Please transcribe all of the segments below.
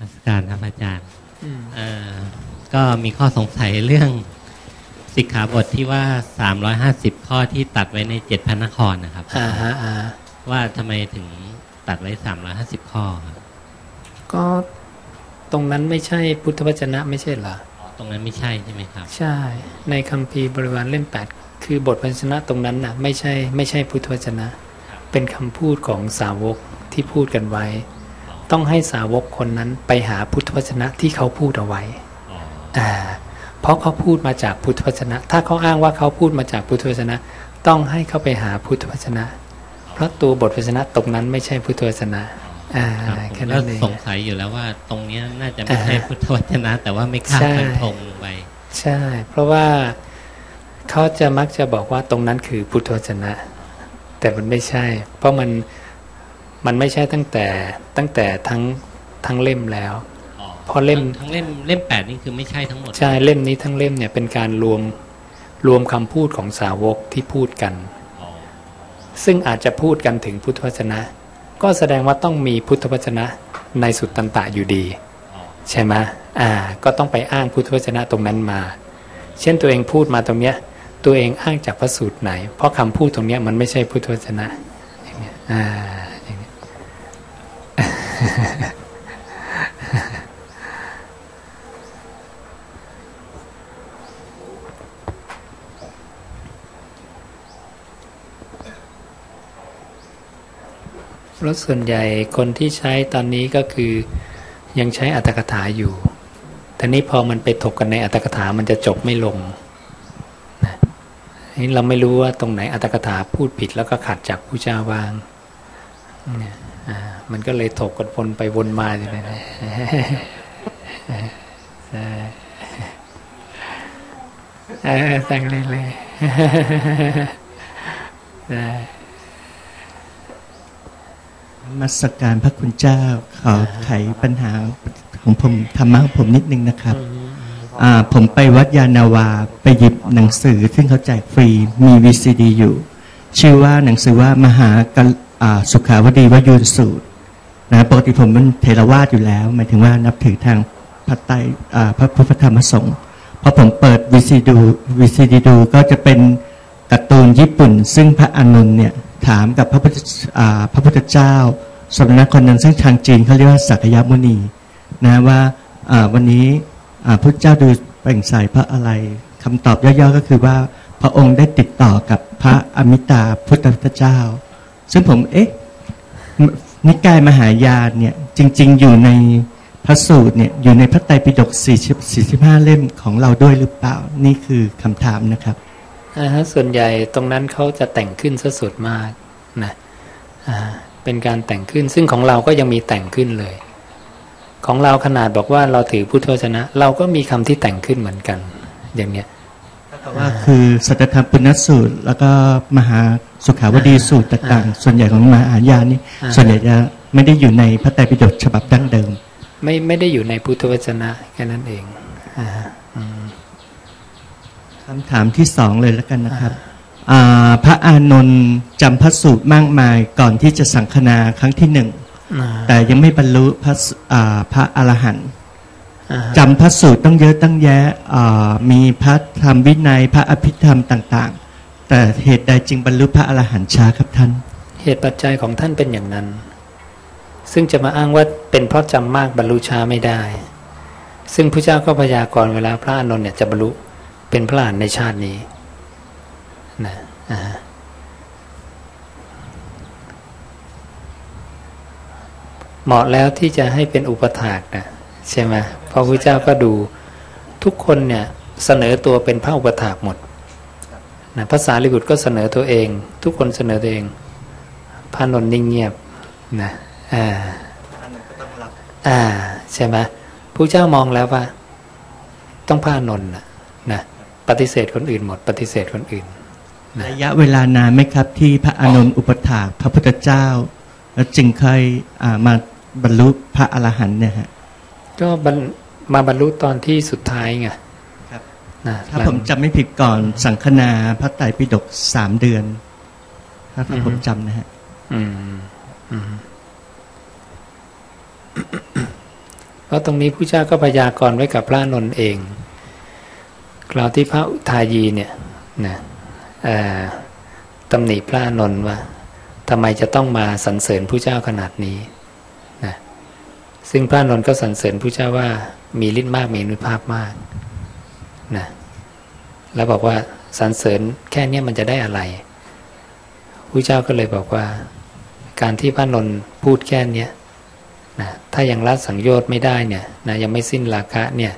ราชการครับอาจารย์เอ่อก็มีข้อสงสัยเรื่องสิกขาบทที่ว่า350ข้อที่ตัดไว้ในเจ็ดพระนครนะครับอ่าฮะอ่าว่าทำไมถึงตัดไว้350ข้อครับก็ตรงนั้นไม่ใช่พุทธวจนะไม่ใช่เหรออ๋อตรงนั้นไม่ใช่ใช่ไหมครับ ใช่ ในคัมภีร์บริวารเล่มแปดคือบทพยัญชนะตรงนั้นน่ะไม่ใช่ไม่ใช่พุทธวจนะ เป็นคำพูดของสาวกที่พูดกันไว้ ต้องให้สาวกคนนั้นไปหาพุทธวจนะที่เขาพูดเอาไว้อ๋ออ่าเพราะเขาพูดมาจากพุทธวจนะ ถ้าเขาอ้างว่าเขาพูดมาจากพุทธวจนะ ต้องให้เขาไปหาพุทธวจนะ เพราะตัวบทพยัญชนะตรงนั้นไม่ใช่พุทธวจนะอ่าครับผมแค่ก็นั้นเองสงสัยอยู่แล้วว่าตรงเนี้ยน่าจะไม่ใช่อ่าพุทธวจนะ แต่ว่าไม่ข้ามใช่พันธงลงไปใช่ เพราะว่าเขาจะมักจะบอกว่าตรงนั้นคือพุทธวจนะ แต่มันไม่ใช่ เพราะมัน มันไม่ใช่ตั้งแต่ตั้งแต่ทั้งทั้งเล่มแล้วอ๋อพอเล่มทั้งเล่มเล่มแปดนี่คือไม่ใช่ทั้งหมด ใช่เล่มนี้ทั้งเล่มเนี่ยเป็นการรวมรวมคำพูดของสาวกที่พูดกันอ๋อซึ่งอาจจะพูดกันถึงพุทธวจนะ ก็แสดงว่าต้องมีพุทธวจนะในสุตตันตะอยู่ดีอ๋อใช่ไหมอ่า ก็ต้องไปอ้างพุทธวจนะตรงนั้นมา เช่นตัวเองพูดมาตรงเนี้ย ตัวเองอ้างจากพระสูตรไหน เพราะคำพูดตรงเนี้ยมันไม่ใช่พุทธวจนะอย่างเงี้ยอ่าอย่างเงี้ย รถส่วนใหญ่คนที่ใช้ตอนนี้ก็คือยังใช้อัตถกถาอยู่แต่นี้พอมันไปถกกันในอัตถกถามันจะจบไม่ลงนะนี่เราไม่รู้ว่าตรงไหนอัตถกถาพูดผิดแล้วก็ขัดจากผู้เจ้าวางเนี่ย มันก็เลยถกกันวนไปวนมาอยู่เลยนะใช่เออแต่งเลยเลยมาสการพระคุณเจ้าขอไขปัญหาของผมธรรมะของผมนิดนึงนะครับผมไปวัดยานาวาไปหยิบหนังสือ ซึ่งเขาแจกฟรีมี VCD อยู่ ชื่อว่าหนังสือว่ามหากลอ่า สุขาวดีวายุนสูตรนะปกติผมเป็นเทรวาสอยู่แล้วหมายถึงว่านับถือทางพระไตรพระพุทธธรรมสงฆ์พอผมเปิด VCD ดู VCD ดูก็จะเป็นการ์ตูนญี่ปุ่น ซึ่งพระอานนเนี่ยถามกับพระพุทธพระพุทธเจ้าสมณะคนนั้นซึ่งทางจีนเขาเรียกว่าสักยมุนีนะว่าวันนี้พระเจ้าดูเป่งใสเพระอะไรคำตอบย่อๆก็คือว่าพระองค์ได้ติดต่อกับพระอมิตาพุทธเจ้า ซึ่งผมเอ๊ะนิกายมหายานเนี่ยจริง ๆ อยู่ในพระสูตรเนี่ยอยู่ในพระไตรปิฎก40 45 เล่มของเราด้วยหรือเปล่า นี่คือคำถามนะครับอ่าฮะส่วนใหญ่ตรงนั้นเขาจะแต่งขึ้นซะสุดมากนะอ่าเป็นการแต่งขึ้นซึ่งของเราก็ยังมีแต่งขึ้นเลย ของเราขนาดบอกว่าเราถือพุทธวจนะ เราก็มีคำที่แต่งขึ้นเหมือนกัน อย่างเนี้ย ว่าคือสัตธรรมปุณณสูตร แล้วก็มหาสุขาวดีสูตรต่างๆ ส่วนใหญ่ของมหายานนี่อ่าส่วนใหญ่จะไม่ได้อยู่ในพระไตรปิฎกฉบับดั้งเดิม ไม่ไม่ได้อยู่ในพุทธวจนะแค่นั้นเองอ่าฮะอืมคำถามที่สองเลยแล้วกันนะครับอ่าพระอานนท์จำพระสูตรมากมายก่อนที่จะสังคนาครั้งที่หนึ่งอ่าแต่ยังไม่บรรลุพระสอ่าพระอรหันต์อ่า จำพระสูตรต้องเยอะตั้งแยะอ่ามีพระธรรมวินัยพระอภิธรรมต่างๆ แต่เหตุใดจึงบรรลุพระอรหันต์ช้าครับท่าน เหตุปัจจัยของท่านเป็นอย่างนั้น ซึ่งจะมาอ้างว่าเป็นเพราะจำมากบรรลุช้าไม่ได้ ซึ่งพระเจ้าก็พยากรณ์เวลาพระอานนท์เนี่ยจะบรรลุเป็นพระอรหันต์ในชาตินี้นะอ่าเหมาะแล้วที่จะให้เป็นอุปถากนะใช่ไหมเพระพระเจ้าก็ดูทุกคนเนี่ยเสนอตัวเป็นพระอุปถากหมดนะภาษาลิบุตรก็เสนอตัวเอง ทุกคนเสนอตัวเองพระนนท์นิ่งเงียบนะอ่าอ่าใช่ไหมผู้เจ้ามองแล้วว่า ต้องพระนนท์นะนะปฏิเสธคนอื่นหมด ปฏิเสธคนอื่นระยะเวลานานไหมครับ ที่พระอานนท์อุปถากพระพุทธเจ้า แล้วจึงเคยอ่ามาบรรลุพระอรหันต์เนี่ยฮะ ก็บรรมาบรรลุตอนที่สุดท้ายไงครับนะถ้าผมจำไม่ผิดก่อนสังคนาพระไตรปิฎกสามเดือน ถ้าผมจำนะฮะอืมอืมเพราะตรงนี้ผู้เจ้าก็พยากรณ์ไว้กับพระนนท์เองกล่าวที่พระอุทายีเนี่ยนะเอ่อตำหนิพระนนท์ว่าทำไมจะต้องมาสรรเสริญผู้เจ้าขนาดนี้นะ ซึ่งพระนนท์ก็สรรเสริญผู้เจ้าว่ามีฤทธิ์มากมีอนุภาพมากนะแล้วบอกว่าสรรเสริญแค่เนี้ยมันจะได้อะไรผู้เจ้าก็เลยบอกว่า การที่พระนนท์พูดแค่เนี้ยนะถ้ายังละสังโยชน์ไม่ได้เนี่ยนะยังไม่สิ้นราคะเนี่ย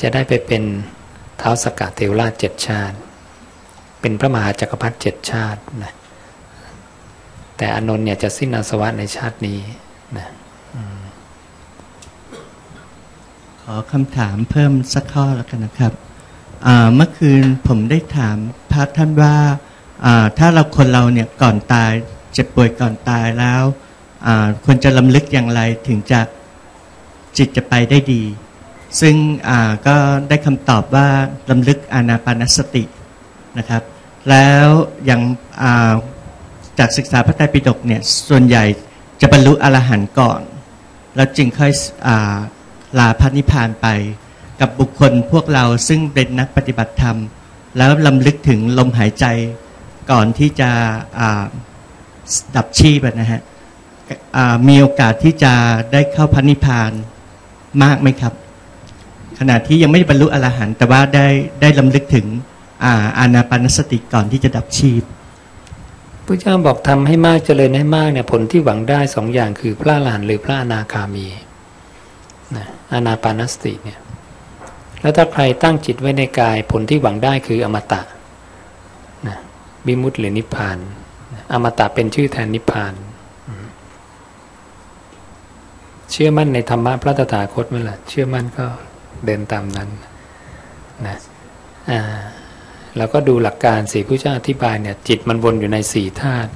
จะได้ไปเป็นเท้าสกกัดเทวราชเจ็ดชาติ เป็นพระมหาจักรพรรดิเจ็ดชาตินะแต่อานนท์เนี่ยจะสิ้นอาสวะในชาตินี้นะ ขอคำถามเพิ่มสักข้อแล้วกันนะครับเมื่อคืนผมได้ถามพระท่านว่าถ้าเราคนเราเนี่ยก่อนตายเจ็บป่วยก่อนตายแล้วควรจะลำลึกอย่างไรถึงจะจิตจะไปได้ดี ซึ่งก็ได้คำตอบว่าลำลึกอานาปานสตินะครับ แล้วอย่างาจากศึกษาพระไตรปิฎกเนี่ยส่วนใหญ่จะบรรลุอรหันต์ก่อน แล้วจึงค่อยอ ลาพระนิพพานไป กับบุคคลพวกเราซึ่งเป็นนักปฏิบัติธรรม แล้วลำลึกถึงลมหายใจก่อนที่จะดับชีพนะฮะมีโอกาสที่จะได้เข้าพระนิพพานมากไหมครับ ขณะที่ยังไม่บรรลุอรหันต์แต่ว่าได้ได้ลำลึกถึงอาอานาปานสติก่อนที่จะดับชีพพระเจ้าบอกทำให้มากเจริญให้มากเนี่ยผลที่หวังได้สองอย่างคือพระอรหันต์หรือพระอนาคามี นะอานาปานสติเนี่ยแล้วถ้าใครตั้งจิตไว้ในกายผลที่หวังได้คืออมตะนะบิมุตติหรือนิพพานอมตะเป็นชื่อแทนนิพพาน เชื่อมั่นในธรรมะพระตถาคตไหมล่ะ เชื่อมั่นก็เดินตามนั้นนะอ่าแล้วก็ดูหลักการสี่ผู้เจ้าอธิบายเนี่ยจิตมันวนอยู่ในสี่ธาตุ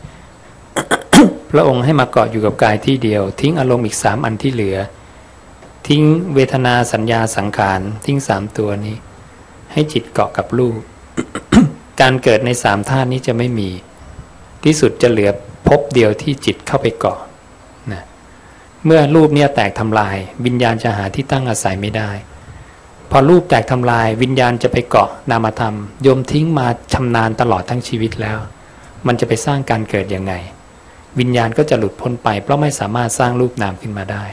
พระองค์ให้มาเกาะอยู่กับกายที่เดียว ทิ้งอารมณ์อีกสามอันที่เหลือ ทิ้งเวทนาสัญญาสังขารทิ้งสามตัวนี้ ให้จิตเกาะกับรูป การเกิดในสามธาตุนี้จะไม่มี ที่สุดจะเหลือพบเดียวที่จิตเข้าไปเกาะนะเมื่อรูปเนี่ยแตกทำลาย วิญญาณจะหาที่ตั้งอาศัยไม่ได้ พอรูปแตกทำลาย วิญญาณจะไปเกาะนามธรรมโยมทิ้งมาชำนาญตลอดทั้งชีวิตแล้ว มันจะไปสร้างการเกิดยังไง วิญญาณก็จะหลุดพ้นไปเพราะไม่สามารถสร้างรูปนามขึ้นมาได้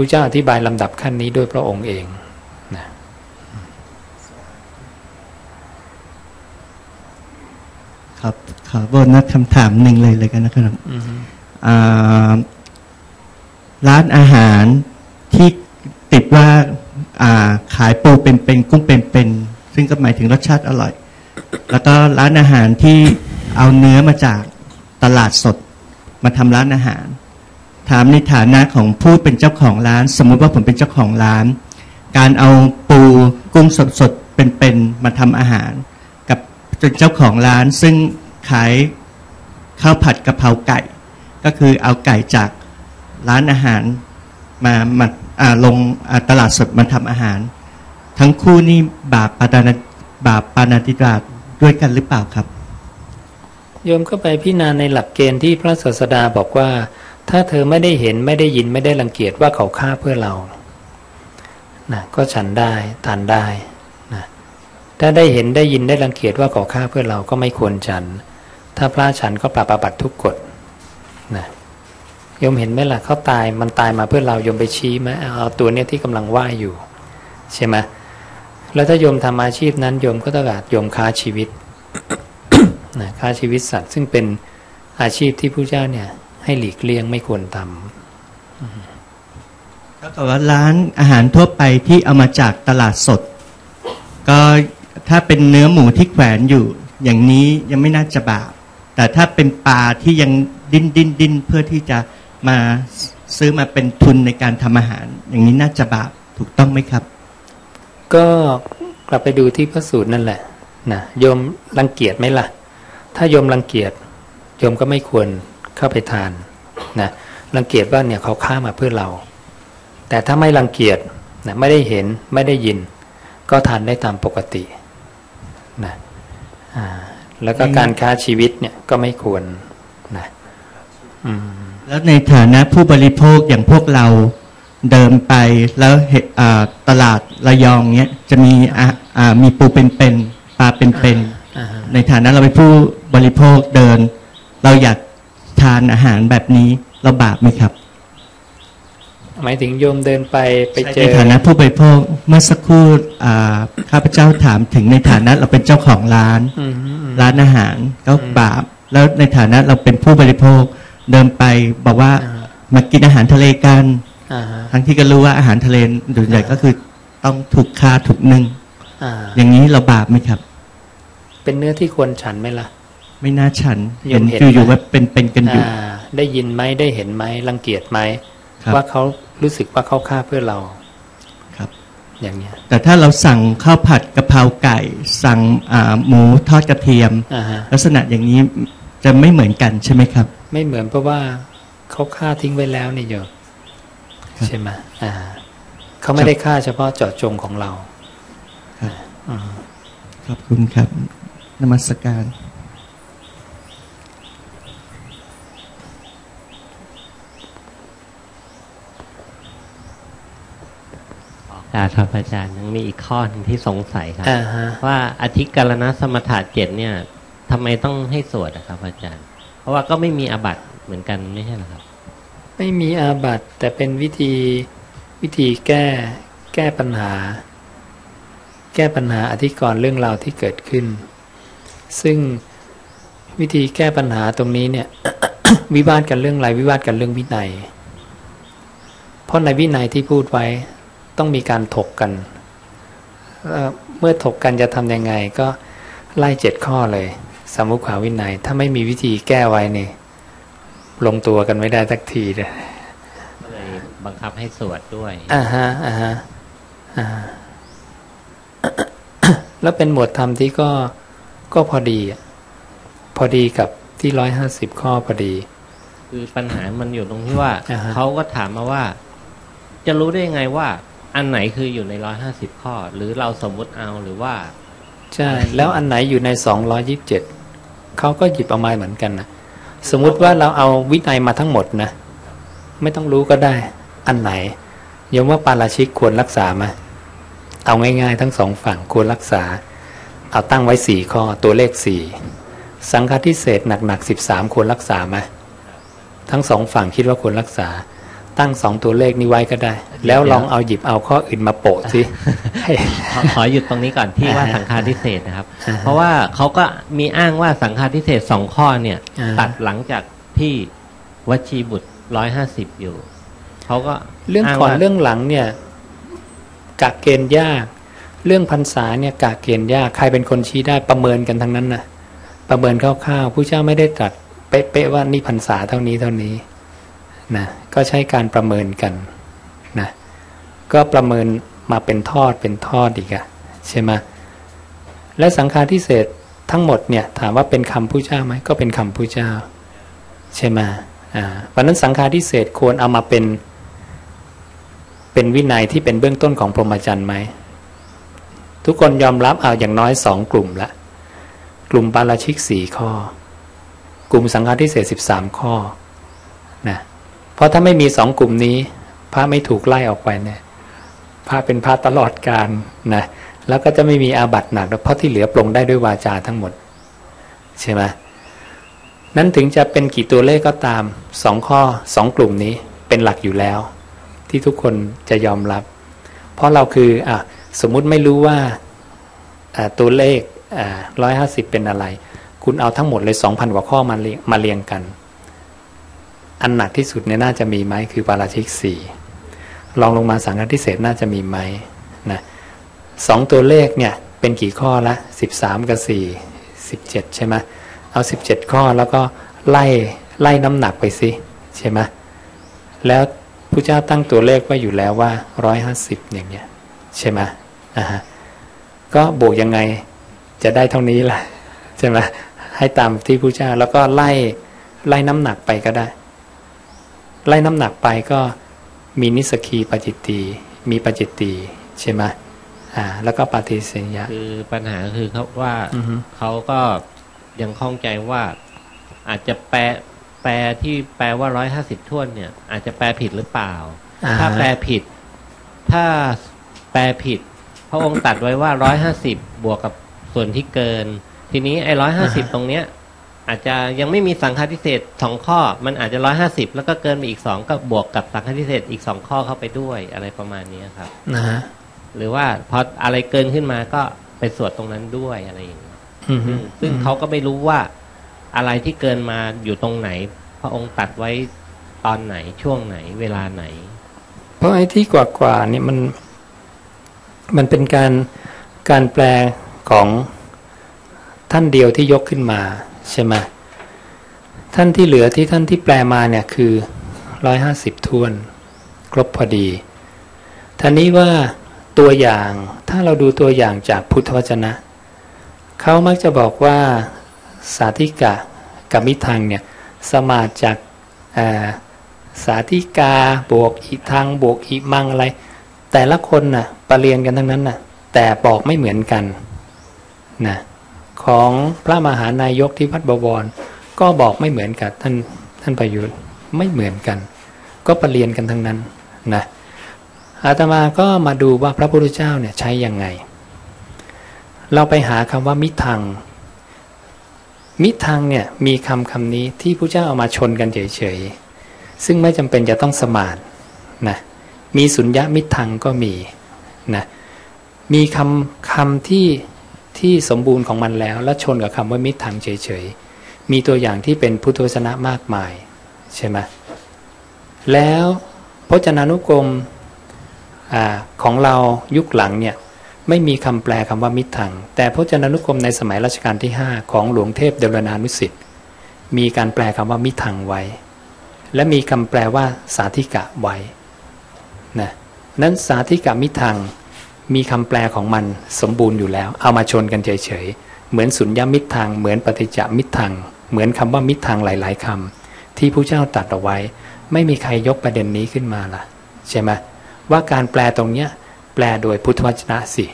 ระเจ้าอธิบายลำดับขั้นนี้ด้วยพระองค์เองนะครับขอโบนัสคำถามหนึ่งเลยเลยกันนะครับอือฮึอ่าร้านอาหารที่ติดว่าอ่าขายปูเป็นๆกุ้งเป็นๆซึ่งก็หมายถึงรสชาติอร่อย แล้วก็ร้านอาหารที่เอาเนื้อมาจากตลาดสดมาทำร้านอาหาร ถามในฐานะของผู้เป็นเจ้าของร้าน สมมุติว่าผมเป็นเจ้าของร้าน การเอาปูกุ้งสดๆเป็นๆมาทำอาหาร กับเป็นเจ้าของร้านซึ่งขายข้าวผัดกะเพราไก่ ก็คือเอาไก่จากร้านอาหารมามาอ่าลงอ่าตลาดสดมาทำอาหาร ทั้งคู่นี่บาปปานาบาปปานาติบาตด้วยกันหรือเปล่าครับ โยมก็ไปพิจารณาในหลักเกณฑ์ที่พระศาสดาบอกว่า ถ้าเธอไม่ได้เห็นไม่ได้ยินไม่ได้รังเกียจว่าเขาฆ่าเพื่อเรานะก็ฉันได้ทานได้นะถ้าได้เห็นได้ยินได้รังเกียจว่าเขาฆ่าเพื่อเราก็ไม่ควรฉัน ถ้าพระฉันก็ปรับอาบัติทุกกฎนะโยมเห็นไหมล่ะเขาตายมันตายมาเพื่อเราโยมไปชี้ไหมเอาตัวเนี้ยที่กำลังว่ายอยู่ ใช่ไหมแล้วถ้าโยมทำอาชีพนั้นโยมก็ต้องการโยมค้าชีวิตนะฆ่าชีวิตสัตว์ซึ่งเป็นอาชีพที่ผู้เจ้าเนี่ย ให้หลีกเลี่ยงไม่ควรทก็กับว่าร้านอาหารทั่วไปที่เอามาจากตลาดสด ก็ถ้าเป็นเนื้อหมูที่แขวนอยู่ อย่างนี้ยังไม่น่าจะบาปแต่ถ้าเป็นปลาที่ยังดิ้นดิ้นดิ้นเพื่อที่จะมาซื้อมาเป็นทุนในการทำอาหาร อย่างนี้น่าจะบาปถูกต้องไหมครับำก็กลับไปดูที่พระสูตรนั่นแหละนะโยมรังเกียจไหมล่ะ ถ้าโยมรังเกียจโยมก็ไม่ควร เข้าไปทานนะรังเกียจว่าเนี่ยเขาฆ่ามาเพื่อเรา แต่ถ้าไม่รังเกียจนะไม่ได้เห็นไม่ได้ยิน ก็ทานได้ตามปกตินะอ่าแล้วก็การค้าชีวิตเนี่ยก็ไม่ควรนะอืมแล้วในฐานะผู้บริโภคอย่างพวกเราเดินไปแล้วเห็นอ่าตลาดระยองเนี้ยจะมีอะอ่ามีปูเป็นๆปลาเป็นๆอ่าฮะในฐานะเราเป็นผู้บริโภคเดิน เราอยาก ทานอาหารแบบนี้เราบาปไหมครับ หมายถึงโยมเดินไปไปเจในอฐานะผู้บริโภคเมื่อสักครู่อ่าข้าพเจ้าถามถึงในฐานะเราเป็นเจ้าของร้านอืมอืมร้านอาหารก็บาป แล้วในฐานะเราเป็นผู้บริโภคเดินไปบอกว่าอ่ามากินอาหารทะเลกันอ่าฮะทั้งที่ก็รู้ว่าอาหารทะเลส่วนใหญ่ก็คือต้องถูกฆ่าถูกนึ่งอ่าอย่างนี้เราบาปไหมครับ เป็นเนื้อที่ควรฉันไหมล่ะ ไม่น่าฉันโยเห็นมเห็นอยู่ไหมๆว่าเป็นเป็นกันอยู่อ่าได้ยินไหมได้เห็นไหมรังเกียจไหมครับว่าเขารู้สึกว่าเขาฆ่าเพื่อเราครับ อย่างเนี้ย แต่ถ้าเราสั่งข้าวผัดกะเพราไก่ สั่งอ่าหมูทอดกระเทียมอ่าฮะลักษณะอย่างนี้จะไม่เหมือนกันใช่ไหมครับ ไม่เหมือนเพราะว่าเขาฆ่าทิ้งไว้แล้วนี่โยมครับใช่ไหมอ่าเขาไม่ได้ฆ่าเฉพาะเจาะจงของเราครับอืมขอบคุณครับนมัสการ การ ครับอาจารย์ยังมีอีกข้อหนึงที่สงสัยครับอ่าฮะว่าอธิกรณสมถะเจ็ดเนี่ยทำไมต้องให้สวดอะครับ อาจารย์ เพราะว่าก็ไม่มีอาบัติเหมือนกันไม่ใช่เหรอครับ ไม่มีอาบัติแต่เป็นวิธีวิธีแก้แก้ปัญหา แก้ปัญหาอธิกรณ์เรื่องราวที่เกิดขึ้น ซึ่งวิธีแก้ปัญหาตรงนี้เนี่ย วิวาทกันเรื่องอะไรวิวาทกันเรื่องวินัย เพราะในวินัยที่พูดไว้ ต้องมีการถกกันเอ่อเมื่อถกกันจะทำยังไงก็ไล่เจ็ดข้อเลย สมมุขาวินัย ถ้าไม่มีวิธีแก้ไว้เนี่ยลงตัวกันไม่ได้สักทีเลยก็เลยบังคับให้สวดด้วยอ่าฮะอ่าฮะอ่าแล้วเป็นหมวดธรรมที่ก็ก็พอดีอะพอดีกับที่ร้อยห้าสิบข้อพอดี คือปัญหามันอยู่ตรงที่ว่าอ่าฮะเขาก็ถามมาว่า จะรู้ได้ยังไงว่า อันไหนคืออยู่ในร้อยห้าสิบข้อ หรือเราสมมุติเอาหรือว่า ใช่ แล้วอันไหนอยู่ในสองร้อยิบเจ็ดเขาก็หยิบเอามาเหมือนกันนะสมมุติว่าเราเอาวินัยมาทั้งหมดนะ ไม่ต้องรู้ก็ได้ อันไหนยมว่าปาราชิกควรรักษาไหมเอาง่ายๆ ทั้งสองฝั่งควรรักษา เอาตั้งไว้สี่ข้อตัวเลขสี่สังฆาทิเศษหนักๆสิบสามควรรักษาไหมทั้งสองฝั่งคิดว่าควรรักษา ตั้งสองตัวเลขนี้ไว้ก็ได้ แล้วลองเอาหยิบเอาข้ออื่นมาโปะสิให้ขอขอหยุดตรงนี้ก่อนที่ว่าอ่าฮะสังฆาทิเศษนะครับอ่าฮะเพราะว่าเขาก็มีอ้างว่าสังฆาทิเศษสองข้อเนี่ยอ่าฮะตัดหลังจากที่วชีบุตรร้อยห้าสิบอยู่เขาก็เรื่องางก่อนว่าเรื่องหลังเนี่ยกะเกณฑ์ยาก เรื่องพรรษาเนี่ยกะเกณฑ์ยากใครเป็นคนชี้ได้ประเมินกันทั้งนั้นนะประเมินคร่าวๆผู้เจ้าไม่ได้ตรัสเป๊ะๆว่านี่พรรษาเท่านี้เท่านี้นะ ก็ใช้การประเมินกันนะก็ประเมินมาเป็นทอดเป็นทอดอีกอะใช่ไหมและสังฆาทิเศษทั้งหมดเนี่ยถามว่าเป็นคำผู้เจ้าไหมก็เป็นคำผู้เจ้า ใช่ไหมอ่าเพราะนั้นสังฆาทิเศษควรเอามาเป็นเป็นวินัยที่เป็นเบื้องต้นของพรหมจรรย์ไหมทุกคนยอมรับเอาอย่างน้อยสองกลุ่มละ กลุ่มปาราชิกสี่ข้อ กลุ่มสังฆาทิเศษสิบสามข้อ ราะถ้าไม่มีสองกลุ่มนี้ พระไม่ถูกไล่ออกไปเนี่ยพระเป็นพระตลอดการนะแล้วก็จะไม่มีอาบัติหนักเพราะที่เหลือปลงได้ด้วยวาจาทั้งหมด ใช่ไหมนั้นถึงจะเป็นกี่ตัวเลขก็ตามสองข้อสองกลุ่มนี้เป็นหลักอยู่แล้ว ที่ทุกคนจะยอมรับ เพราะเราคืออะสมมุติไม่รู้ว่าอ่าตัวเลขร้อยห้าสิบเป็นอะไร คุณเอาทั้งหมดเลยสองพันกว่าข้อมาเรียงมาเรียงกัน อันหนักที่สุดเนี่ยน่าจะมีไหมคือปาราชิกสี่ลองลงมาสังฆทิเศษน่าจะมีไหมนะสองตัวเลขเนี่ยเป็นกี่ข้อละสิบสามกับสี่สิบเจ็ดใช่ไหมเอาสิบเจ็ดข้อแล้วก็ไล่ไล่น้ำหนักไปสิใช่ไหมแล้วพระเจ้าตั้งตัวเลขไว้อยู่แล้วว่าร้อยห้าสิบอย่างเงี้ยใช่ไหมอ่าฮะก็บวกยังไงจะได้เท่านี้แหละใช่ไหมให้ตามที่พระเจ้าแล้วก็ไล่ไล่น้ำหนักไปก็ได้ ไล่น้ำหนักไปก็มีนิสกีปจิตตีมีปจิตตีใช่ไหมอ่า แล้วก็ปฏิเสยะคือปัญหาคือเขาว่าอือฮึเขาก็ยังข้องใจว่าอาจจะแปลแปลที่แปลว่าร้อยห้าสิบท่วนเนี่ย อาจจะแปลผิดหรือเปล่าอ่า ถ้าแปลผิด ถ้าแปลผิด พระองค์ตัดไว้ว่าร้อยห้าสิบบวกกับส่วนที่เกิน ทีนี้ไอ้ร้อยห้าสิบตรงเนี้ย อาจจะยังไม่มีสังฆาทิเศษสองข้อ มันอาจจะร้อยห้าสิบแล้วก็เกินไปอีกสองก็บวกกับสังฆาทิเศษอีกสองข้อเข้าไปด้วยอะไรประมาณนี้ครับนะฮะหรือว่าพออะไรเกินขึ้นมาก็ไปสวดตรงนั้นด้วยอะไรอย่างเงี้ยอืมฮึซึ่งเขาก็ไม่รู้ว่าอะไรที่เกินมาอยู่ตรงไหน พระองค์ตัดไว้ตอนไหนช่วงไหนเวลาไหน เพราะไอ้ที่กว่ากว่าๆนี่มัน มันเป็นการการแปลของท่านเดียวที่ยกขึ้นมา ใช่ไหมท่านที่เหลือที่ท่านที่แปลมาเนี่ยคือร้อยห้าสิบทวน ครบพอดีท่านี้ว่าตัวอย่างถ้าเราดูตัวอย่างจากพุทธวจนะเขามักจะบอกว่าสาธิกะกับมิทังเนี่ยสมาจากเอ่อสาธิกาบวกอีทังบวกอีมังอะไร แต่ละคนน่ะประเรียนกันทั้งนั้นน่ะแต่บอกไม่เหมือนกันนะ ของพระมหานายกที่วัดบวร ก็บอกไม่เหมือนกับท่านท่านประยุทธ์ไม่เหมือนกัน ก็ประเรียนกันทั้งนั้นนะอาตมาก็มาดูว่าพระพุทธเจ้าเนี่ยใช้ยังไง เราไปหาคำว่ามิทัง มิทังเนี่ยมีคำคำนี้ที่พระเจ้าเอามาชนกันเฉยๆ ซึ่งไม่จำเป็นจะต้องสมานนะมีสุญญามิทังก็มีนะมีคำคำที่ ที่สมบูรณ์ของมันแล้ว แล้วชนกับคำว่ามิทังเฉยๆ มีตัวอย่างที่เป็นพุทธวจนะมากมาย ใช่ไหมแล้วพจนานุกรมอของเรายุคหลังเนี่ยไม่มีคำแปลคำว่ามิทังแต่พจนานุกรมในสมัยรัชกาลที่ 5 ของหลวงเทพเดลนานุสิทธิ์มีการแปลคำว่ามิทังไว้ และมีคำแปลว่าสาธิกะไว้นะนั้นสาธิกะมิทัง มีคำแปลของมันสมบูรณ์อยู่แล้ว เอามาชนกันเฉยๆ เหมือนสุญญมิตรทาง เหมือนปฏิจจมิตรทาง เหมือนคำว่ามิตรทางหลาย ๆคำที่ผู้เจ้าตัดเอาไว้ ไม่มีใครยกประเด็นนี้ขึ้นมาล่ะ ใช่ไหมว่าการแปลตรงเนี้ยแปลโดยพุทธวจนะสิ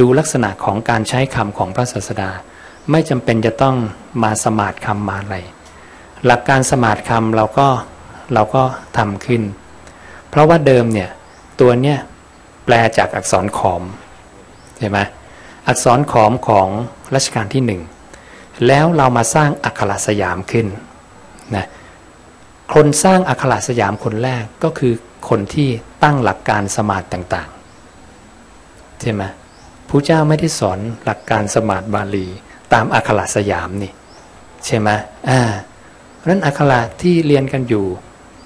ดูลักษณะของการใช้คำของพระศาสดา ไม่จำเป็นจะต้องมาสมาดคำมาอะไร หลักการสมาดคำเราก็เราก็ทำขึ้น เพราะว่าเดิมเนี่ยตัวเนี้ย แปลจากอักษรขอมใช่ไหมอักษรขอมของรัชกาลที่หนึ่งแล้วเรามาสร้างอักขระสยามขึ้นนะคนสร้างอักขระสยามคนแรกก็คือคนที่ตั้งหลักการสมาธิต่างๆใช่ไหมพระเจ้าไม่ได้สอนหลักการสมาธิบาลีตามอักขระสยามนี่ใช่ไหมอ่าเพราะนั้นอักขระที่เรียนกันอยู่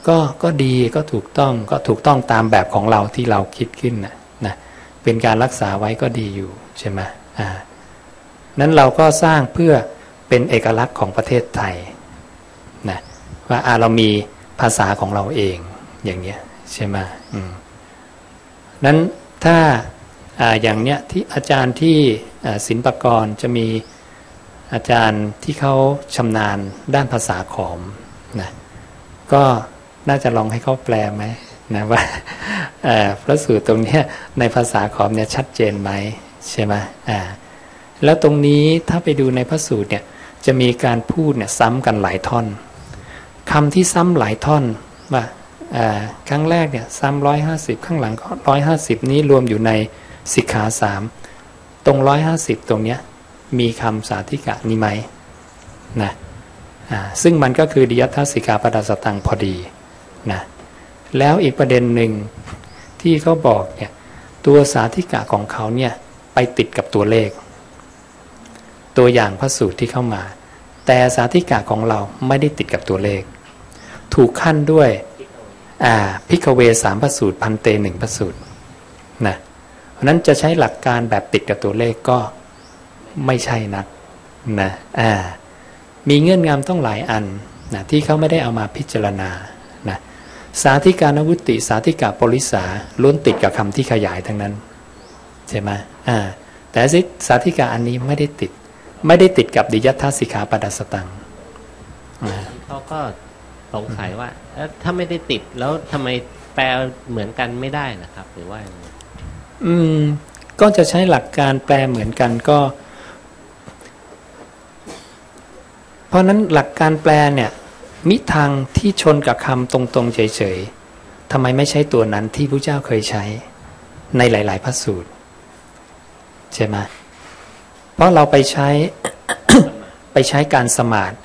ก็ก็ดีก็ถูกต้องก็ถูกต้องตามแบบของเราที่เราคิดขึ้นนะนะเป็นการรักษาไว้ก็ดีอยู่ใช่ไหมอ่านั้นเราก็สร้างเพื่อเป็นเอกลักษณ์ของประเทศไทยนะว่าอาเรามีภาษาของเราเองอย่างเนี้ยใช่ไหมอืมนั้นถ้าอ่าอย่างเนี้ยที่อาจารย์ที่อ่าศิลปกรจะมีอาจารย์ที่เขาชำนาญด้านภาษาขอมนะก็ น่าจะลองให้เขาแปลไหมนะว่าพระสูตรตรงนี้ในภาษาขอมเนี่ยชัดเจนไหมใช่ไหมอ่าแล้วตรงนี้ถ้าไปดูในพระสูตรเนี่ยจะมีการพูดเนี่ยซ้ำกันหลายท่อนคำที่ซ้ำหลายท่อนว่าครั้งแรกเนี่ยซ้ำร้อยห้าสิบข้างหลังก็ร้อยห้าสิบนี้รวมอยู่ในสิกขาสามตรงร้อยห้าสิบตรงเนี้ยมีคำสาธิกะนี้ไหมนะซึ่งมันก็คือดิยัตถสิกขาปดัสสตังพอดี นะแล้วอีกประเด็นหนึ่งที่เขาบอกเนี่ยตัวสาธิกะของเขาเนี่ยไปติดกับตัวเลข ตัวอย่างพระสูตรที่เข้ามา แต่สาธิกะของเราไม่ได้ติดกับตัวเลข ถูกขั้นด้วยอ่าพิกเวสามพระสูตรพันเตหนึ่งพระสูตรนะเพราะนั้นจะใช้หลักการแบบติดกับตัวเลขก็ไม่ใช่นักนะอ่ามีเงื่อนงำต้องหลายอันนะที่เขาไม่ได้เอามาพิจารณา สาธิการวุติ สาธิกาปริสาล้วนติดกับคำที่ขยายทั้งนั้น ใช่ไหมอ่า แต่สิสาธิกาอันนี้ไม่ได้ติด ไม่ได้ติดกับดิยัตถสิกขาปดัสสตังอ่าเขาก็สงสัยว่าเอ๊ะถ้าไม่ได้ติดแล้วทำไมแปลเหมือนกันไม่ได้นะครับ หรือว่ายังไงอืม ก็จะใช้หลักการแปลเหมือนกันก็ เพราะฉะนั้นหลักการแปลเนี่ย มิทางที่ชนกับคำตรงๆ เฉยๆทำไมไม่ใช้ตัวนั้นที่พระเจ้าเคยใช้ในหลาย ๆ พระสูตร ใช่ไหมเพราะเราไปใช้ไปใช้การสมาธิ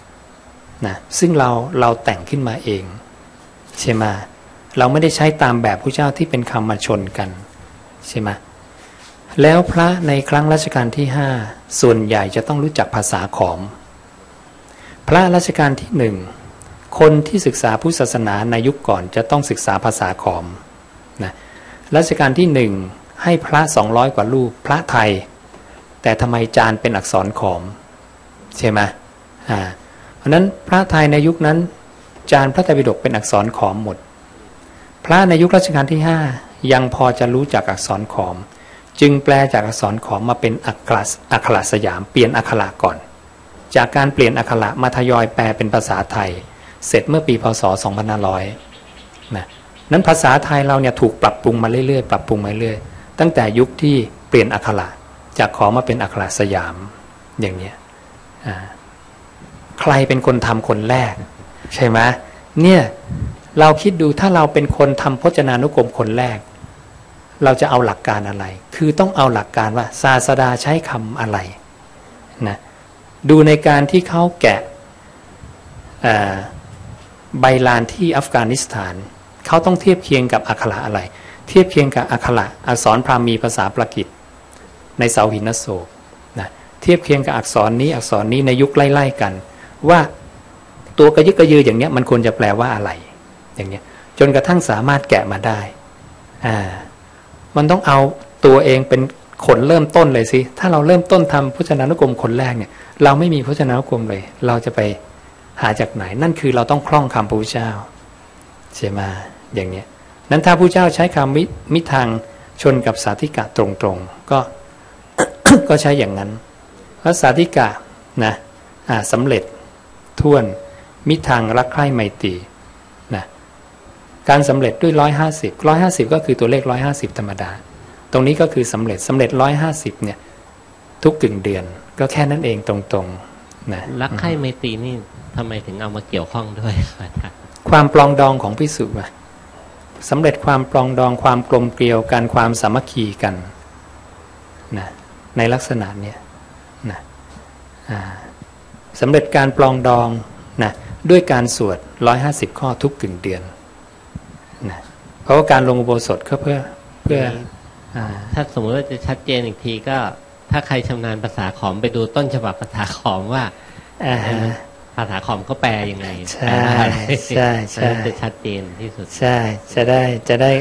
นะซึ่งเราเราแต่งขึ้นมาเอง ใช่ไหมเราไม่ได้ใช้ตามแบบพระเจ้าที่เป็นคำมาชนกัน ใช่ไหมแล้วพระในครั้งรัชกาลที่ห้าส่วนใหญ่จะต้องรู้จักภาษาขอม พระรัชกาลที่หนึ่ง คนที่ศึกษาพุทธศาสนาในยุคก่อนจะต้องศึกษาภาษาขอมนะรัชกาลที่หนึ่งให้พระสองร้อยกว่ารูปพระไทย แต่ทำไมจานเป็นอักษรขอม ใช่ไหมอ่าเพราะนั้นพระไทยในยุคนั้น จานพระไตรปิฎกเป็นอักษรขอมหมด พระในยุครัชกาลที่ห้ายังพอจะรู้จักอักษรขอม จึงแปลจากอักษรขอมมาเป็นอักขระอักขระสยามเปลี่ยนอักขระก่อน จากการเปลี่ยนอักขระมาทยอยแปลเป็นภาษาไทย เสร็จเมื่อปีพศ 2500 นะนั้นภาษาไทยเราเนี่ยถูกปรับปรุงมาเรื่อยๆ ปรับปรุงมาเรื่อยตั้งแต่ยุคที่เปลี่ยนอักขระจากขอมมาเป็นอักขระสยามอย่างเนี้ยใครเป็นคนทำคนแรก ใช่ไหมเนี่ยเราคิดดูถ้าเราเป็นคนทำพจนานุกรมคนแรก เราจะเอาหลักการอะไร คือต้องเอาหลักการว่าศาสดาใช้คำอะไรนะดูในการที่เขาแกะ ใบลานที่อัฟกานิสถาน เขาต้องเทียบเคียงกับอักขระอะไร เทียบเคียงกับอักขระอักษรพราหมีภาษาปรกิตในเสาหินโศกนะเทียบเคียงกับอักษรนี้อักษรนี้ในยุคไล่ๆกัน ว่าตัวกระยึกกระยืออย่างเนี้ยมันควรจะแปลว่าอะไร อย่างเนี้ยจนกระทั่งสามารถแกะมาได้อ่ามันต้องเอาตัวเองเป็นขนเริ่มต้นเลยสิ ถ้าเราเริ่มต้นทำพจนานุกรมคนแรกเนี่ย เราไม่มีพจนานุกรมเลย เราจะไป หาจากไหน นั่นคือเราต้องคล่องคำพระพุทธเจ้าใช่ไหมอย่างเนี้ยนั้นถ้าพระเจ้าใช้คำมิมิทางชนกับสาธิกะตรงๆ ก็ก็ใช้อย่างนั้นพระสาธิกะนะอ่าสำเร็จท่วนมิทางรักใคร่ไมตรีนะการสำเร็จด้วยร้อยห้าสิบร้อยห้าสิบก็คือตัวเลขร้อยห้าสิบธรรมดา ตรงนี้ก็คือสำเร็จสำเร็จร้อยห้าสิบเนี่ยทุกกึ่งเดือน ก็แค่นั้นเองตรงๆนะรักใคร่ไมตรีนี่ ทำไมถึงเอามาเกี่ยวข้องด้วยอาจารย์ความปลองดองของพิสุอะสำเร็จความปลองดองความกลมเกลียวกันความสามัคคีกันนะในลักษณะเนี้ยนะอ่าสำเร็จการปลองดองนะด้วยการสวด 150 ข้อทุกกึ่งเดือนนะเพราะว่าการลงอุโบสถก็เพื่อเพื่ออ่าถ้าสมมติว่าจะชัดเจนอีกทีก็ ถ้าใครชำนาญภาษาขอมไปดูต้นฉบับภาษาขอมว่าอ่าฮะ ภาษาขอมเขาแปลยังไงใช่แปลว่าอะไรใช่ใช่อันนั้นจะชัดเจนที่สุดใช่จะได้จะได้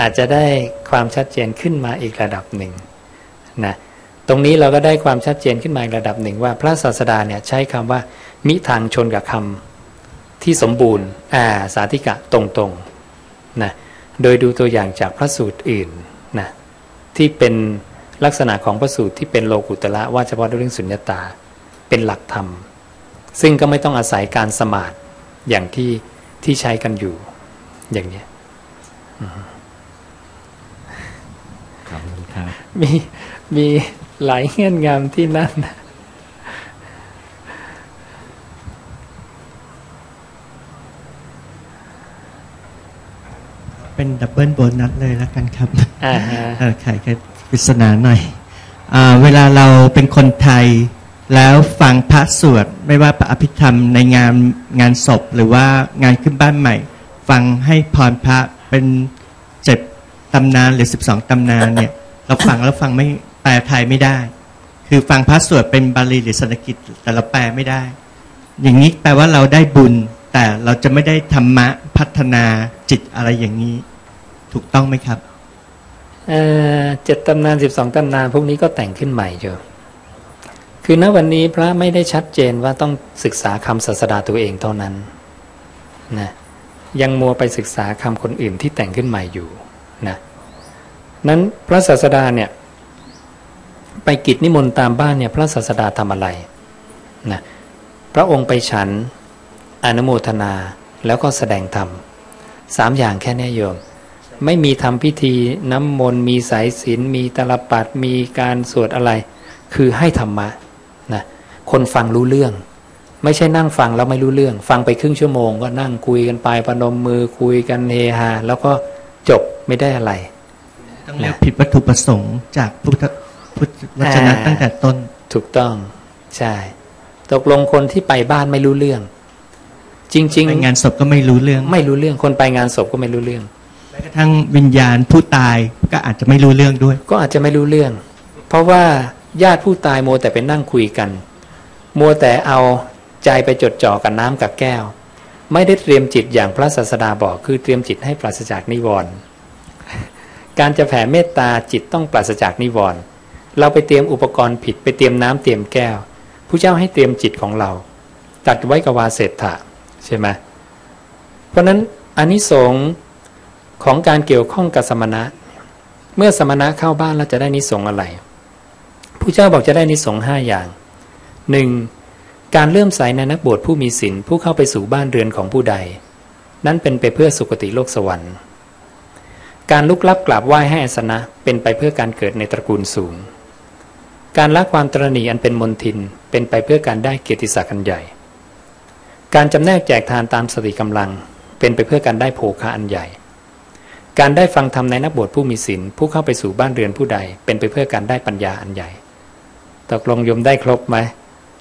อาจจะได้ความชัดเจนขึ้นมาอีกระดับหนึ่งนะตรงนี้เราก็ได้ความชัดเจนขึ้นมาอีกระดับหนึ่งว่าพระศาสดาเนี่ยใช้คำว่า มิทางชนกับคำที่สมบูรณ์อ่าสาธิกะตรงๆนะโดยดูตัวอย่างจากพระสูตรอื่นนะที่เป็นลักษณะของพระสูตรที่เป็นโลกุตละว่าเฉพาะเรื่องสุญญตาเป็นหลักธรรม ซึ่งก็ไม่ต้องอาศัยการสมาธิอย่างที่ที่ใช้กันอยู่ อย่างเนี้ยขอบคุณครับมีมีหลายเงื่อนงำที่นั่นนะเป็น double bonus เลยแล้วกันครับอ่าฮะเออไขแค่ปริศนาหน่อยอาเวลาเราเป็นคนไทย แล้วฟังพระสวดไม่ว่าพระอภิธรรมในงานงานศพหรือว่างานขึ้นบ้านใหม่ ฟังให้พรพระเป็นเจ็ดตำนานหรือสิบสองตำนานเนี่ย เราฟังแล้วฟังไม่แปลไทยไม่ได้ คือฟังพระสวดเป็นบาลีหรือสันสกฤตแต่เราแปลไม่ได้ อย่างนี้แปลว่าเราได้บุญ แต่เราจะไม่ได้ธรรมะพัฒนาจิตอะไรอย่างนี้ ถูกต้องไหมครับเออเจ็ดตำนานสิบสองตำนานพวกนี้ก็แต่งขึ้นใหม่เจอ คือณวันนี้พระไม่ได้ชัดเจนว่าต้องศึกษาคำศาสดาตัวเองเท่านั้นนะยังมัวไปศึกษาคำคนอื่นที่แต่งขึ้นใหม่อยู่นะนั้นพระศาสดาเนี่ยไปกิจนิมนต์ตามบ้านเนี่ยพระศาสดาทำอะไรนะพระองค์ไปฉันอนุโมทนาแล้วก็แสดงธรรมสามอย่างแค่เนี้ยโยม ไม่มีทำพิธีน้ำมนต์มีสายศีลมีตลปัดมีการสวดอะไร คือให้ธรรมะ คนฟังรู้เรื่อง ไม่ใช่นั่งฟังแล้วไม่รู้เรื่อง ฟังไปครึ่งชั่วโมง ก็นั่งคุยกันไปประนมมือคุยกันเฮฮาแล้วก็จบไม่ได้อะไรต้องเรียกผิดวัตถุประสงค์จากพุทธพุทธวจนะอ่าตั้งแต่ต้นถูกต้องใช่ ตกลงคนที่ไปบ้านไม่รู้เรื่อง จริงไปงานศพก็ไม่รู้เรื่องๆไม่รู้เรื่องคนไปงานศพก็ไม่รู้เรื่องแม้กระทั่งวิญญาณผู้ตายก็อาจจะไม่รู้เรื่องด้วย ก็อาจจะไม่รู้เรื่อง เพราะว่าญาติผู้ตายมัวแต่ไปนั่งคุยกัน มัวแต่เอาใจไปจดจ่อกับน้ำกับแก้ว ไม่ได้เตรียมจิตอย่างพระศาสดาบอกคือเตรียมจิตให้ปราศจากนิวรณ์การจะแผ่เมตตาจิตต้องปราศจากนิวรณ์เราไปเตรียมอุปกรณ์ผิดไปเตรียมน้ำเตรียมแก้วผู้เจ้าให้เตรียมจิตของเรา ตัดไว้กับวาเศรษฐะใช่ไหมเพราะฉะนั้นอานิสงส์ของการเกี่ยวข้องกับสมณะ เมื่อสมณะเข้าบ้านแล้วจะได้นิสงส์อะไรผู้เจ้าบอกจะได้นิสงส์ห้าอย่าง หนึ่งการเลื่อมใสในนักบวชผู้มีศีลผู้เข้าไปสู่บ้านเรือนของผู้ใด นั้นเป็นไปเพื่อสุคติโลกสวรรค์ การลุกลับกราบไหว้ให้อาสนะเป็นไปเพื่อการเกิดในตระกูลสูง การละความตรณีอันเป็นมนทินเป็นไปเพื่อการได้เกียรติศักดิ์อันใหญ่ การจำแนกแจกทานตามสติกำลัง เป็นไปเพื่อการได้โภคะอันใหญ่ การได้ฟังธรรมในนักบวชผู้มีศีลผู้เข้าไปสู่บ้านเรือนผู้ใด เป็นไปเพื่อการได้ปัญญาอันใหญ่ตกลงยมได้ครบไหม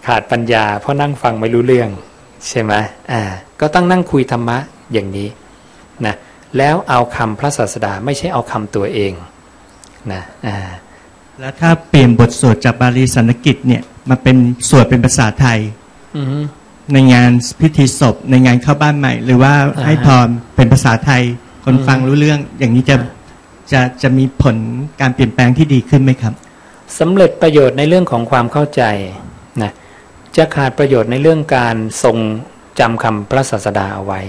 ขาดปัญญา เพราะนั่งฟังไม่รู้เรื่อง ใช่ไหมอ่า ก็ต้องนั่งคุยธรรมะอย่างนี้นะแล้วเอาคำพระศาสดาไม่ใช่เอาคำตัวเองนะอ่าแล้วถ้าเปลี่ยนบทสวดจากบาลีสันสกฤตเนี่ยมาเป็นสวดเป็นภาษาไทยอือฮึในงานพิธีศพในงานเข้าบ้านใหม่ หรือว่าอ่าฮะให้พรเป็นภาษาไทย คนอืมฟังรู้เรื่อง อย่างนี้จะจะจะมีผลการเปลี่ยนแปลงที่ดีขึ้นไหมครับสำเร็จประโยชน์ในเรื่องของความเข้าใจนะ จะขาดประโยชน์ในเรื่องการทรงจำคำพระศาสดาเอาไว้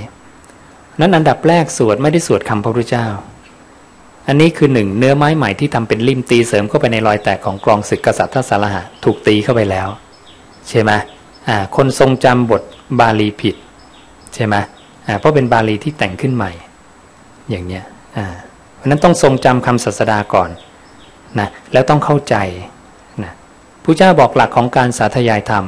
นั้นอันดับแรกสวดไม่ได้สวดคำพระพุทธเจ้า อันนี้คือหนึ่งเนื้อไม้ใหม่ที่ทำเป็นริมตีเสริมเข้าไปในรอยแตกของกรองศึกกษัตริย์ทศรหะถูกตีเข้าไปแล้ว ใช่ไหมอ่าคนทรงจำบทบาลีผิด ใช่ไหมอ่าเพราะเป็นบาลีที่แต่งขึ้นใหม่ อย่างเนี้ยอ่าเพราะฉะนั้นต้องทรงจำคำศาสดาก่อนนะแล้วต้องเข้าใจนะผู้เจ้าบอกหลักของการสาธยายธรรม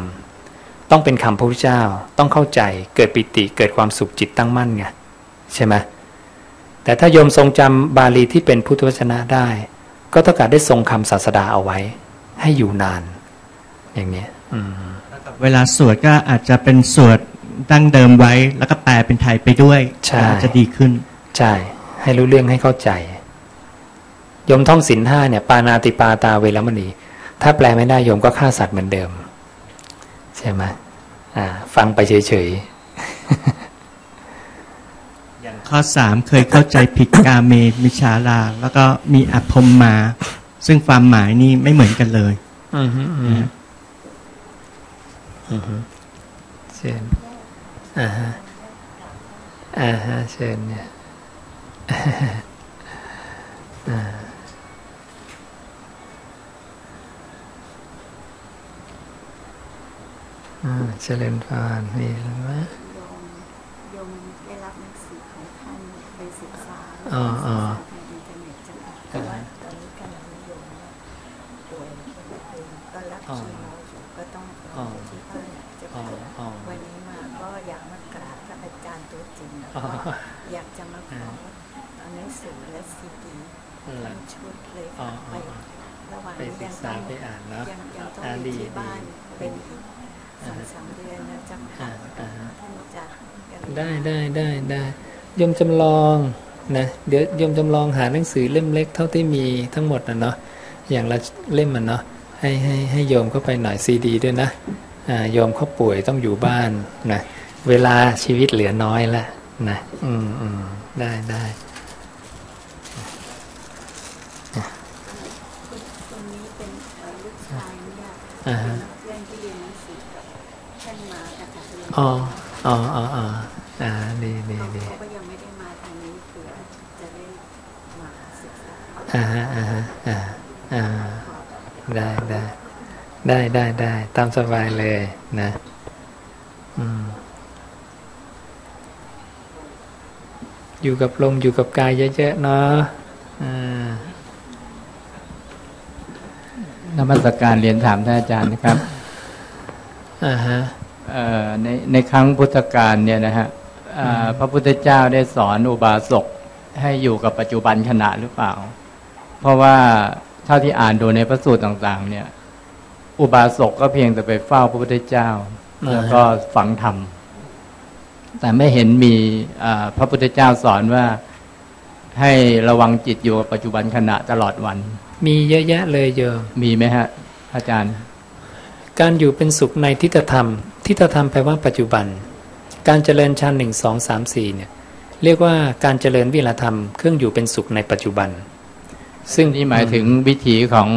ต้องเป็นคำพระพุทธเจ้าต้องเข้าใจเกิดปิติเกิดความสุขจิตตั้งมั่นไงใช่ไหมแต่ถ้าโยมทรงจำบาลีที่เป็นพุทธวจนะได้ ก็ต้องการได้ทรงคำศาสดาเอาไว้ ให้อยู่นาน อย่างเนี้ยอืมเวลาสวดก็อาจจะเป็นสวดดั้งเดิมไว้ แล้วก็แปลเป็นไทยไปด้วยใช่อาจจะดีขึ้น ใช่ ให้รู้เรื่องให้เข้าใจโยมท่องศีลห้าเนี่ย ปานาติปาตาเวรมณี ถ้าแปลไม่ได้โยมก็ฆ่าสัตว์เหมือนเดิม ใช่ไหมอ่า ฟังไปเฉยอย่างข้อสามเคยเข้าใจผิดกาเมมิชาลา แล้วก็มีอภมมา ซึ่งความหมายนี่ไม่เหมือนกันเลยๆอือฮึอือฮึอือฮึเชิญอ่าฮะอ่าฮะเชิญเนี่ยอ่าอ่า เจริญพรมีอะไรไหมโยมโยมได้รับหนังสือของท่านไปศึกษาอ๋ออ๋อทางอินเทอร์เน็ตจ้ะค่ะแต่ว่าตอนนี้กำลังนิยมว่าป่วยเป็นก็รับคีโมอยู่ก็ต้องรอที่บ้านจะอ๋อป่วยอ๋อวันนี้มาก็อยากมากราบพระอาจารย์ตัวจริงแล้วอ๋อก็อยากจะมาขอเอาหนังสือและซีดีอืมทั้งชุดเลยอ๋อค่ะอ๋อไป ระหว่างไปนี้ศึยักงษาต้องไปอ่านเนาะยังยังต้องอ่าอยู่ดีที่บ้านดีเป็นอีกสองสามเดือนนะเจ้าค่ะ อ่าอ่า ท่านจะกัน ได้ได้ได้ได้โยมจำลองนะเดี๋ยวโยมจำลองหาหนังสือเล่มเล็กเท่าที่มีทั้งหมดนะเนาะอย่างละเล่มมันเนาะให้ให้ให้โยมเข้าไปหน่อยซีดีด้วยนะอ่าโยมเขาป่วยต้องอยู่บ้านนะเวลาชีวิตเหลือน้อยแล้วนะอืมอืมได้ได้คนนี้เป็นเอ่อลูกชายเนี่ยอ่าฮะเพื่อนที่เรียนหนังสือกับท่านมานะคะเรียนอ๋ออ๋ออ๋ออ๋ออ่าดีดีดี เขาก็ยังไม่ได้มาทางนี้เผื่อจะได้มาศึกษา อ่าฮะอ่าฮะอ่าอ่าได้ได้ได้ได้ได้ตามสบายเลยนะอืมอยู่กับลมอยู่กับกายเยอะๆเนาะอ่านมัสการเรียนถามท่านอาจารย์นะครับอ่าฮะเอ่อในในครั้งพุทธกาลเนี่ยนะฮะเอ่อพระพุทธเจ้าได้สอนอุบาสกให้อยู่กับปัจจุบันขณะหรือเปล่า เพราะว่าเท่าที่อ่านดูในพระสูตรต่าง ๆ เนี่ย อุบาสกก็เพียงแต่ไปเฝ้าพระพุทธเจ้าอ่าแล้วก็ฝังธรรม แต่ไม่เห็นมีอ่าพระพุทธเจ้าสอนว่าให้ระวังจิตอยู่กับปัจจุบันขณะตลอดวัน มีเยอะแยะเลยโยมมีไหมฮะ อาจารย์ การอยู่เป็นสุขในทิฏฐธรรมทิฏฐธรรมแปลว่าปัจจุบัน การเจริญฌานหนึ่งสองสามสี่เนี่ย เรียกว่าการเจริญวิรธรรมเครื่องอยู่เป็นสุขในปัจจุบัน ซึ่งนี่หมายถึงวิถีของ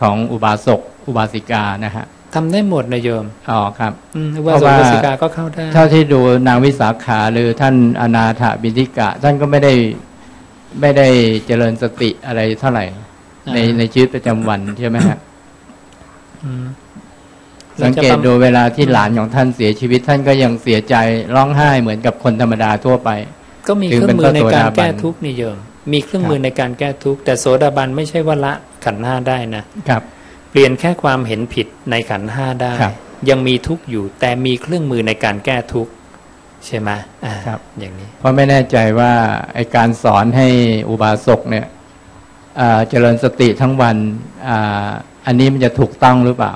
ของอุบาสกอุบาสิกานะฮะทำได้หมดนะโยมอ๋อครับอืมว่าสเพราะว่าวสิกาก็เข้าได้เท่าที่ดูนางวิสาขาหรือท่านอนาถบิณฑิกะ ท่านก็ไม่ได้ไม่ได้เจริญสติอะไรเท่าไหร่ ในในชีวิตประจำวันใช่ไหมฮะอืมสังเกตดูเวลาที่หลานของท่านเสียชีวิตท่านก็ยังเสียใจร้องไห้เหมือนกับคนธรรมดาทั่วไป ก็มีถืเคอรื่อเป็นงมือในการพระโสดาบันแก้ทุกข์นี่โยม มีเครื่องมือในการแก้ทุกข์แต่โสดาบันไม่ใช่ว่าละขันธ์ห้าได้นะครับ เปลี่ยนแค่ความเห็นผิดในขันธ์ห้าได้ครับยังมีทุกข์อยู่แต่มีเครื่องมือในการแก้ทุกข์ใช่ไหมอ่าครับ อย่างนี้ เพราะไม่แน่ใจว่าไอการสอนให้อุบาสกเนี่ยอ่าเจริญสติทั้งวันอาอันนี้มันจะถูกต้องหรือเปล่า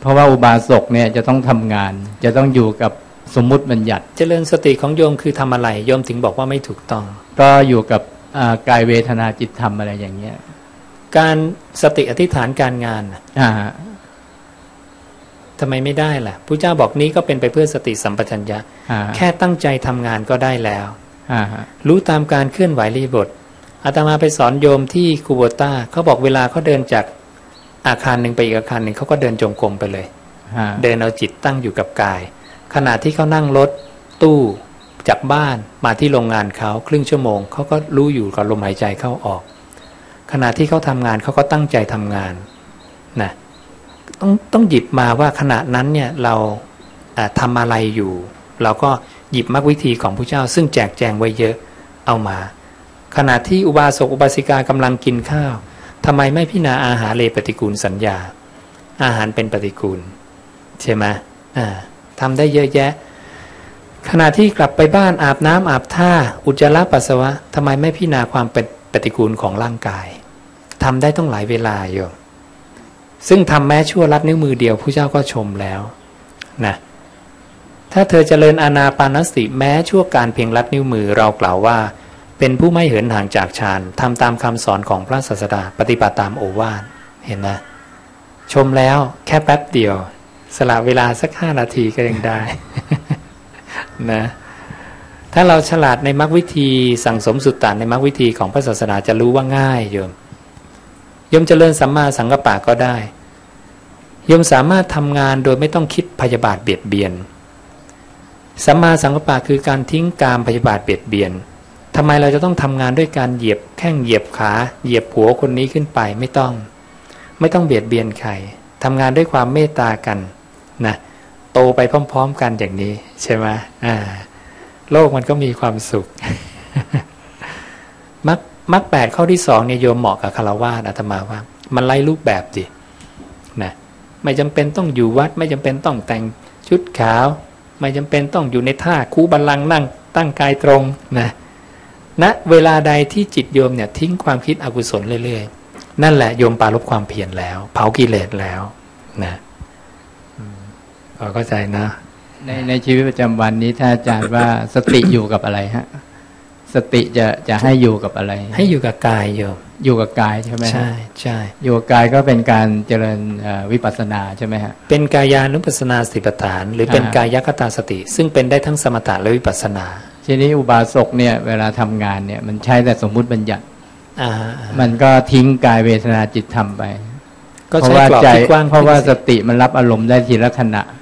เพราะว่าอุบาสกเนี่ยจะต้องทำงาน จะต้องอยู่กับสมมุติบัญญัติ เจริญสติของโยมคือทำอะไรโยมถึงบอกว่าไม่ถูกต้อง ก็อยู่กับอ่า กายเวทนาจิตธรรมอะไรอย่างเงี้ย การสติอธิษฐานการงานน่ะอ่าทำไมไม่ได้ล่ะพระเจ้าบอกนี้ก็เป็นไปเพื่อสติสัมปชัญญะอ่าแค่ตั้งใจทำงานก็ได้แล้วอ่ารู้ตามการเคลื่อนไหวรีบทอาตมาไปสอนโยมที่คูโบต้าเขาบอกเวลาเขาเดินจากอาคารหนึ่งไปอีกอาคารหนึ่งเขาก็เดินจงกรมไปเลยอ่าเดินเอาจิตตั้งอยู่กับกาย ขณะที่เขานั่งรถตู้ จากบ้านมาที่โรงงานเขาครึ่งชั่วโมงเขาก็รู้อยู่กับลมหายใจเข้าออก ขณะที่เขาทำงานเขาก็ตั้งใจทำงานนะต้องต้องหยิบมาว่าขณะนั้นเนี่ยเราอ่าทำอะไรอยู่ เราก็หยิบมรรควิธีของพระเจ้า ซึ่งแจกแจงไว้เยอะเอามา ขณะที่อุบาสกอุบาสิกากำลังกินข้าวทำไมไม่พิจารณาอาหารเลปฏิกูลสัญญา อาหารเป็นปฏิกูล ใช่ไหมทำได้เยอะแยะ ขณะที่กลับไปบ้านอาบน้ำอาบท่า อุจจาระปัสสาวะทำไมไม่พิจารณาความเป็นปฏิกูลของร่างกายทำได้ต้องหลายเวลาโยมซึ่งทำแม้ชั่วลัดนิ้วมือเดียวผู้เจ้าก็ชมแล้วนะถ้าเธอเจริญอานาปานสติแม้ชั่วการเพียงลัดนิ้วมือเรากล่าวว่า เป็นผู้ไม่เหินห่างจากฌานทำตามคำสอนของพระศาสดาปฏิบัติตามโอวาทเห็นไหมชมแล้วแค่แป๊บเดียว สละเวลาสักห้านาทีก็ยังได้ นะถ้าเราฉลาดในมรรควิธีสั่งสมสุตตานในมรรควิธีของพระศาสนาจะรู้ว่าง่ายโยมโยมเจริญสัมมาสังกัปปะก็ได้โยมสามารถทำงานโดยไม่ต้องคิดพยาบาทเบียดเบียนสัมมาสังกัปปะคือการทิ้งกามพยาบาทเบียดเบียนทำไมเราจะต้องทำงานด้วยการเหยียบแข้งเหยียบขาเหยียบหัวคนนี้ขึ้นไปไม่ต้อง ไม่ต้องเบียดเบียนใครทำงานด้วยความเมตตากันนะ โตไปพร้อม ๆ กันอย่างนี้ ใช่ไหมอ่า โลกมันก็มีความสุขมักมักแปดข้อที่สองเนี่ยโยมเหมาะกับคารวาสอาตมาว่า มันไล่รูปแบบดินะไม่จำเป็นต้องอยู่วัด ไม่จำเป็นต้องแต่งชุดขาว ไม่จำเป็นต้องอยู่ในท่าคู่บัลลังก์นั่ง ตั้งกายตรงนะณนะเวลาใดที่จิตโยมเนี่ยทิ้งความคิดอกุศลเรื่อยๆ นั่นแหละโยมปรารบความเพียรแล้ว เผากิเลสแล้วนะ อเข้าใจนะ ในในชีวิตประจำวันนี้ถ้าอาจารย์ว่าสติอยู่กับอะไรฮะ สติจะจะให้อยู่กับอะไร ให้อยู่กับกายโยมอยู่กับกายใช่ไหมฮะใช่ใช่อยู่กับกายก็เป็นการเจริญเอ่อวิปัสสนาใช่ไหมฮะ เป็นกายานุปัสสนาสติปัฏฐาน หรือเป็นอ่า กายคตาสติ ซึ่งเป็นได้ทั้งสมถะและวิปัสสนาทีนี้อุบาสกเนี่ยเวลาทำงานเนี่ยมันใช้แต่สมมุติบัญญัติ อ่าอ่ามันก็ทิ้งกายเวทนาจิตธรรมไปก็เพราะใช้ว่ากรอบใจที่กว้างเพราะว่าขึ้นสติมันรับอารมณ์ได้ทีละขณะอ่า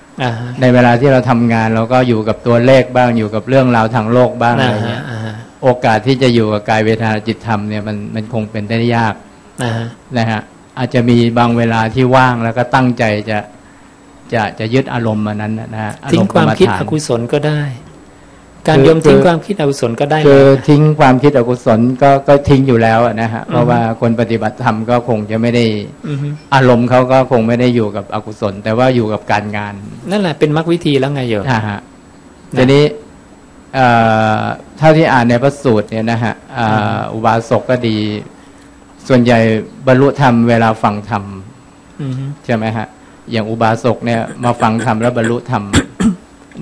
ในเวลาที่เราทำงานเราก็อยู่กับตัวเลขบ้างอยู่กับเรื่องราวทางโลกบ้างอ่าอะไรเงี้ยอ่าโอกาสที่จะอยู่กับกายเวทนาจิตธรรมเนี่ยมันมันคงเป็นได้ยากอ่านะฮะอาจจะมีบางเวลาที่ว่างแล้วก็ตั้งใจจะจะจะยึดอารมณ์มานั้นนะฮะอารทิ้งมณ์ความคิดกรรอฐนกุศลก็ได้ การคือโยมทิ้งคือความคิดอกุศลก็ได้คือเลยทิ้งความคิดอกุศลก็ก็ทิ้งอยู่แล้วอะนะฮะเพราะว่าคนปฏิบัติธรรมก็คงจะไม่ได้อือฮึอารมณ์เขาก็คงไม่ได้อยู่กับอกุศล แต่ว่าอยู่กับการงาน นั่นแหละเป็นมรรควิธีแล้วไงโยมนะฮะนะทีนี้เอ่อเท่าที่อ่านในพระสูตรเนี่ยนะฮะอ่าอุบาสกก็ดี ส่วนใหญ่บรรลุธรรมเวลาฟังธรรมอือฮึใช่ไหมฮะ อย่างอุบาสกเนี่ยมาฟังธรรมแล้วบรรลุธรรม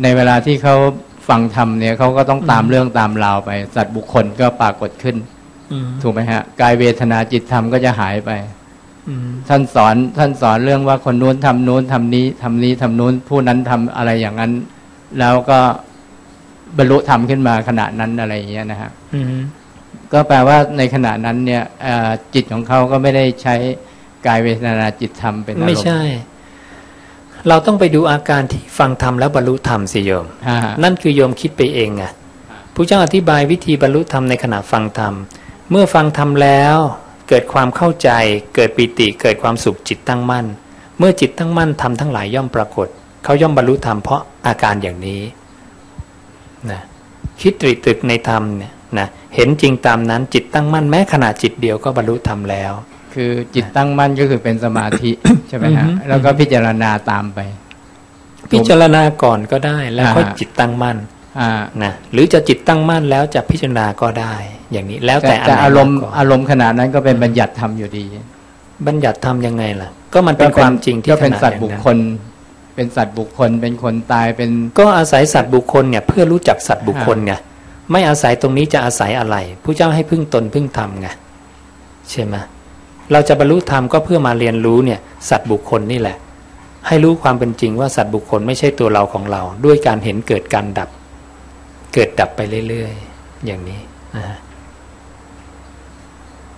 ในเวลาที่เขา ฟังธรรมเนี่ยเขาก็ต้องตามเรื่องตามราวไป สัตว์บุคคลก็ปรากฏขึ้นอืมถูกไหมฮะกายเวทนาจิตธรรมก็จะหายไปอืมท่านสอนท่านสอนเรื่องว่าคนนู้นทำนู้นทำนี้ทำนี้ทำนู้นผู้นั้นทำอะไรอย่างนั้น แล้วก็บรรลุธรรมขึ้นมาขณะนั้นอะไรอย่างเงี้ยนะฮะอืมก็แปลว่าในขณะนั้นเนี่ยเอ่อจิตของเขาก็ไม่ได้ใช้กายเวทนาจิตธรรมเป็นอารมณ์ไม่ใช่ เราต้องไปดูอาการที่ฟังธรรมแล้วบรรลุธรรมสิโยมฮะนั่นคือโยมคิดไปเองไงผู้เจ้าอธิบายวิธีบรรลุธรรมในขณะฟังธรรม เมื่อฟังธรรมแล้ว เกิดความเข้าใจ เกิดปิติ เกิดความสุขจิตตั้งมั่น เมื่อจิตตั้งมั่นธรรมทั้งหลายย่อมปรากฏ เขาย่อมบรรลุธรรมเพราะอาการอย่างนี้นะคิดตริตรึกในธรรมเนี่ยนะเห็นจริงตามนั้นจิตตั้งมั่นแม้ขณะจิตเดียวก็บรรลุธรรมแล้ว คือจิตตั้งมั่นก็คือเป็นสมาธิใช่ไหมฮะอือฮึแล้วก็พิจารณาตามไป พิจารณาก่อนก็ได้แล้วค่อยอ่าจิตตั้งมั่นอ่านะหรือจะจิตตั้งมั่นแล้วจะพิจารณาก็ได้ อย่างนี้แล้วแต่แต่แต่นไหนอารมณ์ก่นอารมณ์ขณะนั้นก็เป็นบัญญัติธรรมอยู่ดี บัญญัติทำยังไงล่ะ ก็มันเป็นความจริงที่ก็เป็นขนาดสัตว์อย่างบุคนั้นคล เป็นสัตว์บุคคลเป็นคนตายเป็น ก็อาศัยสัตว์บุคคลเนี่ยเพื่อรู้จักสัตว์บุคคลไงไม่อาศัยตรงนี้จะอาศัยอะไรผู้เจ้าให้พึ่งตนพึ่งธรรมไงใช่ไหม เราจะบรรลุธรรมก็เพื่อมาเรียนรู้เนี่ยสัตว์บุคคลนี่แหละ ให้รู้ความเป็นจริงว่าสัตว์บุคคลไม่ใช่ตัวเราของเรา ด้วยการเห็นเกิดการดับ เกิดดับไปเรื่อยๆ อย่างนี้นะ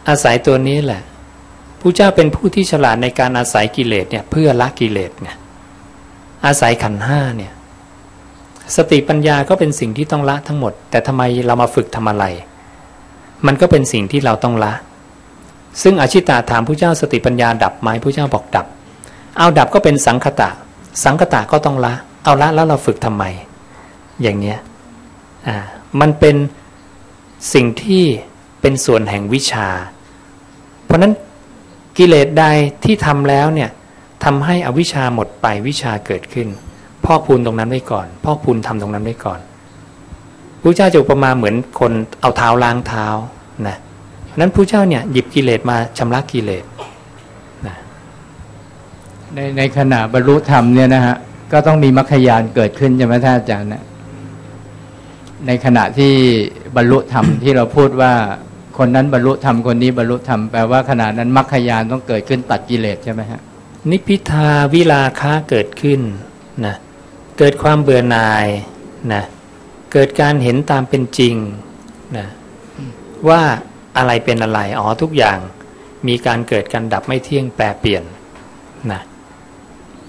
อาศัยตัวนี้แหละผู้เจ้าเป็นผู้ที่ฉลาดในการอาศัยกิเลสเนี่ยเพื่อละกิเลสเนี่ยอาศัยขันห้าเนี่ยสติปัญญาก็เป็นสิ่งที่ต้องละทั้งหมด แต่ทำไมเรามาฝึกทำอะไร มันก็เป็นสิ่งที่เราต้องละ ซึ่งอาชิตาถามผู้เจ้าสติปัญญาดับไหมผู้เจ้าบอกดับ เอาดับก็เป็นสังคตะ สังคตะก็ต้องละ เอาละแล้วเราฝึกทำไม อย่างเนี้ยอ่ามันเป็นสิ่งที่เป็นส่วนแห่งวิชา เพราะฉะนั้นกิเลสใดที่ทำแล้วเนี่ยทำให้อวิชาหมดไปวิชาเกิดขึ้นพ่อพูนตรงนั้นไว้ก่อนพ่อพูนทำตรงนั้นไว้ก่อนพระเจ้าจะอุปมาเหมือนคนเอาเท้าล้างเท้านะ นั้นพระเจ้าเนี่ยหยิบกิเลสมาชำระกิเลสนะในในขณะบรรลุธรรมเนี่ยนะฮะก็ต้องมีมรรคยานเกิดขึ้นใช่ไหมท่านอาจารย์นะในขณะที่บรรลุธรรมที่เราพูดว่าคนนั้นบรรลุธรรมคนนี้บรรลุธรรมแปลว่าขณะนั้นมรรคยานต้องเกิดขึ้นตัดกิเลสใช่ไหมฮะนิพพิทาวิลาคะเกิดขึ้นนะเกิดความเบื่อหน่ายนะเกิดการเห็นตามเป็นจริงนะว่า อะไรเป็นอะไร อ๋อทุกอย่างมีการเกิดการดับไม่เที่ยงแปรเปลี่ยนนะ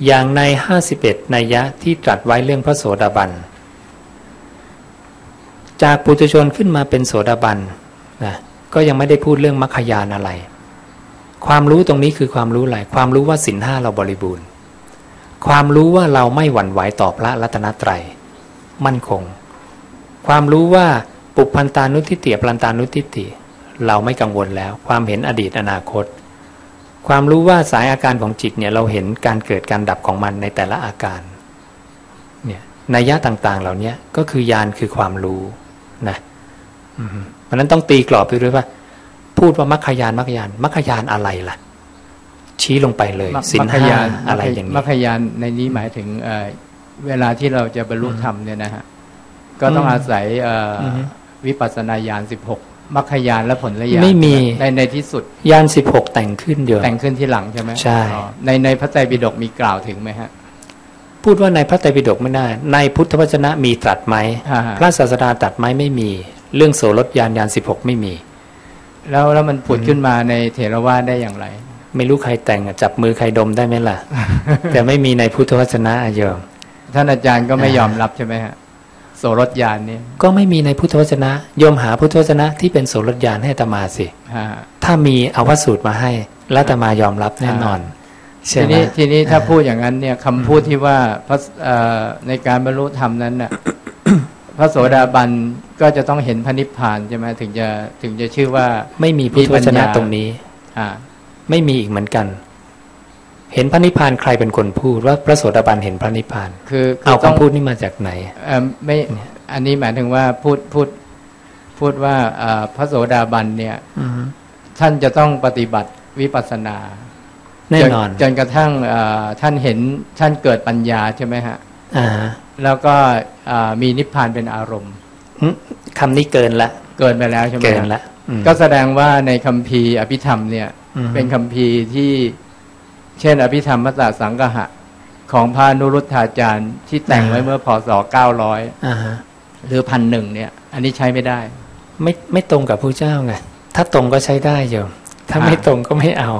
อย่างใน 51นัยยะที่ตรัสไว้เรื่องพระโสดาบัน จากปุถุชนขึ้นมาเป็นโสดาบันนะก็ยังไม่ได้พูดเรื่องมรรคยานอะไร ความรู้ตรงนี้คือความรู้อะไร ความรู้ว่าสินห้าเราบริบูรณ์ ความรู้ว่าเราไม่หวั่นไหวต่อพระรัตนตรัย มั่นคง ความรู้ว่าปุพันตานุทิฏฐิปรันตานุทิฏฐิ เราไม่กังวลแล้ว ความเห็นอดีตอนาคต ความรู้ว่าสายอาการของจิตเนี่ยเราเห็นการเกิดการดับของมันในแต่ละอาการเนี่ยนัยยะต่าง ๆ เหล่านี้ก็คือยานคือความรู้นะอือฮึเพราะฉะนั้นต้องตีกรอบไปด้วยว่า พูดว่ามัคคยานมัคคยานมัคคยานอะไรล่ะ ชี้ลงไปเลยมรรสินมรรคห้ายานอะไรอย่างมรนี้รคยานในนี้หมายถึงเอ่อเวลาที่เราจะบรรลุธรรมเนี่ยนะฮะก็ต้องอืมอาศัยเอ่อออฮึวิปัสสนาญาณสิบหก มรรคยานและผลญาณไม่มีในในที่สุดยานสิบหกแต่งขึ้นเดียวแต่งขึ้นที่หลังใช่ไหมใช่อ๋อในในพระไตรปิฎกมีกล่าวถึงไหมฮะ พูดว่าในพระไตรปิฎกไม่ได้ ในพุทธวจนะมีตรัสไหมอ่าฮะพระศาสดาตรัสไหมไม่มี เรื่องโสรถยานยานสิบหกไม่มี แล้วแล้วมันผุดขึ้นมาในเถรวาทได้อย่างไร ไม่รู้ใครแต่งอะจับมือใครดมได้ไหมล่ะ แต่ไม่มีในพุทธวจนะอะโยมท่านอาจารย์ก็ไม่อ่ายยอมรับใช่ไหมฮะ โสรถยานนี่ก็ไม่มีในพุทธวจนะโยมหาพุทธวจนะที่เป็นโสรถยานให้อาตมาสิฮะถ้ามีเอาพระสูตรมาให้ แล้วอาตมายอมรับแน่นอนใช่ทีไหมนี้ทีนี้ถ้าพูดอย่างนั้นเนี่ยคำพูดที่ว่าพระเอ่อในการบรรลุธรรมนั้นน่ะพระโสดาบันก็จะต้องเห็นพระนิพพานใช่ไหมถึงจะถึงจะชื่อว่าไม่มีพุทธวจนะตรงนี้อ่าไม่มีอีกเหมือนกัน เห็นพระนิพพานใครเป็นคนพูดว่าพระโสดาบันเห็นพระนิพพาน คือคืเอาต้องคำพูดนี่มาจากไหนเอ่อไม่อันนี้หมายถึงว่าพูดพูดพูดว่าอ่าพระโสดาบันเนี่ยท่านจะต้องปฏิบัติวิปัสสนาแน่นอนจจนกระทั่งอ่าท่านเห็นท่านเกิดปัญญาใช่ไหมฮะอ่าแล้วก็อ่ามีนิพพานเป็นอารมณ์อืมคำนี้เกินละ เกินไปแล้วใช่ไหมเกินฮะละอืมก็แสดงว่าในคัมภีร์อภิธรรมเนี่ยอืมเป็นคัมภีร์ที่ เช่น อภิธรรมมัตตสังกหะ ของพระนุรุทธาจารย์ ที่แต่งไว้เมื่อพศ900อ่าฮะหรือพันหนึ่งเนี่ย อันนี้ใช้ไม่ได้ ไม่ไม่ตรงกับผู้เจ้าไงถ้าตรงก็ใช้ได้อยู่ถ้าอ่าไม่ตรงก็ไม่เอา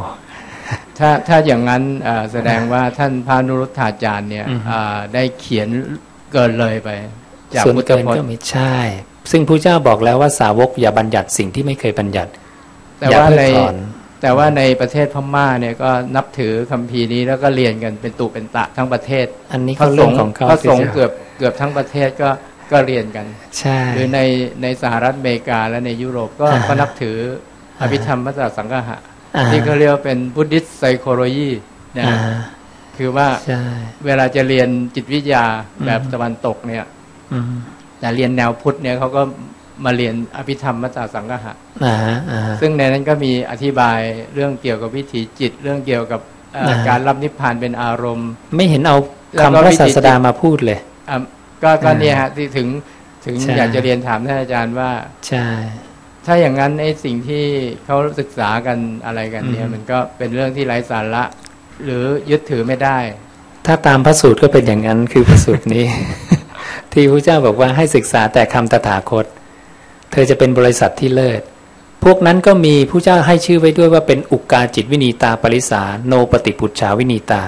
ถ้าถ้าอย่างนั้นเอ่อแสดงว่าท่านพระนุรุทธาจารย์เนี่ยอืมอ่าได้เขียนเกินเลยไป จากส่วนพุทธเกินพจก็น์ไม่ใช่ ซึ่งผู้เจ้าบอกแล้วว่าสาวกอย่าบัญญัติสิ่งที่ไม่เคยบัญญัติแต่อย่าว่าเพิกในถอน แต่ว่าในประเทศพม่าเนี่ยก็นับถือคัมภีร์นี้แล้วก็เรียนกันเป็นตุเป็นตะทั้งประเทศ อันนี้พระเขาสเรื่องงฆ์ของเขาพระสงฆ์ที่จะเกือบเกือบทั้งประเทศก็ก็เรียนกันใช่หรือในในสหรัฐอเมริกาและในยุโรปก็อ่าก็นับถืออภิธรรมมัตตสังฆะอ่าที่เขาเรียกว่าเป็น Buddhist psychology นะอ่าคือว่าใช่เวลาจะเรียนจิตวิทยาแบบอืมตะวันตกเนี่ยอืมแต่เรียนแนวพุทธเนี่ยเขาก็ มาเรียนอภิธรรมมัตตสังฆะอ่าฮะอ่าฮะซึ่งในนั้นก็มีอธิบายเรื่องเกี่ยวกับวิถีจิต เรื่องเกี่ยวกับเอ่ออ่าการรับนิพพานเป็นอารมณ์ ไม่เห็นเอาแล้วก็คำพระวิธีศาสดามาพูดเลยอะก็ก็อ่าเนี่ยฮะที่ถึงถึงใช่อยากจะเรียนถามท่านอาจารย์ว่าใช่ถ้าอย่างนั้นไอ้สิ่งที่เขาศึกษากันอะไรกันเนี่ยอืมมันก็เป็นเรื่องที่ไร้สาระ หรือยึดถือไม่ได้ ถ้าตามพระสูตรก็เป็นอย่างนั้นคือพระสูตรนี้ ที่พระเจ้าบอกว่าให้ศึกษาแต่คำตถาคต เธอจะเป็นบริษัทที่เลิศ พวกนั้นก็มีผู้เจ้าให้ชื่อไว้ด้วยว่าเป็นอุกกาจิตวินีตาปริสาโนปฏิปุจฉาวินีตา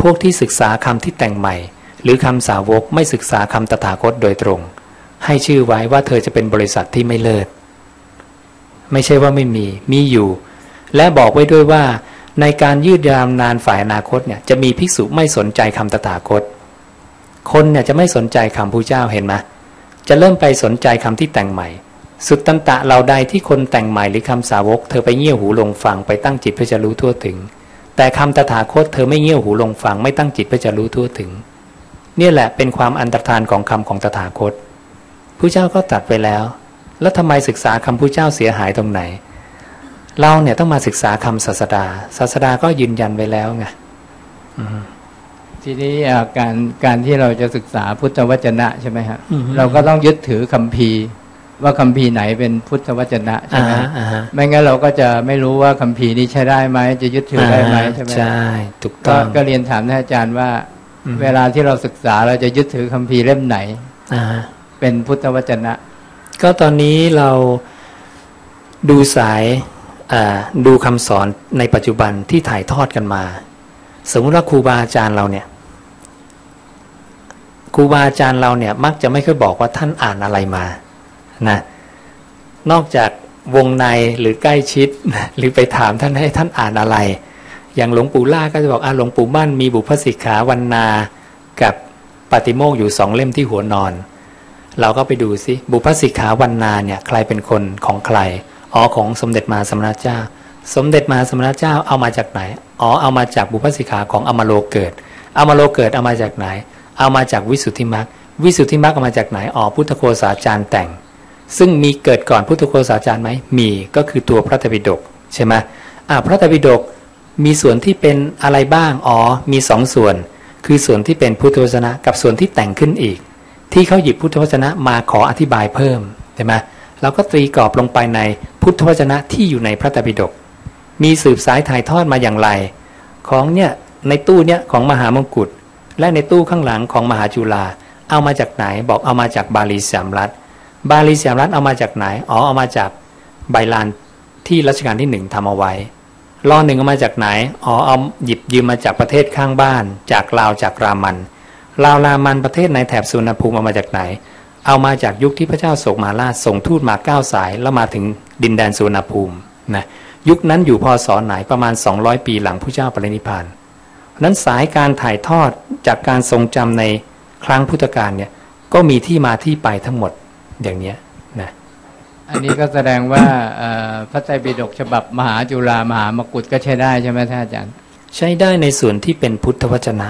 พวกที่ศึกษาคำที่แต่งใหม่ หรือคำสาวกไม่ศึกษาคำตถาคตโดยตรง ให้ชื่อไว้ว่าเธอจะเป็นบริษัทที่ไม่เลิศ ไม่ใช่ว่าไม่มี มีอยู่ และบอกไว้ด้วยว่า ในการยืดยาวนานฝ่ายอนาคตเนี่ยจะมีภิกษุไม่สนใจคำตถาคต คนเนี่ยจะไม่สนใจคำพระเจ้าเห็นไหมจะเริ่มไปสนใจคำที่แต่งใหม่ สุดตันตะเราใดที่คนแต่งใหม่หรือคำสาวก เธอไปเงี่ยวหูลงฟังไปตั้งจิตเพื่อจะรู้ทั่วถึง แต่คำตถาคตเธอไม่เงี่ยวหูลงฟังไม่ตั้งจิตเพื่อจะรู้ทั่วถึง เนี่ยแหละเป็นความอันตรธานของคำของตถาคตผู้เจ้าก็ตรัดไปแล้ว แล้วทำไมศึกษาคำผู้เจ้าเสียหายตรงไหน เราเนี่ยต้องมาศึกษาคำศาสดาศาสดาก็ยืนยันไว้แล้วไงทีนี้อะการการที่เราจะศึกษาพุทธวจนะใช่ไหมฮะอือฮึเราก็ต้องยึดถือคัมภีร์ ว่าคัมภีร์ไหนเป็นพุทธวจนะใช่อ่าไหมฮะอ่าฮะไม่งั้นเราก็จะไม่รู้ว่าคัมภีร์นี้ใช้ได้ไหมจะยึดถือได้ไหมใช่ไหมใช่ถูกก็ต้องก็เรียนถามท่านอาจารย์ว่าอืมเวลาที่เราศึกษาเราจะยึดถือคัมภีร์เล่มไหนอ่าฮะเป็นพุทธวจนะ ก็ตอนนี้เราดูสายอ่าดูคำสอนในปัจจุบันที่ถ่ายทอดกันมา สมมติว่าครูบาอาจารย์เราเนี่ยครูบาอาจารย์เราเนี่ยมักจะไม่ค่อยบอกว่าท่านอ่านอะไรมา นะนอกจากวงในหรือใกล้ชิด หรือไปถามท่านให้ท่านอ่านอะไร อย่างหลวงปู่ล่าก็จะบอกอ่าหลวงปู่มั่นมีบุพสิกขาวันนากับปาติโมกข์อยู่สองเล่มที่หัวนอน เราก็ไปดูซิบุพสิกขาวันนาเนี่ยใครเป็นคนของใครอ๋อของสมเด็จมาสมณเจ้า สมเด็จมาสมณเจ้าเอามาจากไหนอ๋อเอามาจากบุพสิกขาของอมโลเกิดอมโลเกิดเอามาจากไหน เอามาจากวิสุทธิมรรควิสุทธิมรรคเอามาจากไหนอ๋อพุทธโคสาจารย์แต่ง ซึ่งมีเกิดก่อนพุทธโคสาจารย์ไหมมีก็คือตัวพระตรปิฎกใช่ไหมอ่าพระตรปิฎกมีส่วนที่เป็นอะไรบ้างอ๋อมีสองส่วน คือส่วนที่เป็นพุทธวจนะ กับส่วนที่แต่งขึ้นอีก ที่เขาหยิบพุทธวจนะมาขออธิบายเพิ่มใช่ไหมเราก็ตรีกรอบลงไปในพุทธวจนะที่อยู่ในพระตรปิฎกมีสืบสายถ่ายทอดมาอย่างไร ของเนี่ยในตู้เนี่ยของมหามงกุฎและในตู้ข้างหลังของมหาจุฬาเอามาจากไหนบอกเอามาจากบาลีสามรัฐ บาลีสยามรัฐเอามาจากไหน อ๋อเอามาจากใบลานที่รัชกาลที่หนึ่งทำเอาไว้รอหนึ่งเอามาจากไหน อ๋อเอาหยิบยืมมาจากประเทศข้างบ้าน จากลาวจากรามัน ลาวรามันประเทศในแถบสุวรรภูมิเอามาจากไหน เอามาจากยุคที่พระเจ้าโศกมาราส่งทูตมาเก้าสาย แล้วมาถึงดินแดนสุวรรภูมินะยุคนั้นอยู่พศไหนประมาณ 200 ปีหลังพระเจ้าปรินิพานเพราะนั้นสายการถ่ายทอดจากการทรงจำในครั้งพุทธกาลเนี่ยก็มีที่มาที่ไปทั้งหมด อย่างเนี้ยนะอันนี้ก็แสดงว่าเอ่อพระไตรปิฎกฉบับมหาจุฬามหามกุฏก็ใช้ได้ใช่ไหมท่านอาจารย์ ใช้ได้ในส่วนที่เป็นพุทธวจนะ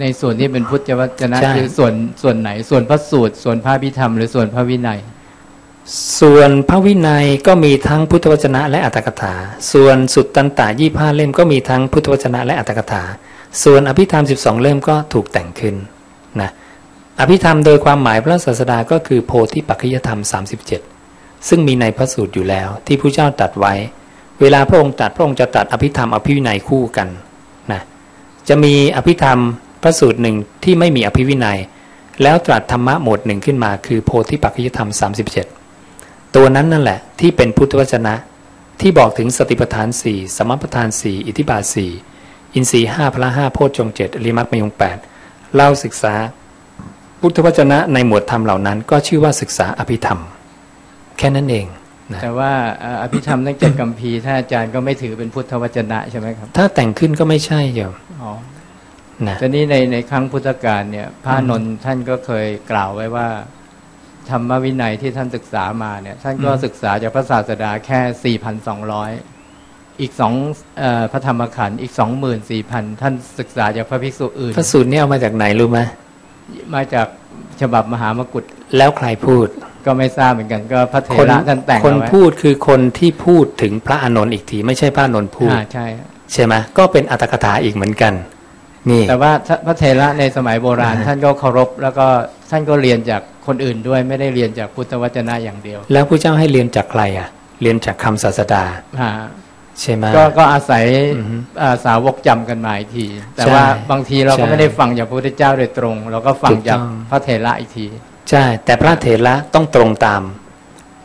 ในส่วนที่เป็นพุทธวจนะใช่คือส่วนส่วนไหน ส่วนพระสูตร ส่วนพระพิธรรม หรือส่วนพระวินัย ส่วนพระวินัยก็มีทั้งพุทธวจนะและอัตถกถา ส่วนสุตตันตายี่ห้าเล่มก็มีทั้งพุทธวจนะและอัตถกถา ส่วนอภิธรรม12เล่มก็ถูกแต่งขึ้นนะ อภิธรรมโดยความหมายพระศาสดาก็คือโพธิปัจจยธรรม 37 ซึ่งมีในพระสูตรอยู่แล้ว ที่พระเจ้าตรัสไว้ เวลาพระองค์ตรัสพระองค์จะตรัสอภิธรรมอภิวินัยคู่กันนะจะมีอภิธรรมพระสูตรหนึ่งที่ไม่มีอภิวินัย แล้วตรัสธรรมะหมวดหนึ่งขึ้นมา คือโพธิปัจจยธรรม 37 ตัวนั้นนั่นแหละที่เป็นพุทธวจนะ ที่บอกถึงสติปัฏฐานสี่สมปัฏฐานสี่อิทิบาทสี่อินทรีย์ห้าพละห้าโพชฌงเจ็ดอริมรรคมยงแปดเล่าศึกษา พุทธวจนะในหมวดธรรมเหล่านั้น ก็ชื่อว่าศึกษาอภิธรรม แค่นั้นเองนะแต่ว่าเอ่ออภิธรรมทั้งเจ็ดกัมพีร์ท่านอาจารย์ก็ไม่ถือเป็นพุทธวจนะใช่ไหมครับ ถ้าแต่งขึ้นก็ไม่ใช่โยมอ๋อนะแต่นี้ในในครั้งพุทธกาลเนี่ยพระนนท์ท่านก็เคยกล่าวไว้ว่าธรรมวินัยที่ท่านศึกษามาเนี่ย ท่านก็ศึกษาจากพระศาสดาแค่ 4,200 อีกสองเออพระธรรมขันธ์อีก 24,000 ท่านศึกษาจากพระภิกษุอื่น พระสูตรนี้เอามาจากไหนรู้ไหม มาจากฉบับมหามกุฏแล้วใครพูด ก็ไม่ทราบเหมือนกัน ก็พระเถคนระท่านแต่งคนเอาไว้พูดคือคนที่พูดถึงพระอานนท์อีกที ไม่ใช่พระอานนท์พูดอ่าใช่ใช่ไหมก็เป็นอัตถกถาอีกเหมือนกันนี่แต่ว่าพระเถระในสมัยโบราณอ่าท่านก็เคารพ แล้วก็ท่านก็เรียนจากคนอื่นด้วยไม่ได้เรียนจากพุทธวจนะอย่างเดียว แล้วพระเจ้าให้เรียนจากใครอะ เรียนจากคำศาสดาอ่า ใช่ไหมก็ก็อาศัยอือฮึอ่าสาวกจำกันมาอีกที แต่ใช่ว่าบางทีเราใช่ก็ไม่ได้ฟังจากพระพุทธเจ้าโดยตรง เราก็ฟังถูกต้องจากพระเถระอีกที ใช่ แต่พระเถระต้องตรงตาม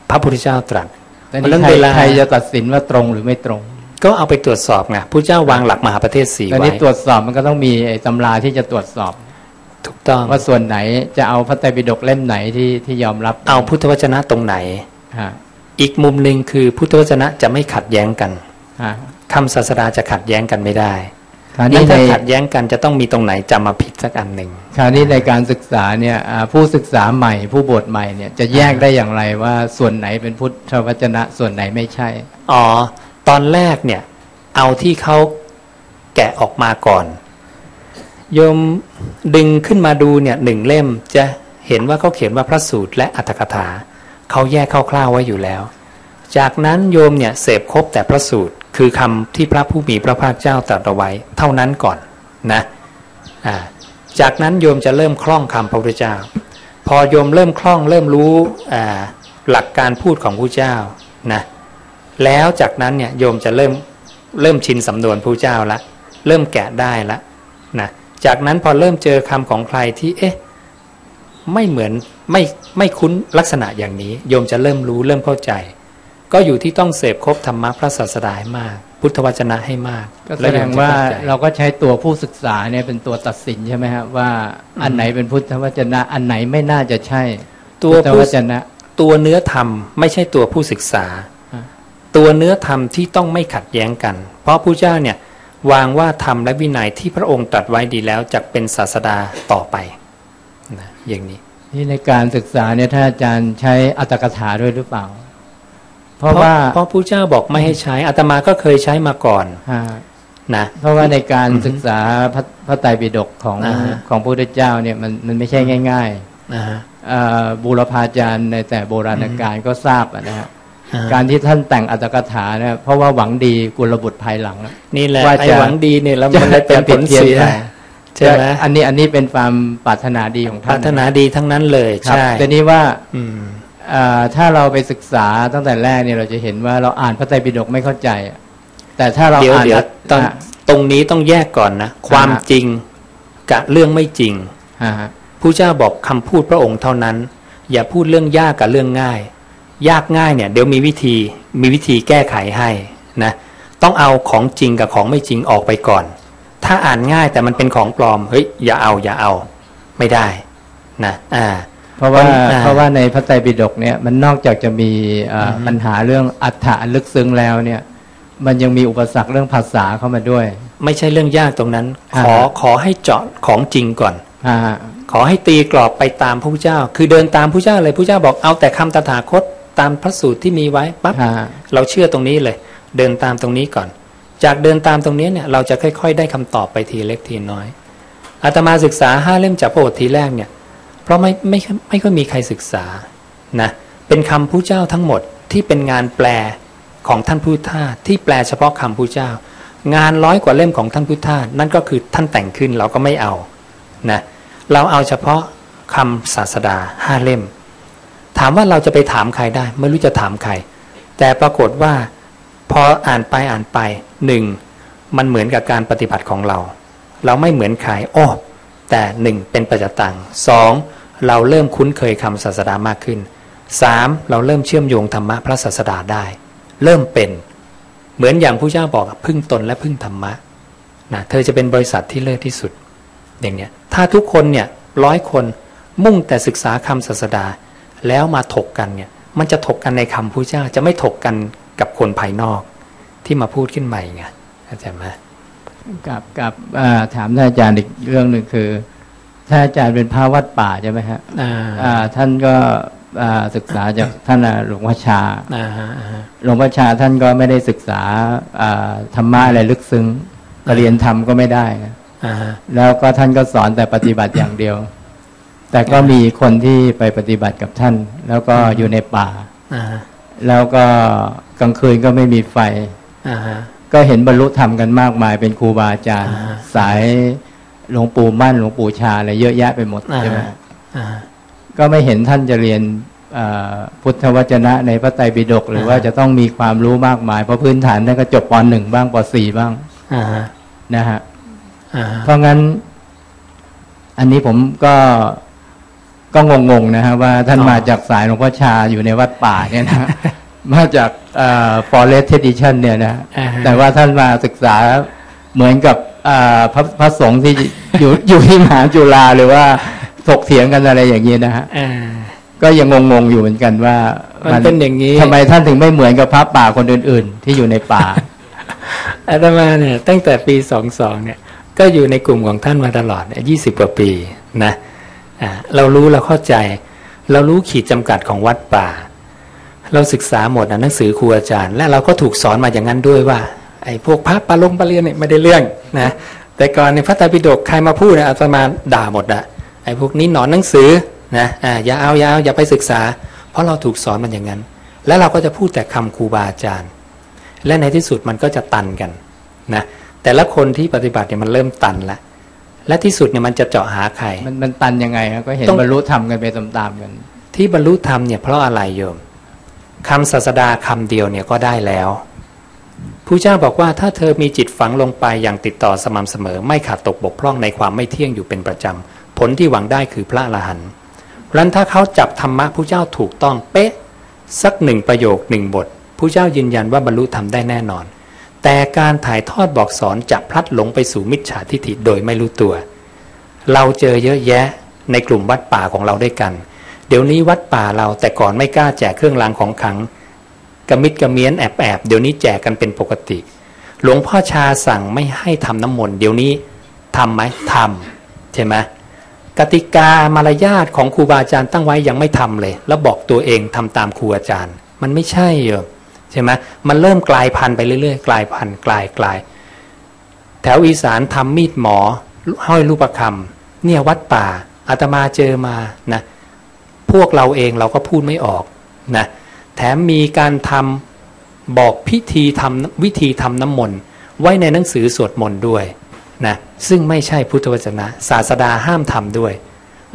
พระพุทธเจ้าตรัสแต่เพราะนี่ฉะนั้นใครเวลาใครจะตัดสินว่าตรงหรือไม่ตรง ก็เอาไปตรวจสอบไงพระเจ้าวางหลักมหาประเทศสี่แต่ไว้นี่ตรวจสอบมันก็ต้องมีไอ้ตำราที่จะตรวจสอบถูกต้องว่าส่วนไหนจะเอาพระไตรปิฎกเล่มไหนที่ที่ยอมรับ เอาพุทธวจนะตรงไหนฮะอีกมุมหนึ่งคือพุทธวจนะจะไม่ขัดแย้งกันฮะ คำศาสดาจะขัดแย้งกันไม่ได้คราวนี่นี้ในถ้าขัดแย้งกันจะต้องมีตรงไหนจำมาผิดสักอันหนึ่งคราวนี้ในการศึกษาเนี่ยอ่าผู้ศึกษาใหม่ ผู้บวชใหม่เนี่ยจะแยกได้อย่างไรว่าส่วนไหนเป็นพุทธวจนะส่วนไหนไม่ใช่ อ๋อ ตอนแรกเนี่ย เอาที่เขาแกะออกมาก่อนโยมดึงขึ้นมาดูเนี่ยหนึ่งเล่มจะเห็นว่าเขาเขียนว่าพระสูตรและอัตถกถาเขาแยกคร่าวๆไว้อยู่แล้ว จากนั้นโยมเนี่ยเสพครบแต่พระสูตร คือคำที่พระผู้มีพระภาคเจ้าตรัสเอาไว้ เท่านั้นก่อนนะจากนั้นโยมจะเริ่มคล่องคำพระพุทธเจ้า พอโยมเริ่มคล่องเริ่มรู้หลักการพูดของพระเจ้านะแล้วจากนั้นเนี่ยโยมจะเริ่มเริ่มชินสำนวนพระเจ้าละ เริ่มแกะได้ละนะจากนั้นพอเริ่มเจอคำของใครที่เอ๊ะไม่เหมือนไม่ไม่คุ้นลักษณะอย่างนี้ โยมจะเริ่มรู้เริ่มเข้าใจ ก็อยู่ที่ต้องเสพครบธรรมะพระศาสดาให้มาก พุทธวจนะให้มากก็แสดงว่าล้โยมจะเข้ใจเราก็ใช้ตัวผู้ศึกษาเนี่ยเป็นตัวตัดสินใช่ไหมฮะว่าอันไหนเป็นพุทธวจนะ อันไหนไม่น่าจะใช่ ตัวพุทธผู้วจนะ ตัวเนื้อธรรมไม่ใช่ตัวผู้ศึกษาอ่าตัวเนื้อธรรมที่ต้องไม่ขัดแย้งกัน เพราะพระเจ้าเนี่ยวางว่าธรรมและวินัยที่พระองค์ตรัสไว้ดีแล้วจะเป็นศาสดาต่อไปนะอย่างนี้ที่ในการศึกษาเนี่ยท่านอาจารย์ใช้อัตถกถาด้วยหรือเปล่า เพราะว่าเพราะพระเจ้าบอกไม่ให้ใช้อาตมาก็เคยใช้มาก่อนอ่านะเพราะว่าในการอือฮึศึกษาพระพระไตรปิฎกของอ่าฮะของพระพุทธเจ้าเนี่ยมันมันไม่ใช่ง่ายนะฮะๆอ่าบูรพาจารย์ในแต่โบราณกาลก็ทราบอะนะฮะอ่าการที่ท่านแต่งอัตถกถาเนี่ยเพราะว่าหวังดีกุลบุตรภายหลังอะนี่แหละว่าไอ้จะหวังดีเนี่ยแล้วมันเลยเป็นผลเสียจะใช่ไหมอันนี้อันนี้เป็นความปรารถนาดีของพัท่านฒนาดีทั้งนั้นเลยครับใช่แต่นี้ว่า อืมอ่า ถ้าเราไปศึกษาตั้งแต่แรกเนี่ยเราจะเห็นว่าเราอ่านพระไตรปิฎกไม่เข้าใจอะแต่ถ้าเราเดี๋ยวอ่านเดี๋ยวตอนอะตรงนี้ต้องแยกก่อนนะ ความอ่าฮะจริงกับเรื่องไม่จริงอ่าฮะผู้เจ้าบอกคำพูดพระองค์เท่านั้น อย่าพูดเรื่องยากกับเรื่องง่าย ยากง่ายเนี่ยเดี๋ยวมีวิธีมีวิธีแก้ไขให้นะต้องเอาของจริงกับของไม่จริงออกไปก่อน ถ้าอ่านง่ายแต่มันเป็นของปลอมเฮ้ยอย่าเอาอย่าเอา ไม่ได้นะอ่า เพราะว่าอ่าเพราะว่าในพระไตรปิฎกเนี่ยมันนอกจากจะมีอ่าอือฮึปัญหาเรื่องอัฏฐะลึกซึ้งแล้วเนี่ย มันยังมีอุปสรรคเรื่องภาษาเข้ามาด้วย ไม่ใช่เรื่องยากตรงนั้น ขอ่าอขอให้เจาะของจริงก่อนอ่าขอให้ตีกรอบไปตามพระพุทธเจ้า คือเดินตามพระพุทธเจ้าเลยพระพุทธเจ้าบอกเอาแต่คำตถาคตตามพระสูตรที่มีไว้ปั๊บอ่าเราเชื่อตรงนี้เลย เดินตามตรงนี้ก่อน จากเดินตามตรงนี้เนี่ยเราจะค่อย ๆ ได้คำตอบไปทีเล็กทีน้อยอาตมาศึกษาห้าเล่มจากพระโอษฐ์ทีแรกเนี่ย เพราะไม่ไม่ไม่ค่อยมีใครศึกษานะเป็นคำผู้เจ้าทั้งหมดที่เป็นงานแปลของท่านพุทธาที่แปลเฉพาะคำผู้เจ้า งานร้อยกว่าเล่มของท่านพุทธานั่นก็คือท่านแต่งขึ้นเราก็ไม่เอานะเราเอาเฉพาะคำศาสดาห้าเล่ม ถามว่าเราจะไปถามใครได้ ไม่รู้จะถามใคร แต่ปรากฏว่าพออ่านไปอ่านไปหนึ่งมันเหมือนกับการปฏิบัติของเรา เราไม่เหมือนใครอ้อแต่หนึ่งเป็นปัจจตังสอง เราเริ่มคุ้นเคยคำศาสดามากขึ้นสามเราเริ่มเชื่อมโยงธรรมะพระศาสดาได้ เริ่มเป็น เหมือนอย่างผู้เจ้าบอกพึ่งตนและพึ่งธรรมะนะเธอจะเป็นบริษัทที่เลิศที่สุด อย่างเนี้ยถ้าทุกคนเนี่ยร้อยคนมุ่งแต่ศึกษาคำศาสดา แล้วมาถกกันเนี่ยมันจะถกกันในคำผู้เจ้าจะไม่ถกกันกับคนภายนอกที่มาพูดขึ้นใหม่ไงเข้าใจไหมกับกับถามท่านอาจารย์อีกเรื่องหนึ่งคือ ท่านอาจารย์เป็นพระวัดป่าใช่ไหมฮะอ่าอ่าท่านก็อ่าศึกษาจากท่านหลวงพ่อชาอ่าฮะอ่าฮะหลวงพ่อชาท่านก็ไม่ได้ศึกษาอ่าธรรมะอะไรลึกซึ้งเรียนธรรมก็ไม่ได้นะอ่าฮะแล้วก็ท่านก็สอนแต่ปฏิบัติอย่างเดียว แต่ก็มีคนที่ไปปฏิบัติกับท่าน แล้วก็อยู่ในป่าอ่าฮะแล้วก็กลางคืนก็ไม่มีไฟอ่าฮะก็เห็นบรรลุธรรมกันมากมายเป็นครูบาอาจารย์อ่าสาย หลวงปู่มั่นหลวงปู่ชาอะไรเยอะแยะไปหมดอ่าใช่ไหมอ่าฮะก็ไม่เห็นท่านจะเรียนเอ่อพุทธวจนะในพระไตรปิฎกหรือว่าอ่าจะต้องมีความรู้มากมาย เพราะพื้นฐานท่านก็จบปหนึ่งบ้างปสี่บ้างอ่าฮะนะฮะอ่าฮะเพราะงั้น อันนี้ผมก็ก็งงๆนะฮะว่าท่านมาจากสายหลวงพ่อชาอยู่ในวัดป่าเนี่ยนะมาจากเอ่อ forest tradition เนี่ยนะอ่าฮะแต่ว่าท่านมาศึกษาเหมือนกับเอ่อ พระพระสงฆ์ที่อยู่อยู่ที่มหาจุฬาหรือว่าถกเถียงกันอะไรอย่างนี้นะฮะอ่าก็ยังงงๆอยู่เหมือนกันว่ามันเป็นอย่างนี้ทำไมท่านถึงไม่เหมือนกับพระป่าคนอื่น ๆ ที่อยู่ในป่าอาตมาเนี่ย ตั้งแต่ปีสองสองเนี่ย ก็อยู่ในกลุ่มของท่านมาตลอดยี่สิบกว่าปีนะอ่าเรารู้เราเข้าใจ เรารู้ขีดจำกัดของวัดป่า เราศึกษาหมดนะหนังสือครูอาจารย์ และเราก็ถูกสอนมาอย่างนั้นด้วยว่า ไอ้พวกพระปาลงปาเรียนเนี่ยไม่ได้เรื่องนะแต่ก่อนในพระไตรปิฎกใครมาพูดเนี่ยอาตมาด่าหมดอะไอ้พวกนี้หนอนหนังสือนะอ่าอย่าเอาอย่าเอาอย่าไปศึกษา เพราะเราถูกสอนมันอย่างนั้น แล้วเราก็จะพูดแต่คำครูบาอาจารย์ และในที่สุดมันก็จะตันกันนะแต่ละคนที่ปฏิบัติเนี่ยมันเริ่มตันละและที่สุดเนี่ยมันจะเจาะหาใครมันมันตันยังไงครับก็เห็นต้องบรรลุธรรมกันไปตามๆกันที่บรรลุธรรมเนี่ยเพราะอะไรโยมคำศาสดาคำเดียวเนี่ยก็ได้แล้ว ผู้เจ้าบอกว่าถ้าเธอมีจิตฝังลงไปอย่างติดต่อสม่ำเสมอ ไม่ขาดตกบกพร่องในความไม่เที่ยงอยู่เป็นประจำ ผลที่หวังได้คือพระอรหันต์เพราะฉะนั้นถ้าเขาจับธรรมะผู้เจ้าถูกต้องเป๊ะ สักหนึ่งประโยคหนึ่งบทผู้เจ้ายืนยันว่าบรรลุธรรมได้แน่นอน แต่การถ่ายทอดบอกสอนจะพลัดหลงไปสู่มิจฉาทิฏฐิโดยไม่รู้ตัว เราเจอเยอะแยะในกลุ่มวัดป่าของเราด้วยกัน เดี๋ยวนี้วัดป่าเราแต่ก่อนไม่กล้าแจกเครื่องรางของขลัง กระมิดกระเมียนแอบแอบเดี๋ยวนี้แจกกันเป็นปกติ หลวงพ่อชาสั่งไม่ให้ทำน้ำมนต์เดี๋ยวนี้ทำไหมทำใช่ไหมกติกามารยาทของครูบาอาจารย์ตั้งไว้ยังไม่ทำเลย แล้วบอกตัวเองทำตามครูอาจารย์ มันไม่ใช่เหรอใช่ไหมมันเริ่มกลายพันธุ์ไปเรื่อยๆ กลายพันธุ์กลายกลายแถวอีสานทำมีดหมอห้อยรูปคำเนี่ยวัดป่าอาตมาเจอมานะพวกเราเองเราก็พูดไม่ออกนะ แถมมีการทำบอกพิธีทำวิธีทำน้ำมนต์ไว้ในหนังสือสวดมนต์ด้วยนะซึ่งไม่ใช่พุทธวจนะ ศาสดาห้ามทำด้วย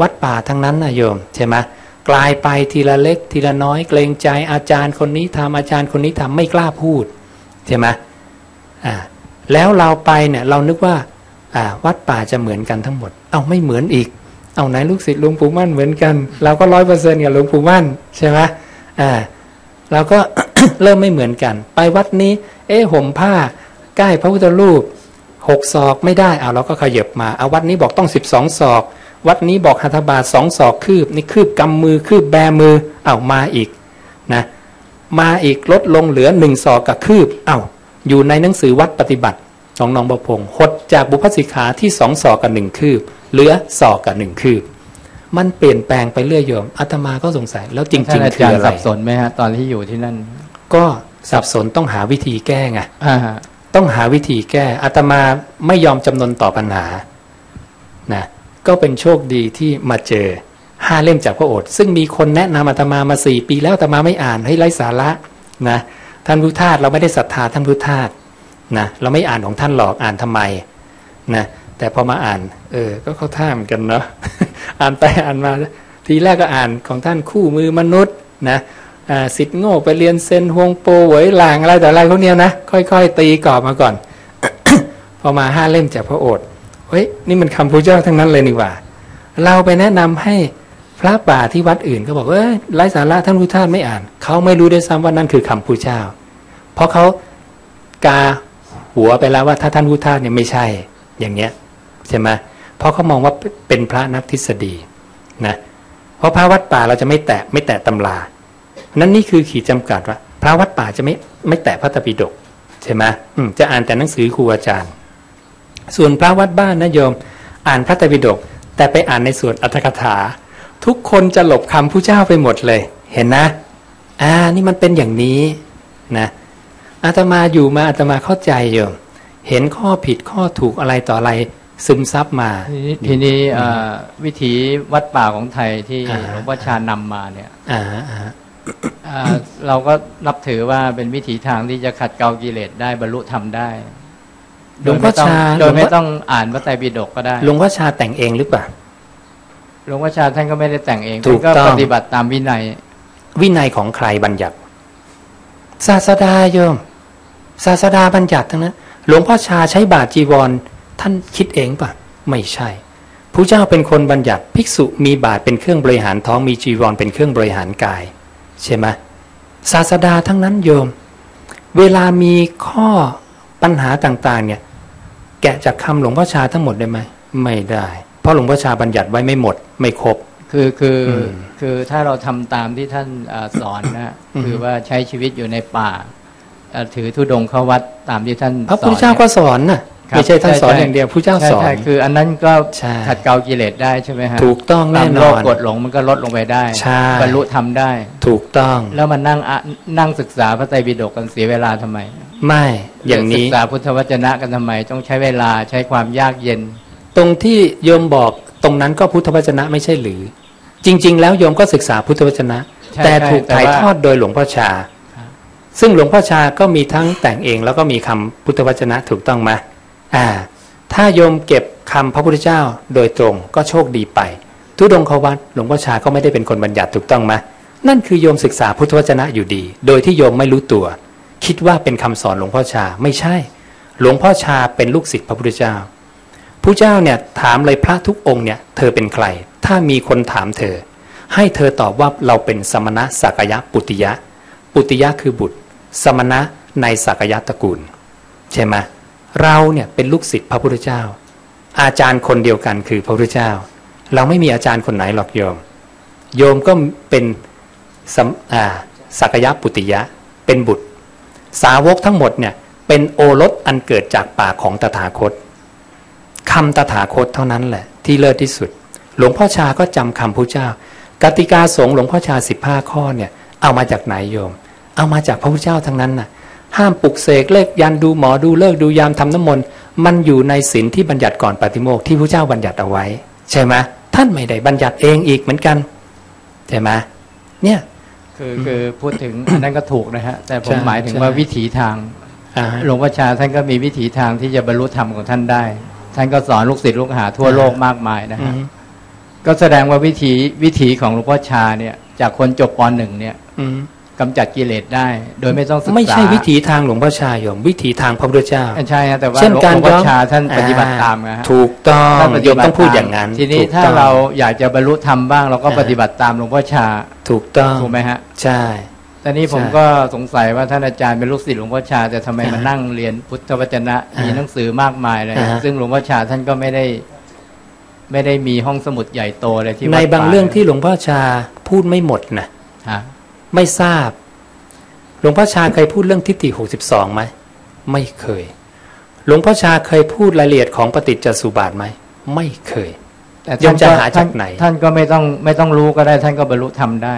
วัดป่าทั้งนั้นนะโยมใช่ไหมกลายไปทีละเล็กทีละน้อยเกรงใจอาจารย์คนนี้ทำอาจารย์คนนี้ทำไม่กล้าพูดใช่ไหมอ่าแล้วเราไปเนี่ยเรานึกว่าอ่าวัดป่าจะเหมือนกันทั้งหมด เอาไม่เหมือนอีก เอาไหนลูกศิษย์หลวงปู่มั่นเหมือนกัน เราก็ร้อยเปอร์เซ็นต์กับหลวงปู่มั่นใช่ไหมอ่า เราก็เริ่มไม่เหมือนกัน ไปวัดนี้ เอ๊ห่มผ้า ใกล้พระพุทธรูปหกศอกไม่ได้เอาเราก็ขยับมาเอาวัดนี้บอกต้องสิบสองศอก วัดนี้บอกหัตถบาทสองศอกคืบ นี่คืบกำมือคืบแบมือเอามาอีกนะมาอีกลดลงเหลือหนึ่งศอกกับคืบเอา้าอยู่ในหนังสือวัดปฏิบัติของน้องประพงศ์หดจากบุพสิกขาที่สองศอกกับหนึ่งคืบ เหลือศอกกับหนึ่งคืบ มันเปลี่ยนแปลงไปเรื่อยโยมอาตมาก็สงสัย แล้วจริท่างนอาๆคือจารย์อะไรสับสนไหมฮะตอนที่อยู่ที่นั่น ก็สับสนต้องหาวิธีแก้ไงอ่าฮะต้องหาวิธีแก้อาตมาไม่ยอมจำนนต่อปัญหานะก็เป็นโชคดีที่มาเจอห้าเล่มจากพระโอษฐ์ซึ่งมีคนแนะนำอาตมามาสี่ปี แล้วอาตมาไม่อ่านให้ไร้สาระนะท่านพุทธทาสเราไม่ได้ศรัทธาท่านพุทธทาสนะเราไม่อ่านของท่านหรอกอ่านทำไมนะแต่พอมาอ่าน เออ ก็เข้าท่าเหมือนกันเนาะ อ่านไปอ่านมา ทีแรกก็อ่านของท่านคู่มือมนุษย์นะสิทธิ์โง่ไปเรียนเซนฮวงโปเหวยหลางอะไรแต่อะไรพวกเนี้ยนะ ค่อยๆ ตีกรอบมาก่อน พอมาห้าเล่มจากพระโอษฐ์เฮ้ยนี่มันคำพระเจ้าทั้งนั้นเลยนี่ว่า เราไปแนะนำให้พระป่าที่วัดอื่นก็บอกเอ้ยไร้สาระท่านพุทธทาสไม่อ่าน เขาไม่รู้ด้วยซ้ำว่านั่นคือคำพระเจ้า เพราะเขากาหัวไปแล้วว่าถ้าท่านพุทธทาสเนี่ยไม่ใช่อย่างเงี้ยใช่ไหม เพราะเขามองว่าเป็นพระนักทฤษฎีนะเพราะพระวัดป่าเราจะไม่แตะไม่แตะตำรานั้นนี่คือขีดจำกัดว่า พระวัดป่าจะไม่ไม่แตะพระตปิฎกใช่ไหมอืมจะอ่านแต่หนังสือครูอาจารย์ ส่วนพระวัดบ้านนะโยม อ่านพระตรปิฎกแต่ไปอ่านในส่วนอัตถกถา ทุกคนจะหลบคำผู้เจ้าไปหมดเลย เห็นนะอ่านี่มันเป็นอย่างนี้นะอาตมาอยู่มาอาตมาเข้าใจโยม เห็นข้อผิดข้อถูกอะไรต่ออะไร ซึมซับมา ทีนี้ทีนี้เอ่อวิถีวัดป่าของไทยที่อ่าหลวงพ่อชานำมาเนี่ยอ่าอ่าอ่าเราก็นับถือว่าเป็นวิถีทางที่จะขัดเกลากิเลสได้บรรลุธรรมได้หลวงพ่อชาโดยไม่ต้องอ่านพระไตรปิฎกก็ได้หลวงพ่อชาแต่งเองหรือเปล่าหลวงพ่อชาท่านก็ไม่ได้แต่งเองถูกท่านต้องปฏิบัติตามวินัย วินัยของใครบัญญัติ ศาสดาโยม ศาสดาบัญญัติทั้งนั้นหลวงพ่อชาใช้บาทจีวร ท่านคิดเองปะไม่ใช่ผู้เจ้าเป็นคนบัญญัติภิกษุมีบาทเป็นเครื่องบริหารท้องมีจีวรเป็นเครื่องบริหารกาย ใช่ไหมศาสดาทั้งนั้นโยม เวลามีข้อปัญหาต่างๆเนี่ยแกะจากคำหลวงพ่อชาทั้งหมดได้ไหมไม่ได้ เพราะหลวงพ่อชาบัญญัติไว้ไม่หมด ไม่ครบ คือคืออมคือถ้าเราทำตามที่ท่านอ่าสอนนะอืมคือว่าใช้ชีวิตอยู่ในป่าอ่าถือธุดงค์เข้าวัดตามที่ท่านพระสพุทอธนเจ้านี่ยก็สอนน่ะครับ ไม่ใช่ท่านสอนใช่อย่างเดียวผู้เจ้าใช่สอนใช่คือ อันนั้นก็ใช่ขัดเกลากิเลสได้ใช่ไหมฮะถูกต้องตาแน่มนโลอกนกดหลงมันก็ลดลงไปได้ใช่บรรลุธรรมได้ ถูกต้อง แล้วมานั่งอะนั่งศึกษาพระไตรปิฎกกันเสียเวลาทำไม ไม่อย่างศึนี้กษาพุทธวจนะกันทำไม ต้องใช้เวลาใช้ความยากเย็น ตรงที่โยมบอกตรงนั้นก็พุทธวจนะไม่ใช่หรือ จริง ๆ แล้วโยมก็ศึกษาพุทธวจนะใช่แต่ใช่ถูกแต่ถ่ายว่าทอดโดยหลวงพ่อชาครับซึ่งหลวงพ่อชาก็มีทั้งแต่งเองแล้วก็มีคำพุทธวจนะถูกต้องไหม อ่าถ้าโยมเก็บคำพระพุทธเจ้าโดยตรงก็โชคดีไป ทุดงควัตหลวงพ่อชาก็ไม่ได้เป็นคนบัญญัติถูกต้องไหมนั่นคือโยมศึกษาพุทธวจนะอยู่ดี โดยที่โยมไม่รู้ตัว คิดว่าเป็นคำสอนหลวงพ่อชาไม่ใช่ หลวงพ่อชาเป็นลูกศิษย์พระพุทธเจ้าผู้เจ้าเนี่ยถามเลยพระทุกองค์เนี่ยเธอเป็นใคร ถ้ามีคนถามเธอ ให้เธอตอบว่าเราเป็นสมณะสักยะปุติยะ ปุติยะคือบุตร สมณะในสักยะตระกูล ใช่ไหม เราเนี่ยเป็นลูกศิษย์พระพุทธเจ้า อาจารย์คนเดียวกันคือพระพุทธเจ้า เราไม่มีอาจารย์คนไหนหรอกโยม โยมก็เป็นสักยะปุติยะเป็นบุตร สาวกทั้งหมดเนี่ยเป็นโอรสอันเกิดจากปากของตถาคตคำตถาคตเท่านั้นแหละ ที่เลิศที่สุด หลวงพ่อชาก็จำคำพระเจ้า กติกาสงฆ์หลวงพ่อชาสิบห้าข้อเนี่ยเอามาจากไหนโยม เอามาจากพระพุทธเจ้าทั้งนั้นน่ะ ห้ามปลุกเสกเลขยันดูหมอดูเลิกดูยามทำน้ำมนต์มันอยู่ในศีลที่บัญญัติก่อนปฏิโมกข์ที่พระเจ้าบัญญัติเอาไว้ ใช่ไหมท่านไม่ได้บัญญัติเองอีกเหมือนกัน ใช่ไหมเนี่ยคือคือพูดถึงอันนั้นก็ถูกนะฮะ แต่ผมใช่หมายถึงใช่ว่าวิถีทางอ่าหลวงพ่อชาท่านก็มีวิถีทางที่จะบรรลุธรรมของท่านได้ ท่านก็สอนลูกศิษย์ลูกหาทั่วโลกมากมายนะอืฮะมก็แสดงว่าวิถีวิถีของหลวงพ่อชาเนี่ย จากคนจบปหนึ่งเนี่ยอืม กำจัดกิเลสได้ โดยไม่ต้องศึกษา ไม่ใช่วิถีทางหลวงพ่อชาโยมวิถีทางพระพุทธเจ้าใช่ฮะแต่ว่าเช่นหลวงการพ่อย้อมชาท่านปฏิบัติตามนะฮะถูกต้องท่านปโยฏิมบัติต้องพูดอย่างนั้น ทีนี้ถูกถ้าต้องเราอยากจะบรรลุธรรมบ้างเราก็อ่าปฏิบัติตามหลวงพ่อชาถูกต้องถูกไหมฮะใช่ตอนนี้ผมใช่ก็สงสัยว่าท่านอาจารย์เป็นลูกศิษย์หลวงพ่อชาแต่ทำไมอ่ามานั่งเรียนพุทธวจนะอ่ามีมีหนังสือมากมายเลยอ่าฮะซึ่งหลวงพ่อชาท่านก็ไม่ได้ไม่ได้มีห้องสมุดใหญ่โตเลยที่ในวัดบางป่เรื่องที่หลวงพ่อชาพูดไม่หมดนะฮะ ไม่ทราบ หลวงพ่อชาเคยพูดเรื่องทิฏฐิหกสิบสองไหมไม่เคย หลวงพ่อชาเคยพูดรายละเอียดของปฏิจจสุบาทไหมไม่เคยแต่โยมจะหาจากไหน ท่านก็ไม่ต้องไม่ต้องรู้ก็ได้ ท่านก็บรรลุธรรมได้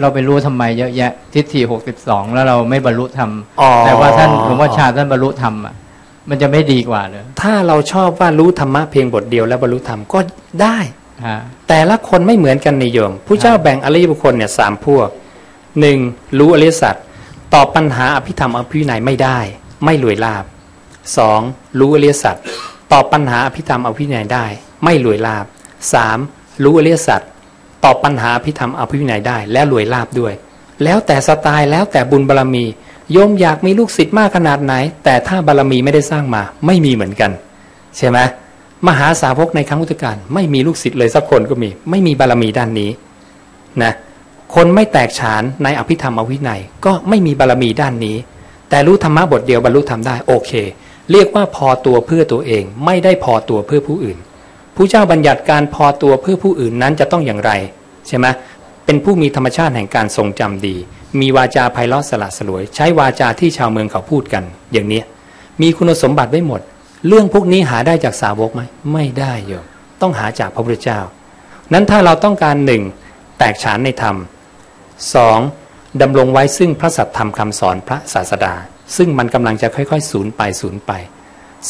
เราไปรู้ทำไมเยอะแยะ ทิฏฐิหกสิบสองแล้วเราไม่บรรลุธรรมอ๋อแต่ว่าท่านหลวงพ่อชาท่านบรรลุธรรมอะมันจะไม่ดีกว่าเลยถ้าเราชอบว่ารู้ธรรมะเพียงบทเดียวแล้วบรรลุธรรมก็ได้ฮะแต่ละคนไม่เหมือนกันนิยมผู้เจ้าแบ่งอริยบุคคลเนี่ยสามพวก หนึ่งรู้อริยสัจตอบปัญหาอภิธรรมอภิวินัยไม่ได้ ไม่รวยลาบสองรู้อริยสัจตอบปัญหาอภิธรรมอภิวินัยได้ ไม่รวยลาบสามรู้อริยสัจตอบปัญหาอภิธรรมอภิวินัยได้ และรวยลาบด้วย แล้วแต่สไตล์แล้วแต่บุญบารรมีโยมอยากมีลูกศิษย์มากขนาดไหน แต่ถ้าบารรมีไม่ได้สร้างมา ไม่มีเหมือนกัน ใช่ไหมมหาสาวกในครั้งพุทธกาลไม่มีลูกศิษย์เลยสักคนก็มี ไม่มีบารมีด้านนี้นะ คนไม่แตกฉานในอภิธรรมอวินัยก็ไม่มีบารมีด้านนี้ แต่รู้ธรรมะบทเดียวบรรลุธรรมได้โอเค เรียกว่าพอตัวเพื่อตัวเอง ไม่ได้พอตัวเพื่อผู้อื่นผู้เจ้าบัญญัติการพอตัวเพื่อผู้อื่นนั้นจะต้องอย่างไร ใช่ไหมเป็นผู้มีธรรมชาติแห่งการทรงจำดี มีวาจาไพเราะสละสลวย ใช้วาจาที่ชาวเมืองเขาพูดกัน อย่างนี้มีคุณสมบัติไว้หมด เรื่องพวกนี้หาได้จากสาวกไหมไม่ได้โยมต้องหาจากพระพุทธเจ้า นั้นถ้าเราต้องการหนึ่งแตกฉานในธรรม สองดำรงไว้ซึ่งพระสัทธรรมคำสอนพระศาสดา ซึ่งมันกำลังจะค่อยๆสูญไปสูญไป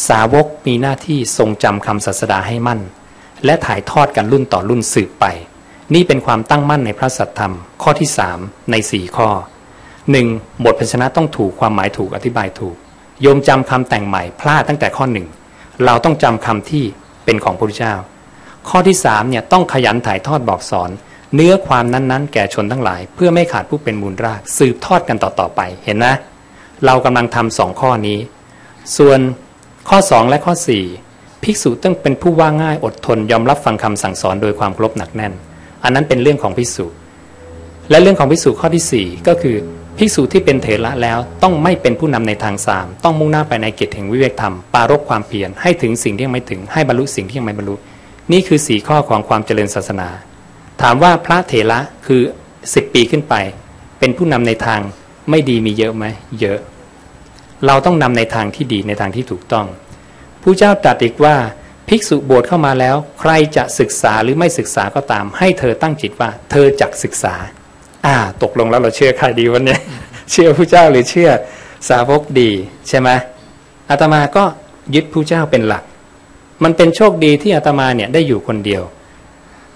สาวกมีหน้าที่ทรงจำคำศาสดาให้มั่น และถ่ายทอดกันรุ่นต่อรุ่นสืบไป นี่เป็นความตั้งมั่นในพระสัทธรรม ข้อที่สามในสี่ข้อหนึ่งบทพันชนะต้องถูกความหมายถูกอธิบายถูก โยมจำคำแต่งใหม่พลาดตั้งแต่ข้อหนึ่งเราต้องจำคำที่เป็นของพระพุทธเจ้า ข้อที่สามเนี่ยต้องขยันถ่ายทอดบอกสอน เนื้อความนั้นๆ แก่ชนทั้งหลาย เพื่อไม่ขาดผู้เป็นมูลราก สืบทอดกันต่อๆไปเห็นนะ เรากำลังทำสองข้อนี้ ส่วนข้อ 2 และข้อ 4 ภิกษุต้องเป็นผู้ว่าง่ายอดทนยอมรับฟังคำสั่งสอนโดยความเคารพหนักแน่น อันนั้นเป็นเรื่องของภิกษุ และเรื่องของภิกษุข้อที่ 4 ก็คือภิกษุที่เป็นเถระแล้วต้องไม่เป็นผู้นำในทางสามต้องมุ่งหน้าไปในกิจแห่งวิเวกธรรมปรารบความเพียรให้ถึงสิ่งที่ยังไม่ถึงให้บรรลุสิ่งที่ยังไม่บรรลุ นี่คือสีข้อของความเจริญศาสนา ถามว่าพระเถระคือ10ปีขึ้นไป เป็นผู้นำในทางไม่ดีมีเยอะไหมเยอะ เราต้องนำในทางที่ดีในทางที่ถูกต้องผู้เจ้าตรัสอีกว่าภิกษุบวชเข้ามาแล้ว ใครจะศึกษาหรือไม่ศึกษาก็ตาม ให้เธอตั้งจิตว่า เธอจักศึกษา อ่า ตกลงแล้วเราเชื่อใครดีวันนี้เชื่อผู้เจ้าหรือเชื่อสาวกดีใช่ไหมอาตมาก็ยึดผู้เจ้าเป็นหลัก มันเป็นโชคดีที่อาตมาเนี่ยได้อยู่คนเดียว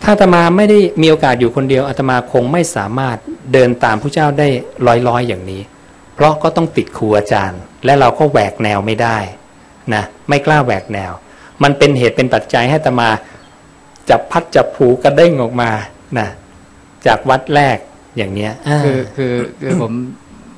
ถ้าอาตมาไม่ได้มีโอกาสอยู่คนเดียวอาตมาคงไม่สามารถเดินตามผู้เจ้าได้ร้อยๆอย่างนี้ เพราะก็ต้องติดครูอาจารย์ และเราก็แหวกแนวไม่ได้นะไม่กล้าแหวกแนว มันเป็นเหตุเป็นปัจจัยให้อาตมาจับพัดจับผูกระเด้งออกมานะจากวัดแรกอย่างเนี้ยคือคือคือผม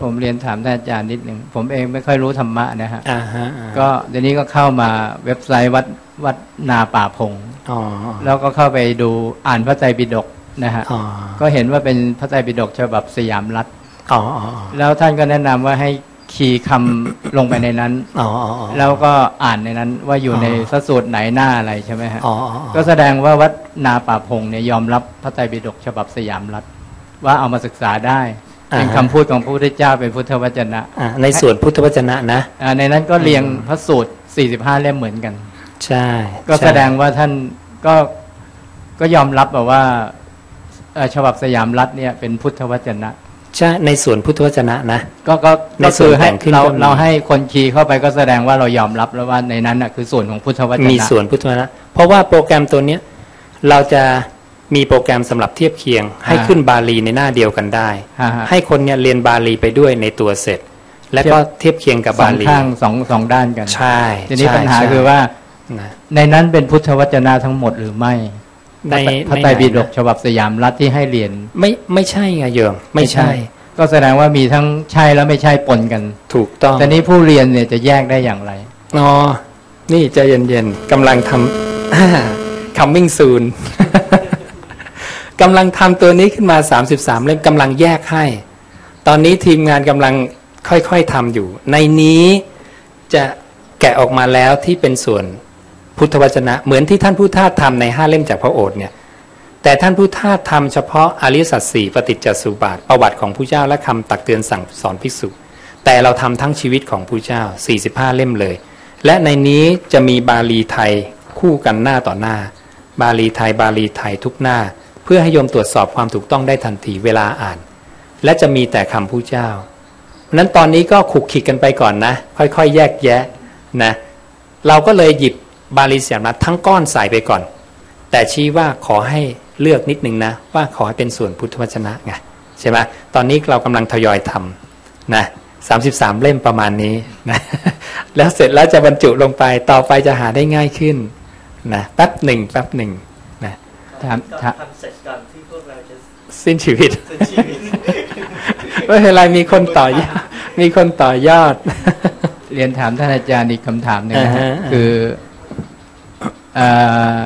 ผมเรียนถามท่านอาจารย์นิดหนึ่งผมเองไม่ค่อยรู้ธรรมะนะฮะอ่าฮะอ่าก็เดี๋ยวนี้ก็เข้ามาเว็บไซต์วัดวัดนาป่าพงอ๋อแล้วก็เข้าไปดูอ่านพระไตรปิฎกนะฮะอ๋อก็เห็นว่าเป็นพระไตรปิฎกฉบับสยามรัฐอ๋ออ๋อแล้วท่านก็แนะนำว่าให้คีย์คำลงไปในนั้นอ๋ออ๋ออ๋อแล้วก็อ่านในนั้นว่าอยู่อ๋อในพระสูตรไหนหน้าอะไรใช่ไหมฮะอ๋ออ๋อก็แสดงว่าวัดนาป่าพงเนี่ยยอมรับพระไตรปิฎกฉบับสยามรัฐว่าเอามาศึกษาได้ เป็นคำพูดของพระพุทธเจ้าเป็นพุทธวจนะอ่าในส่วนพุทธวจนะนะอ่าในนั้นก็เรียงพระสูตร 45 เล่มเหมือนกัน ใช่ ก็ใช่แสดงว่าท่านก็ก็ยอมรับแบบว่าเอ่อฉบับสยามรัฐเนี่ยเป็นพุทธวจนะใช่ในส่วนพุทธวจนะนะก็ก็ในก็ส่คืวนอให้แต่งขึ้นเราก็มีเราให้คนคีย์เข้าไปก็แสดงว่าเรายอมรับแล้วว่าในนั้นน่ะคือส่วนของพุทธวจนะมีส่วนพุทธวจนะ เพราะว่าโปรแกรมตัวเนี้ยเราจะ มีโปรแกรมสำหรับเทียบเคียง ให้ขึ้นบาลีในหน้าเดียวกันได้ฮะฮะให้คนเนี่ยเรียนบาลีไปด้วยในตัวเสร็จ แล้วก็เทียบเคียงกับสบาองลีข้างสองสองด้านกัน ใช่ทีนี้ใช่ปัญหาใช่คือว่านะในนั้นเป็นพุทธวจนะทั้งหมดหรือไม่ในพระในไตรปิฎกไหนฉบับสยามรัฐที่ให้เรียนไม่ไม่ใช่ไงโยมไม่ใช่ ก็แสดงว่ามีทั้งใช่และไม่ใช่ปนกัน ถูกต้องแต่นี้ผู้เรียนเนี่ยจะแยกได้อย่างไรอ๋อนี่ใจเย็นๆกำลังทำ coming soon กำลังทำตัวนี้ขึ้นมา 33 เล่มกำลังแยกให้ ตอนนี้ทีมงานกำลังค่อยๆทำอยู่ ในนี้จะแกะออกมาแล้วที่เป็นส่วนพุทธวจนะ เหมือนที่ท่านผู้ทาสทำในห้าเล่มจากพระโอษฐ์เนี่ยแต่ท่านผู้ทาสทำเฉพาะอริสัจสี่ปฏิจจสุบาท ประวัติของผู้เจ้าและคำตักเตือนสั่งสอนภิกษุ แต่เราทำทั้งชีวิตของผู้เจ้า 45 เล่มเลย และในนี้จะมีบาลีไทยคู่กันหน้าต่อหน้า บาลีไทยบาลีไทยทุกหน้า เพื่อให้โยมตรวจสอบความถูกต้องได้ทันทีเวลาอ่าน และจะมีแต่คำผู้เจ้านั้นตอนนี้ก็ขุกขิกกันไปก่อนนะ ค่อยๆ แยกแยะนะเราก็เลยหยิบบาลีเสียนัทั้งก้อนใส่ไปก่อน แต่ชี้ว่าขอให้เลือกนิดนึงนะ ว่าขอให้เป็นส่วนพุทธวจนะไงใช่ไหมตอนนี้เรากำลังทยอยทำนะสามสิบสามเล่มประมาณนี้นะแล้วเสร็จแล้วจะบรรจุลงไปต่อไปจะหาได้ง่ายขึ้นนะแป๊บหนึ่งแป๊บหนึ่ง ถามถามทำเสร็จก่อนที่พวกเราจะสิ้นชีวิตสิ้นชีวิตไม่เป็นไรมีคนต่อยอดมีคนต่อยอด เรียนถามท่านอาจารย์อีกคำถามหนึ่งนะฮะอ่าฮะคือเอ่อ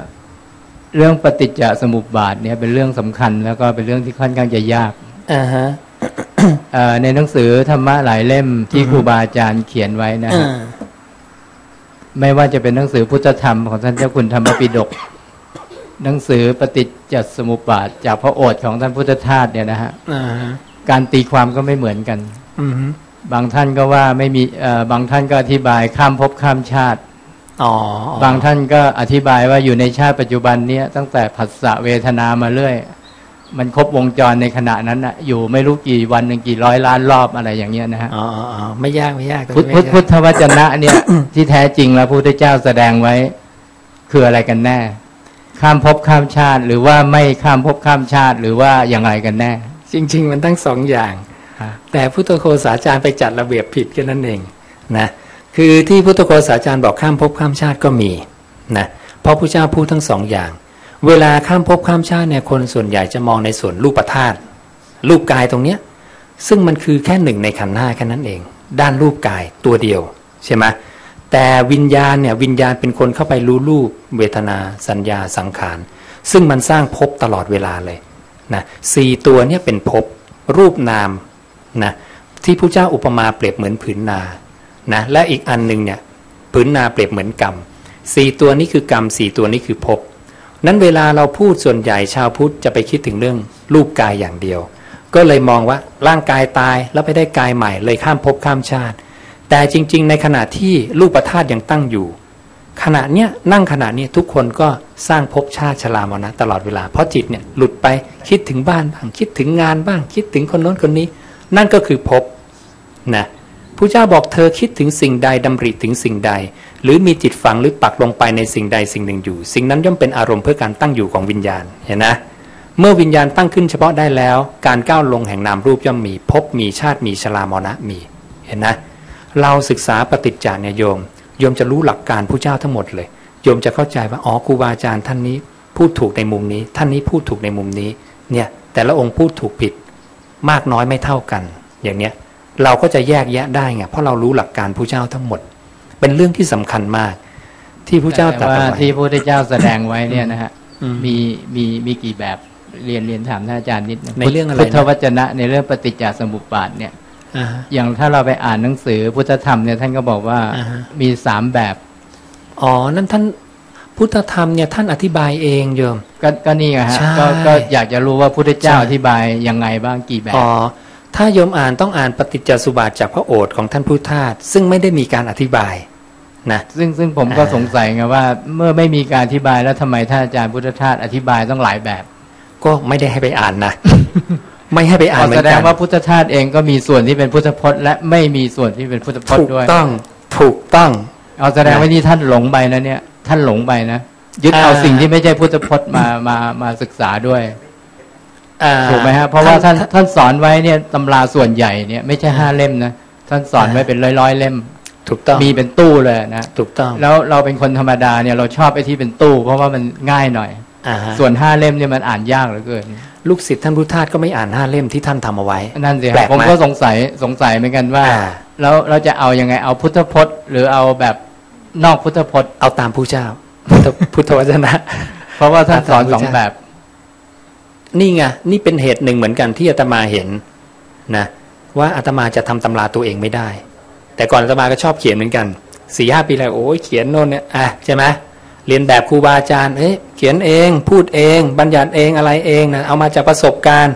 เรื่องปฏิจจสมุปบาทเนี่ยเป็นเรื่องสำคัญ แล้วก็เป็นเรื่องที่ค่อนข้างจะยากอ่าฮะเอ่อในหนังสือธรรมะหลายเล่มที่ครูบาอาจารย์เขียนไว้นะฮะไม่ว่าจะเป็นหนังสือพุทธธรรมของท่านเจ้าคุณธรรมปิฎก หนังสือปฏิจจสมุปบาท จากพระโอษฐ์ของท่านพุทธทาสเนี่ยนะฮะอ่าฮะการตีความก็ไม่เหมือนกันอืมฮึบางท่านก็ว่าไม่มีเอ่อบางท่านก็อธิบายข้ามภพข้ามชาติอ๋อบางท่านก็อธิบายว่าอยู่ในชาติปัจจุบันเนี้ยตั้งแต่ผัสสะเวทนามาเรื่อย มันครบวงจรในขณะนั้นอะอยู่ไม่รู้กี่วันหนึ่งกี่ร้อยล้านรอบอะไรอย่างเงี้ยนะฮะอ๋ออ๋ออ๋อไม่ยากไม่ยากตรงพุทธนี้พุทธไม่พุทยากธวจนะเนี่ยที่แท้จริงแล้วพระพุทธเจ้าแสดงไว้ คืออะไรกันแน่ ข้ามภพข้ามชาติ หรือว่าไม่ข้ามภพข้ามชาติหรือว่าอย่างไรกันแน่ จริง ๆ มันทั้งสองอย่าง แต่พุทธโคสาจารย์ไปจัดระเบียบผิดแค่นั้นเองนะคือที่พุทธโคสาจารย์บอกข้ามภพข้ามชาติก็มีนะเพราะพระเจ้าพูดทั้งสองอย่าง เวลาข้ามภพข้ามชาติเนี่ยคนส่วนใหญ่จะมองในส่วนรูปธาตุรูปกายตรงเนี้ยซึ่งมันคือแค่หนึ่งในขันธ์ห้าแค่นั้นเอง ด้านรูปกายตัวเดียวใช่ไหม แต่วิญญาณเนี่ยวิญญาณเป็นคนเข้าไปรู้รูปเวทนาสัญญาสังขาร ซึ่งมันสร้างภพตลอดเวลาเลยนะสี่ตัวเนี่ยเป็นภพรูปนามนะที่ผู้เจ้าอุปมาเปรียบเหมือนผืนนานะและอีกอันหนึ่งเนี่ยผืนนาเปรียบเหมือนกรรมสี่ตัวนี้คือกรรมสี่ตัวนี้คือภพนั้นเวลาเราพูดส่วนใหญ่ชาวพุทธจะไปคิดถึงเรื่องรูปกายอย่างเดียว ก็เลยมองว่าร่างกายตายแล้วไปได้กายใหม่เลยข้ามภพข้ามชาติ แต่จริง ๆ ในขณะที่รูปธาตุยังตั้งอยู่ ขณะเนี้ยนั่งขณะเนี้ยทุกคนก็สร้างภพชาติชรามรณะตลอดเวลา เพราะจิตเนี่ยหลุดไปคิดถึงบ้านบ้างคิดถึงงานบ้างคิดถึงคนโน้นคนนี้ นั่นก็คือภพนะผู้เจ้าบอกเธอคิดถึงสิ่งใดดำริถึงสิ่งใด หรือมีจิตฝังหรือปักลงไปในสิ่งใดสิ่งหนึ่งอยู่ สิ่งนั้นย่อมเป็นอารมณ์เพื่อการตั้งอยู่ของวิญญาณเห็นนะเมื่อวิญญาณตั้งขึ้นเฉพาะได้แล้ว การก้าวลงแห่งนามรูปย่อมมีภพมีชาติมีชรามรณะมีเห็นนะ เราศึกษาปฏิจจาเนี่ยโยมโยมจะรู้หลักการผู้เจ้าทั้งหมดเลยโยมจะเข้าใจว่าอ๋อครูบาอาจารย์ท่านนี้พูดถูกในมุมนี้ ท่านนี้พูดถูกในมุมนี้ เนี่ยแต่ละองค์พูดถูกผิดมากน้อยไม่เท่ากัน อย่างเนี้ยเราก็จะแยกแยะได้ไงเพราะเรารู้หลักการผู้เจ้าทั้งหมด เป็นเรื่องที่สำคัญมาก ที่ผู้เจ้าตรัแต่สว่าเอาไว้ที่พระพุทธเจ้าแสดงไว้เนี่ยนะฮะอืมมีมีมีกี่แบบเรียนเรียนถามท่านอาจารย์นิดนึงในเรื่องอะไรนะพุทธวจนะในเรื่องปฏิจจสมุปบาทเนี่ย อ่าฮะอย่างถ้าเราไปอ่านหนังสือพุทธธรรมเนี่ยท่านก็บอกว่าอ่าฮะมีสามแบบ อ๋อ นั่นท่านพุทธธรรมเนี่ยท่านอธิบายเองโยมก็ก็นี่ไงฮะใช่ก็ก็อยากจะรู้ว่าพุทธเจ้าใช่อธิบายยังไงบ้างกี่แบบ อ๋อ ถ้าโยมอ่านต้องอ่านปฏิจจสุบาทจากพระโอษฐ์ของท่านพุทธทาสซึ่งไม่ได้มีการอธิบายนะซึ่งซึ่งผมก็อ่าสงสัยไงว่า เมื่อไม่มีการอธิบายแล้วทำไมท่านอาจารย์พุทธทาสอธิบายต้องหลายแบบ ก็ไม่ได้ให้ไปอ่านนะ ไม่ให้ไปอ่านเหมืแสอนดกังนว่าพุทธทาสเองก็มีส่วนที่เป็นพุทธพจน์ และไม่มีส่วนที่เป็นพุทธพจถูน์กด้วยต้องถูกต้อง เอาแสดงว่านี่ท่านหลงไปนะเนี่ย ท่านหลงไปนะยึดเอาอ่า สิ่งที่ไม่ใช่พุทธพจน์มามามาศึกษาด้วย อ่าถูกไหมฮะเพราะว่าท่านท่านสอนไว้เนี่ยตำราส่วนใหญ่เนี่ยไม่ใช่ห้าเล่มนะท่านสอนไว้เป็นร้อยร้อยๆเล่ม ถูกต้องมีเป็นตู้เลยนะถูกต้องแล้วเราเป็นคนธรรมดาเนี่ยเราชอบไอ้ที่เป็นตู้ เพราะว่ามันง่ายหน่อยอ่าฮะ ส่วนห้าเล่มเนี่ยมันอ่านยากเหลือเกินลูกศิษย์ท่านพุทธทาสก็ไม่อ่านห้าเล่มที่ท่านทำเอาไว้ นั่นสิแปลฮะกผมไหมก็สงสัยสงสัยเหมือนกันว่าอ่าแล้วเราจะเอายังไงเอาพุทธพจน์ หรือเอาแบบนอกพุทธพจน์เอาตามผู้เจ้าพุทธพุทธวจนะ เพราะว่าท่านสอนตามพุทธสองแบบ นี่ไงนี่เป็นเหตุหนึ่งเหมือนกันที่อาตมาเห็นนะว่าอาตมาจะทำตำราตัวเองไม่ได้ แต่ก่อนอาตมาก็ชอบเขียนเหมือนกันสี่ห้าปีแล้วโอ้ยเขียนโน่นเนี่ยอะใช่ไหม เรียนแบบครูบาอาจารย์เอ้ยเขียนเอง พูดเอง บัญญัติเองอะไรเองนะเอามาจากประสบการณ์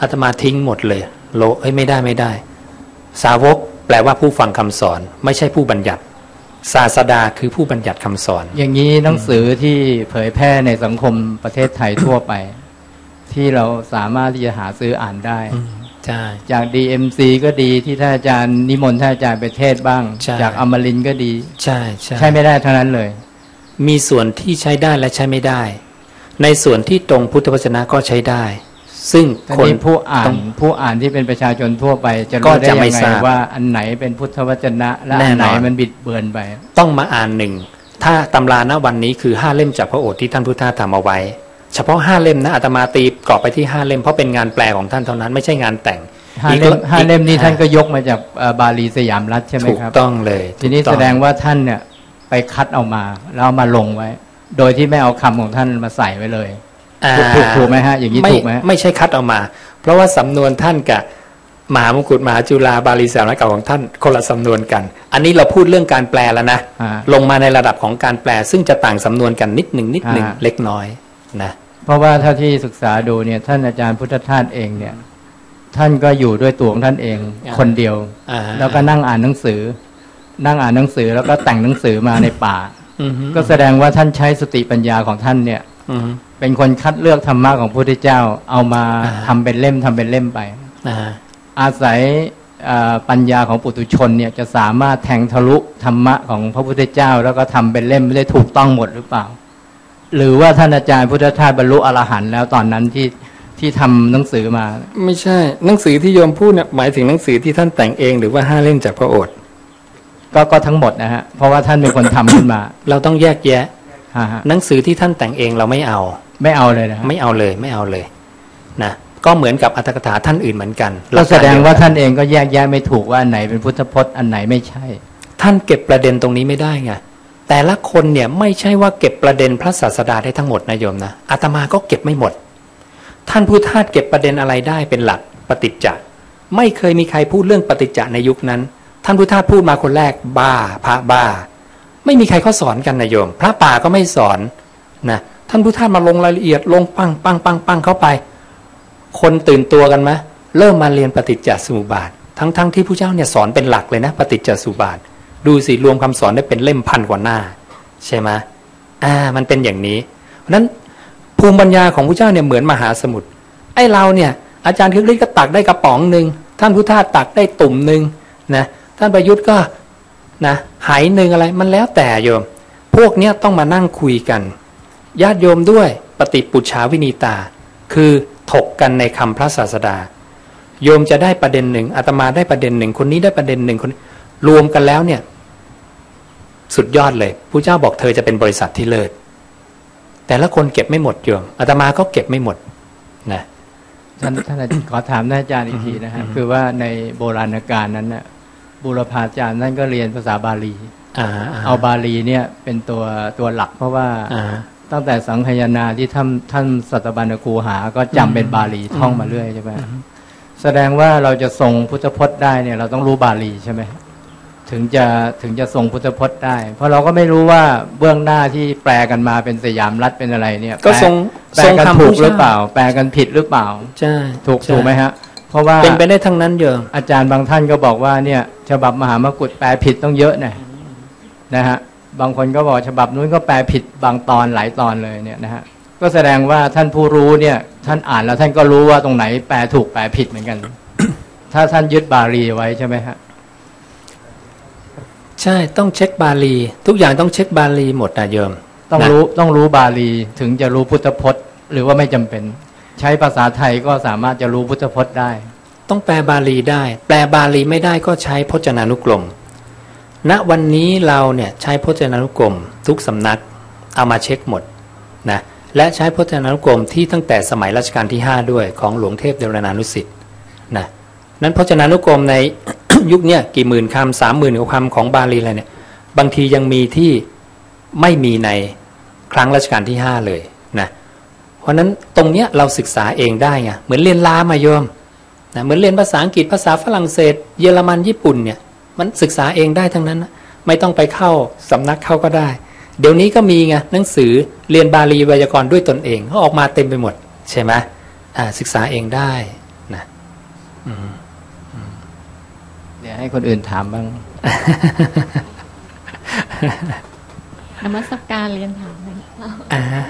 อาตมาทิ้งหมดเลย โลเอ้ยไม่ได้ไม่ได้ สาวกแปลว่าผู้ฟังคำสอน ไม่ใช่ผู้บัญญัติ ศาสดาคือผู้บัญญัติคำสอน อย่างนี้หนังสือที่เผยแพร่ในสังคมประเทศไทยทั่วไป ที่เราสามารถที่จะหาซื้ออ่านได้ใช่จาก DMC ก็ดีที่ท่านอาจารย์นิมนต์ท่านอาจารย์ไปเทศน์บ้างใช่จากอมรินทร์ก็ดี ใช่ใช่ใช่ไม่ได้ทั้งนั้นเลย มีส่วนที่ใช้ได้และใช้ไม่ได้ ในส่วนที่ตรงพุทธวจนะก็ใช้ได้ ซึ่งแต่คนนี่ผู้อ่าต้นองผู้อ่านที่เป็นประชาชนทั่วไป จะก็รู้ได้จะไม่ยังไงทราบว่าอันไหนเป็นพุทธวจนะ และแน่อันไหนนอนมันบิดเบือนไป ต้องมาอ่านหนึ่งถ้าตำราณวันนี้คือห้าเล่มจากพระโอษฐ์ที่ท่านพุทธทาสทำเอาไว้ เฉพาะห้าเล่มนะอาตมาตีกรอบไปที่ห้าเล่มเพราะเป็นงานแปลของท่านเท่านั้นไม่ใช่งานแต่งห้าอีกเล่มอีกห้าเล่มนี้ท่านก็ยกมาจากเอ่อบาลีสยามรัฐใช่ไหมถูกครับต้องเลย ทีนี้ถูกต้แสอดงว่าท่านเนี่ย ไปคัดเอามา แล้วเอามาลงไว้ โดยที่ไม่เอาคำของท่านมาใส่ไว้เลยอ่าถูกถูกไหมฮะอย่างนี้ไม่ถูกไหมไม่ใช่คัดเอามา เพราะว่าสำนวนท่านกับมหามงกุฎมหาจุฬาบาลีสามรัฐเก่าของท่านคนละสำนวนกัน อันนี้เราพูดเรื่องการแปลแล้วนะอ่าลงมาในระดับของการแปล ซึ่งจะต่างสำนวนกันนิดหนึ่งนิดหนึ่งอ่าเล็กน้อยนะเพราะว่าถ้าที่ศึกษาดูเนี่ยท่านอาจารย์พุทธทาสเองเนี่ย ท่านก็อยู่ด้วยตัวของท่านเองคนเดียวอ่าแล้วก็นั่งอ่านหนังสือ นั่งอ่านหนังสือแล้วก็แต่งหนังสือมาในป่าอือฮึก็แสดงว่าท่านใช้สติปัญญาของท่านเนี่ยอือฮึเป็นคนคัดเลือกธรรมะของพระพุทธเจ้า เอามาอ่าทำเป็นเล่มทำเป็นเล่มไปอ่าอาศัยเอ่อปัญญาของปุถุชนเนี่ยจะสามารถแทงทะลุธรรมะของพระพุทธเจ้า แล้วก็ทำเป็นเล่มได้ถูกต้องหมดหรือเปล่า หรือว่าท่านอาจารย์พุทธทาสบรรลุอรหันต์แล้วตอนนั้นที่ที่ทำหนังสือมา ไม่ใช่หนังสือที่โยมพูดเนี่ยหมายถึงหนังสือที่ท่านแต่งเอง หรือว่าห้าเล่มจากพระโอษฐ์ ก็ก็ทั้งหมดนะฮะเพราะว่าท่านเป็นคนทำขึ้นมา เราต้องแยกแยะฮะฮะหนังสือที่ท่านแต่งเองเราไม่เอา ไม่เอาเลยนะฮะไม่เอาเลยไม่เอาเลยนะก็เหมือนกับอัตถกถาท่านอื่นเหมือนกันก็แสดงว่าหลักกรเยท่านเองก็แยกแยะไม่ถูกว่าอันไหนเป็นพุทธพจน์อันไหนไม่ใช่ ท่านเก็บประเด็นตรงนี้ไม่ได้ไงแต่ละคนเนี่ยไม่ใช่ว่าเก็บประเด็นพระศาสดาได้ทั้งหมดนะโยมนะอาตมาก็เก็บไม่หมด ท่านพุทธทาสเก็บประเด็นอะไรได้เป็นหลักปฏิจจะไม่เคยมีใครพูดเรื่องปฏิจจะในยุคนั้น ท่านพุทธาพูดมาคนแรกบ้าพระบ้า ไม่มีใครเขาสอนกันนะโยม พระป่าก็ไม่สอนนะท่านพุทธามาลงรายละเอียดลงปังปังปังปังเข้าไป คนตื่นตัวกันไหมเริ่มมาเรียนปฏิจจสมุปบาท ทั้งๆทที่ผู้เจ้าเนี่ยสอนเป็นหลักเลยนะ ปฏิจจสมุปบาท ดูสิรวมคำสอนได้เป็นเล่มพันกว่าหน้า ใช่ไหมอ่า มันเป็นอย่างนี้ เพราะฉะนั้นภูมิปัญญาของพระเจ้าเนี่ยเหมือนมหาสมุทรไอ้เราเนี่ยอาจารย์คึกฤทธิ์ก็ตักได้กระป๋องหนึ่งท่านพุทธาตักได้ตุ่มหนึ่งนะ ท่านประยุทธ์ก็นะหายหนึ่งอะไรมันแล้วแต่โยม พวกเนี้ยต้องมานั่งคุยกัน ญาติโยมด้วยปฏิปุจฉาวินีตา คือถกกันในคำพระศาสดา โยมจะได้ประเด็นหนึ่งอาตมาได้ประเด็นหนึ่งคนนี้ได้ประเด็นหนึ่งคนนี้รวมกันแล้วเนี่ย สุดยอดเลยผู้เจ้าบอกเธอจะเป็นบริษัทที่เลิศแต่ละคนเก็บไม่หมดโยมอาตมาก็เก็บไม่หมดนะท่านท่านอาจารย์ขอถามท่านอาจารย์อีกทีนะฮะคือว่าในโบราณกาลนั้นน่ะ บุรพาจารย์ท่านก็เรียนภาษาบาลีอ่าเอาบาลีเนี่ยเป็นตัวตัวหลักเพราะว่าอ่าตั้งแต่สังคายนาที่ท่านท่านสัตบัญญคูหาก็จำเป็นบาลีท่องมาเรื่อยใช่ไหมแสดงว่าเราจะทรงพุทธพจน์ได้เนี่ย เราต้องรู้บาลีใช่ไหมถึงจะถึงจะทรงพุทธพจน์ได้ เพราะเราก็ไม่รู้ว่าเบื้องหน้าที่แปลกันมาเป็นสยามรัฐเป็นอะไรเนี่ย ก็แปลทรงแปลทรงกันคำถูกผู้หรือเปเจ้าล่า แปลกันผิดหรือเปล่าใช่ถูกใช่ถูกไหมฮะ เพราะว่าเป็นไปได้ทั้งนั้นโยมอาจารย์บางท่านก็บอกว่าเนี่ย ฉบับมหามกุฏแปลผิดต้องเยอะนะนะฮะบางคนก็บอกฉบับนู้นก็แปลผิดบางตอนหลายตอนเลยเนี่ยนะฮะก็แสดงว่าท่านผู้รู้เนี่ยท่านอ่านแล้วท่านก็รู้ว่าตรงไหนแปลถูกแปลผิดเหมือนกัน ถ้าท่านยึดบาลีไว้ใช่ไหมฮะใช่ต้องเช็คบาลี ทุกอย่างต้องเช็คบาลีหมดนะโยม ต้องนะรู้ต้องรู้บาลีถึงจะรู้พุทธพจน์ หรือว่าไม่จำเป็น ใช้ภาษาไทยก็สามารถจะรู้พุทธพจน์ได้ ต้องแปลบาลีได้ แปลบาลีไม่ได้ก็ใช้พจนานุกรมณวันนี้เราเนี่ยใช้พจนานุกรม ทุกสำนักเอามาเช็คหมดนะและใช้พจนานุกรมที่ตั้งแต่สมัยรัชกาลที่ 5 ด้วยของหลวงเทพเดรนานุสิทธิ์นะนั้นพจนานุกรมในยุคเนี้ยกี่หมื่นคำสามหมื่นกว่าคำของบาลีอะไรเนี่ยบางทียังมีที่ไม่มีในครั้งรัชกาลที่ 5 เลย เพราะฉะนั้นตรงเนี้ยเราศึกษาเองได้ไงเหมือนเรียนลามาโยมนะเหมือนเรียนภาษาอังกฤษภาษาฝรั่งเศส เยอรมันญี่ปุ่นเนี่ย มันศึกษาเองได้ทั้งนั้นนะไม่ต้องไปเข้าสำนักเข้าก็ได้ เดี๋ยวนี้ก็มีไงหนังสือเรียนบาลีไวยากรณ์ด้วยตนเองเขาออกมาเต็มไปหมด ใช่ไหมอ่าศึกษาเองได้นะเดี๋ยวให้คนอื่นถามบ้างนมัสการเรียนถามนะคะอ่าฮะ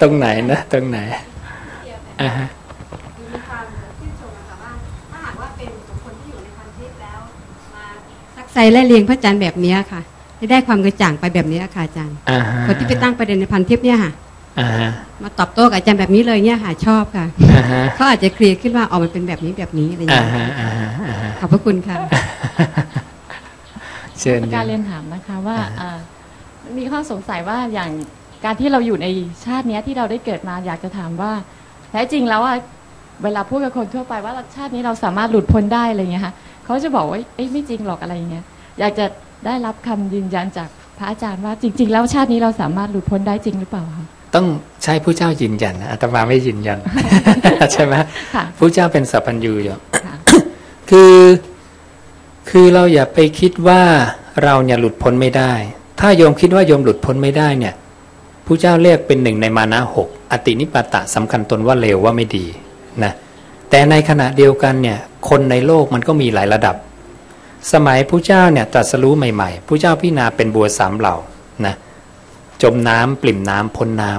ตรงไหนนะ ตรงไหนอ่าฮะมีความชื่นชมนะคะว่าถ้าหากว่าเป็นบุคคลที่อยู่ในพันทิพย์แล้วมาซักไซและเรียงพระจันทร์แบบเนี้ยค่ะจะได้ความกระจ่างไปแบบเนี้ยค่ะอาจารย์อ่าฮะคนที่ไปตั้งประเด็นในพันทิพย์เนี่ยค่ะอ่าฮะมาตอบโต้กับอาจารย์แบบนี้เลยเนี่ยค่ะชอบค่ะอ่าฮะเขาอาจจะเคลียร์ขึ้นว่าอ๋อมันเป็นแบบนี้แบบนี้อะไรอย่างอ่าเงี้ยฮะอ่าฮะอ่าฮะขอบพระคุณค่ะเชิญการเรียนถามนะคะว่าอ่ามีข้อสงสัยว่าอย่าง การที่เราอยู่ในชาติเนี้ยที่เราได้เกิดมาอยากจะถามว่าแท้จริงแล้วว่าเวลาพูดกับคนทั่วไปว่าชาตินี้เราสามารถหลุดพ้นได้อะไรเงี้ยค่ะเขาจะบอกว่าเอ้ยไม่จริงหรอกอะไรอย่างเงี้ยอยากจะได้รับคำยืนยันจากพระอาจารย์ว่าจริง ๆ แล้วชาตินี้เราสามารถหลุดพ้นได้จริงหรือเปล่าคะต้องใช้ผู้เจ้ายืนยันนะอาตมาไม่ยืนยันใช่ไหมค่ะผู้เจ้าเป็นสัพพัญญูอยู่ค่ะคือคือเราอย่าไปคิดว่าเราเนี่ยหลุดพ้นไม่ได้ ถ้าโยมคิดว่าโยมหลุดพ้นไม่ได้เนี่ย ผู้เจ้าเรียกเป็นหนึ่งในมานะหกอตินิปตะสำคัญตนว่าเลวว่าไม่ดีนะแต่ในขณะเดียวกันเนี่ยคนในโลกมันก็มีหลายระดับ สมัยผู้เจ้าเนี่ยตรัสรู้ใหม่ๆผู้เจ้าพิณาเป็นบัวสามเหล่านะจมน้ำปริ่มน้ำพ้นน้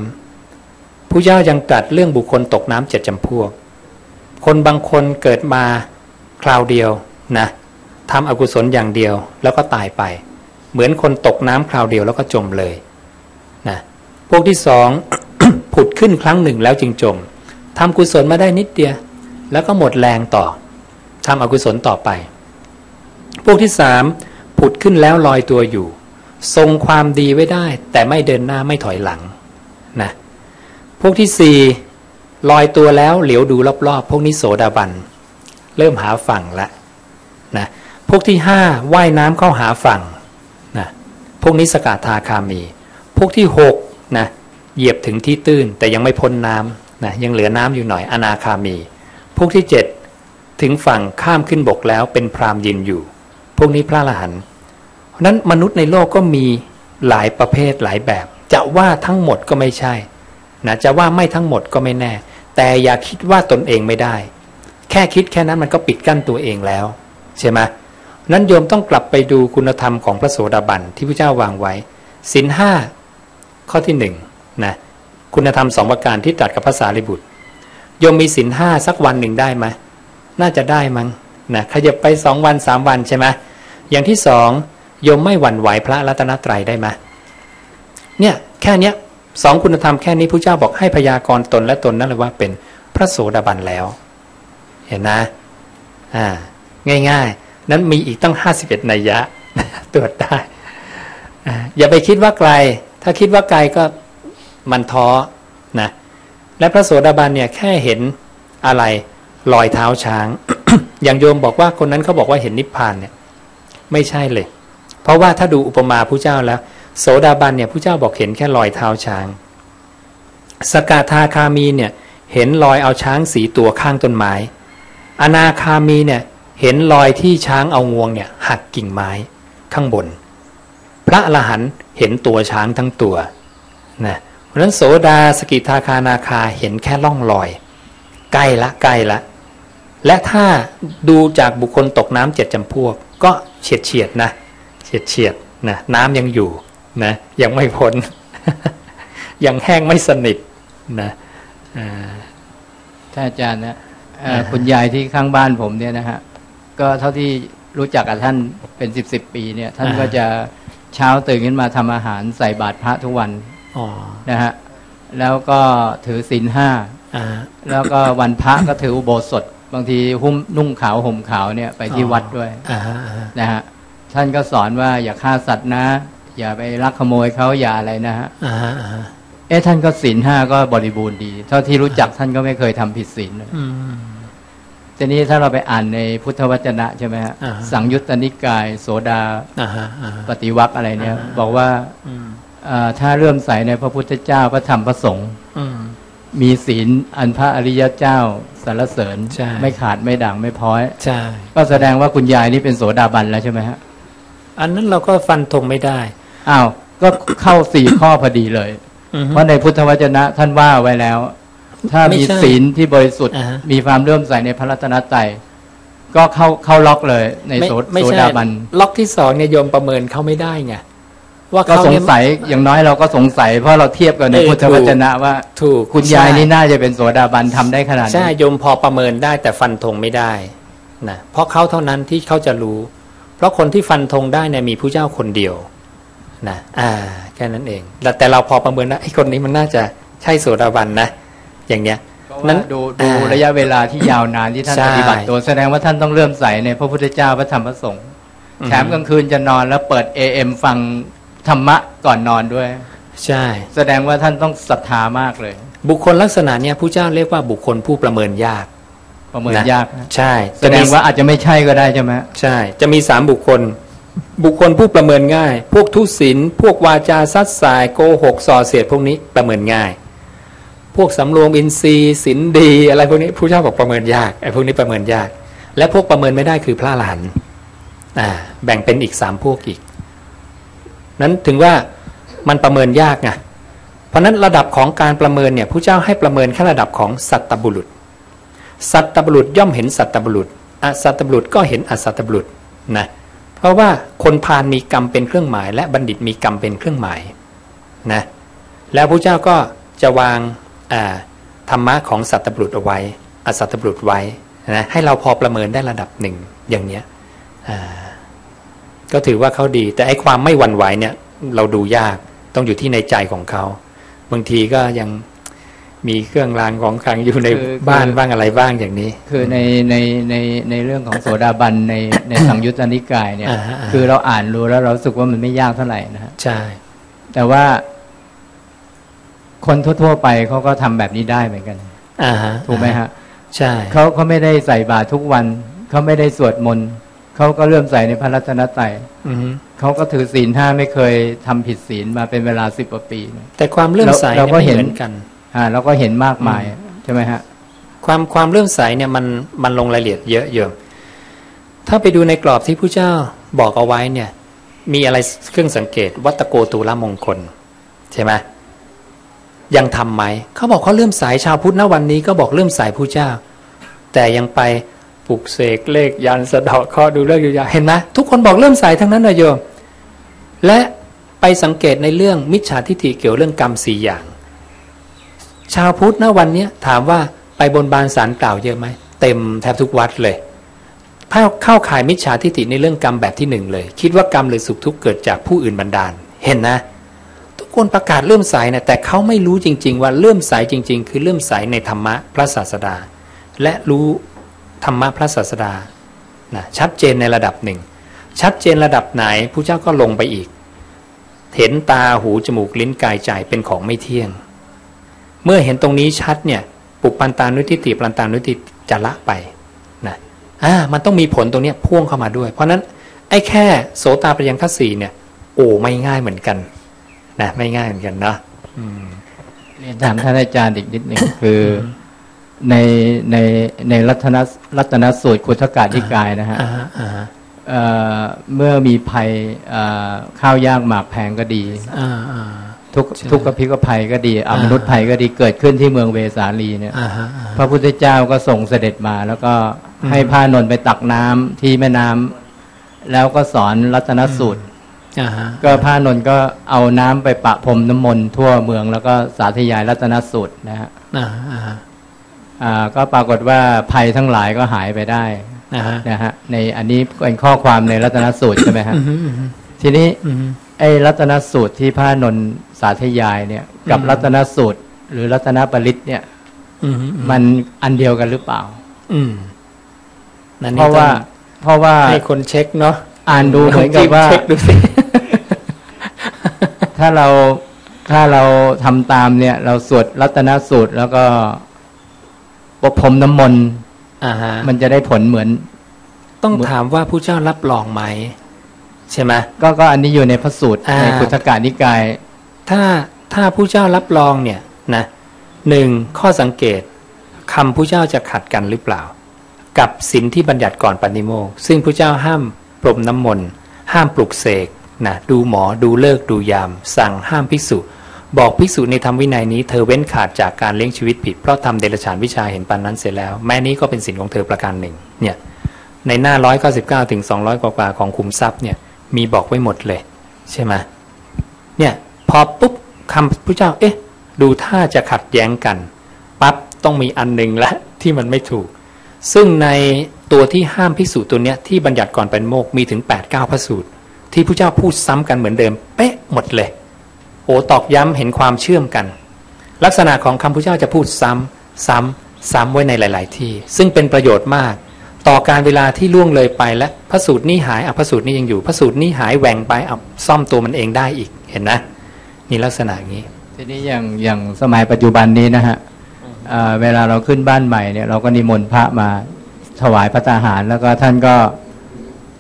ำผู้เจ้ายังตรัสเรื่องบุคคลตกน้ำเจ็ดจำพวก คนบางคนเกิดมาคราวเดียวนะทำอกุศลอย่างเดียวแล้วก็ตายไป เหมือนคนตกน้ำคราวเดียวแล้วก็จมเลยนะ พวกที่สองผุดขึ้นครั้งหนึ่งแล้วจึงจมทำกุศลมาได้นิดเดียว แล้วก็หมดแรงต่อทำอกุศลต่อไป พวกที่สามผุดขึ้นแล้วลอยตัวอยู่ ทรงความดีไว้ได้ แต่ไม่เดินหน้าไม่ถอยหลังนะพวกที่สี่ลอยตัวแล้วเหลียวดูรอบๆ พวกนี้โสดาบัน เริ่มหาฝั่งละนะพวกที่ห้าว่ายน้ำเข้าหาฝั่งนะพวกนี้สกาทาคามี พวกที่หก นะเหยียบถึงที่ตื้นแต่ยังไม่พ้นน้ำนะยังเหลือน้ำอยู่หน่อยอนาคามี พวกที่เจ็ดถึงฝั่งข้ามขึ้นบกแล้วเป็นพรามยินอยู่ พวกนี้พระอรหันนั้นมนุษย์ในโลกก็มีหลายประเภทหลายแบบ จะว่าทั้งหมดก็ไม่ใช่นะจะว่าไม่ทั้งหมดก็ไม่แน่ แต่อย่าคิดว่าตนเองไม่ได้ แค่คิดแค่นั้นมันก็ปิดกั้นตัวเองแล้วใช่ไหมนั้นโยมต้องกลับไปดูคุณธรรมของพระโสดาบันที่พระเจ้าวางไว้สินห้า ข้อที่หนึ่งนะคุณธรรมสองประการที่ตรัสกับภาษาลิบุตรยมมีสินห้าสักวันหนึ่งได้ไหมน่าจะได้มั้งนะขยับไปสองวันสามวันใช่ไหมอย่างที่สองโยมไม่หวั่นไหวพระรัตนตรัยได้ไหมเนี่ยแค่เนี้ยสองคุณธรรมแค่นี้พระเจ้าบอกให้พยากรณ์ตนและตนนั่นเลยว่าเป็นพระโสดาบันแล้ว เห็นนะอ่าง่ายๆ นั้นมีอีกตั้งห้าสิบเอ็ดนัยยะตรวจได้อ่าอย่าไปคิดว่าไกล ถ้าคิดว่าไกลก็มันท้อนะและพระโสดาบันเนี่ยแค่เห็นอะไรรอยเท้าช้าง อย่างโยมบอกว่าคนนั้นเขาบอกว่าเห็นนิพพานเนี่ยไม่ใช่เลย เพราะว่าถ้าดูอุปมาผู้เจ้าแล้ว โสดาบันเนี่ยผู้เจ้าบอกเห็นแค่รอยเท้าช้าง สกาทาคามีเนี่ยเห็นรอยเอาช้างสีตัวข้างต้นไม้ อนาคามีเนี่ยเห็นรอยที่ช้างเอางวงเนี่ยหักกิ่งไม้ข้างบน พระอรหันต์ เห็นตัวช้างทั้งตัวนะเพราะนั้นโสดาสกิทาคานาคาเห็นแค่ล่องรอย ใกล้ละใกล้ละ และถ้าดูจากบุคคลตกน้ำเจ็ดจำพวก ก็เฉียดเฉียดนะเฉียดเฉียดนะน้ำยังอยู่นะยังไม่พ้น ยังแห้งไม่สนิทนะท่านอาจารย์นะเอ่ออ่าฮะคุณยายที่ข้างบ้านผมเนี่ยนะฮะก็เท่าที่รู้จักกับท่านเป็นสิบสิบปีเนี่ย ท่านก็จะ เช้าตื่นขึ้นมาทำอาหารใส่บาตรพระทุกวันอ๋อนะฮะแล้วก็ถือศีลห้าอ่าแล้วก็วันพระก็ถืออุโบสถ บางทีหุ้มนุ่งขาวห่มขาวเนี่ยไปที่อ๋อวัดด้วยอ่าฮะอ่าฮะนะฮะท่านก็สอนว่าอย่าฆ่าสัตว์นะ อย่าไปลักขโมยเขาอย่าอะไรนะฮะอ่าฮะอ่าฮะเอ๊ะท่านก็ศีลห้าก็บริบูรณ์ดี เท่าที่รู้จักท่านก็ไม่เคยทำผิดศีลเลยอืม ทีนี้ถ้าเราไปอ่านในพุทธวจนะใช่ไหมฮะอ่าฮะสังยุตตนิกาย โสดาอ่าฮะอ่าฮะปฏิวักอะไรเนี่ยอ่าฮะบอกว่าอืมอ่าถ้าเริ่อมใสในพระพุทธเจ้าพระธรรมพระสงฆ์อืมมีศีลอันพระอริยเจ้าสรรเสริญใช่ไม่ขาดไม่ด่างไม่พ้อยใช่ก็แสดงว่าคุณยายนี่เป็นโสดาบันแล้วใช่ไหมฮะ อันนั้นเราก็ฟันธงไม่ได้อ้าวก็เข้าสี่ข้อพอดีเลยอือฮึเพราะในพุทธวจนะท่านว่าไว้แล้ว ถ้าไม่มีใช่ศีลที่บริสุทธิ์อ่าฮะมีความเลื่อมใสในพระรัตนตรัยก็เข้าเข้าล็อกเลยในไม่โสไม่โสใช่ดาบันล็อกที่สองเนี่ยโยมประเมินเขาไม่ได้ไงว่าก็เขาสงเนี่ยสัยอย่างน้อยเราก็สงสัยเพราะเราเทียบกันในเออพุทธวจนะว่าถูกคุณยายใช่นี่น่าจะเป็นโสดาบันทำได้ขนาดใช่นี้โยมพอประเมินได้แต่ฟันธงไม่ได้นะเพราะเขาเท่านั้นที่เขาจะรู้ เพราะคนที่ฟันธงได้เนี่ยมีผู้เจ้าคนเดียวนะอ่าแค่นั้นเองแล้วแต่เราพอประเมินได้ไอ้คนนี้มันน่าจะใช่โสดาบันนะ อย่างเนี้ยเพราะนั้ว่านดูดูอ่าระยะเวลาที่ยาวนานที่ท่านใช่ปฏิบัติตัวแสดงว่าท่านต้องเลื่อมใสในพระพุทธเจ้าพระธรรมพระสงฆ์อือฮึแถมกลางคืนจะนอนแล้วเปิด AM ฟังธรรมะก่อนนอนด้วย ใช่ แสดงว่าท่านต้องศรัทธามากเลย บุคคลลักษณะเนี้ยผู้เจ้าเรียกว่าบุคคลผู้ประเมินยากประเมินนะยากนะใช่ แสดงว่าอาจจะไม่ใช่ก็ได้ใช่ไหมใช่ จะมีสามบุคคล บุคคลผู้ประเมินง่าย พวกทุศิลพวกวาจาซัดสายโกหกส่อเสียดพวกนี้ประเมินง่าย พวกสำรวมอินทรีย์ศีลดี อะไรพวกนี้ผู้เจ้าบอกประเมินยากไอ้พวกนี้ประเมินยาก และพวกประเมินไม่ได้คือพระอรหันต์อ่าแบ่งเป็นอีกสามพวกอีก นั้นถึงว่ามันประเมินยากไงเพราะนั้นระดับของการประเมินเนี่ยผู้เจ้าให้ประเมินแค่ระดับของสัตตบุรุษ สัตตบุรุษย่อมเห็นสัตตบุรุษอสัตตบุรุษก็เห็นอสัตตบุรุษนะเพราะว่าคนพาลมีกรรมเป็นเครื่องหมาย และบัณฑิตมีกรรมเป็นเครื่องหมายนะแล้วพระเจ้าก็จะวาง ธรรมะของสัตตบุรุษเอาไว้อสัตตบุรุษไว้นะให้เราพอประเมินได้ระดับหนึ่งอย่างเนี้ยอ่าก็ถือว่าเขาดี แต่ไอ้ความไม่หวั่นไหวเนี่ยเราดูยากต้องอยู่ที่ในใจของเขา บางทีก็ยังมีเครื่องรางของขลังอยู่ในคือบ้านคือบ้างอะไรบ้างอย่างนี้ คือในในในในเรื่องของโสดาบันในในสังยุตตนิกายเนี่ยอ่าฮะอ่าฮะคือเราอ่านรู้แล้วเรารู้สึกว่ามันไม่ยากเท่าไหร่นะฮะใช่ แต่ว่า คนทั่ว ๆ ไปเขาก็ทำแบบนี้ได้เหมือนกันอ่าฮะถูกไหมฮะ ใช่เขาเขาไม่ได้ใส่บาตรทุกวันเขาไม่ได้สวดมนต์เขาก็เริ่อมใส่ในพระรัตนตรัยอือฮึเขาก็ถือศีลห้าไม่เคยทำผิดศีลมาเป็นเวลาสิบกว่าปีนะแต่ความเลื่อมใสเราเนี่ยก็ไม่เห็นเหมือนกันอ่าเราก็เห็นมากมายใช่ไหมฮะ ความความเลื่อมใสเนี่ยมันมันลงรายละเอียดเยอะเยอะถ้าไปดูในกรอบที่ผู้เจ้าบอกเอาไว้เนี่ย มีอะไรเครื่องสังเกตวัตโกตูละมงคล ใช่ไหม ยังทำไหมเขาบอกเขาเลื่อมใสชาวพุทธณวันนี้ก็บอกเลื่อมใสผู้เจ้า แต่ยังไปปลุกเสกเลขยันสะเดาะเคราดูเรื่องอยู่ยาเห็นไหมทุกคนบอกเลื่อมใสทั้งนั้นเลยโยม และไปสังเกตในเรื่องมิจฉาทิฏฐิเกี่ยวเรื่องกรรมสี่อย่าง ชาวพุทธณวันนี้ถามว่าไปบนบานสารกล่าวเยอะไหมเต็มแทบทุกวัดเลยเข้าเข้าข่ายมิจฉาทิฏฐิในเรื่องกรรมแบบที่หนึ่งเลย คิดว่ากรรมหรือสุขทุกข์เกิดจากผู้อื่นบันดาล เห็นนะ ทุกคนประกาศเลื่อมใสนะแต่เขาไม่รู้จริง ๆ ว่าเลื่อมใสจริง ๆ คือเลื่อมใสในธรรมะพระศาสดา และรู้ธรรมะพระศาสดานะชัดเจนในระดับหนึ่ง ชัดเจนระดับไหนผู้เจ้าก็ลงไปอีก เห็นตาหูจมูกลิ้นกายใจเป็นของไม่เที่ยง เมื่อเห็นตรงนี้ชัดเนี่ยปุปปันตานุทิติปันตานุติจะละไปนะอ่ามันต้องมีผลตรงนี้พ่วงเข้ามาด้วย เพราะฉะนั้นไอ้แค่โสตาปยังคสีเนี่ยโอ้ไม่ง่ายเหมือนกัน นะไม่ง่ายเหมือนกันเนาะอืมเรียนถามท่านอาจารย์อีกนิดหนึ่งคือในในในรัตนรัตนสูตรคุถกาธิกายนะฮะอ่าฮะอ่าฮะเอ่อเมื่อมีภัยเอ่อข้าวยากหมากแพงก็ดีอ่าอ่าทุกใช่ทุกขพิกภัยก็ดีออ่ามนุษย์ภัยก็ดีเกิดขึ้นที่เมืองเวสาลีเนี่ยอ่าฮะอ่าพระพุทธเจ้าก็ส่งเสด็จมา แล้วก็อืมให้พระนนท์ไปตักน้ำที่แม่น้ำแล้วก็สอนรัตนสูตรอ่าฮะ ก็พระนนท์ก็เอาน้ำไปปะพรมน้ำมนต์ทั่วเมือง แล้วก็สาธยายรัตนสูตรนะฮะอ่าอ่าฮะอ่าก็ปรากฏว่าภัยทั้งหลายก็หายไปได้อ่าฮะนะฮะในอันนี้เป็นข้อความในรัตนสูตรใช่ไหมฮะอืมอืมอืมทีนี้อืมไอ้รัตนสูตรที่พระนนท์สาธยายเนี่ย กับอืมรัตนสูตร หรือรัตนปริตเนี่ยอืมอืมมันอันเดียวกันหรือเปล่าอืมนั่นเพนี่ราะว่าต้องเพราะว่าให้คนเช็คเนาะ อ่านดูเหมือนกับว่าเช็คดูสิถ้าเราถ้าเราทำตามเนี่ย เราสวดรัตนสูตรแล้วก็ประพรมน้ำมนต์อ่าฮะมันจะได้ผลเหมือน ต้องถามว่าผู้เจ้ารับรองไหม ใช่ไหมก็ก็อันนี้อยู่ในพระสูตรอ่าในพุทธกานิกาย ถ้าถ้าผู้เจ้ารับรองเนี่ยนะหนึ่งข้อสังเกตคำผู้เจ้าจะขัดกันหรือเปล่า กับศีลที่บัญญัติก่อนปฏิโมกข์ซึ่งผู้เจ้าห้าม ปรมน้ำมนต์ห้ามปลุกเสกนะดูหมอดูเลิกดูยาม สั่งห้ามภิกษุ บอกภิกษุในธรรมวินัยนี้เธอเว้นขาดจากการเลี้ยงชีวิตผิดเพราะทำเดรัจฉานวิชาเห็นปานนั้นเสร็จแล้ว แม้นี้ก็เป็นสินของเธอประการหนึ่งเนี่ยในหน้า 199ถึง200 กว่าๆของคุมทรัพย์เนี่ยมีบอกไว้หมดเลย ใช่ไหมเนี่ยพอปุ๊บคำพระเจ้าเอ๊ะ ดูท่าจะขัดแย้งกันปั๊บต้องมีอันหนึ่งละที่มันไม่ถูก ซึ่งใน ตัวที่ห้ามพิสูจน์ตัวเนี้ยที่บัญญัติก่อนเป็นโมกมีถึง8 9พระสูตร ที่พระเจ้าพูดซ้ำกันเหมือนเดิม เป๊ะหมดเลย โอตอกย้ำเห็นความเชื่อมกัน ลักษณะของคำพระเจ้าจะพูดซ้ำซ้ำซ้ำไว้ในหลาย ๆ ที่ ซึ่งเป็นประโยชน์มาก ต่อการเวลาที่ล่วงเลยไปและพระสูตรนี้หายอะพระสูตรนี้ยังอยู่พระสูตรนี้หายแหว่งไปเอาซ่อมตัวมันเองได้อีกเห็นนะนี่ลักษณะอย่างนี้ทีนี้อย่างอย่างสมัยปัจจุบันนี้นะฮะเอ่อเวลาเราขึ้นบ้านใหม่เนี่ยเราก็นิมนต์พระมา ถวายพระตาหาร แล้วก็ท่านก็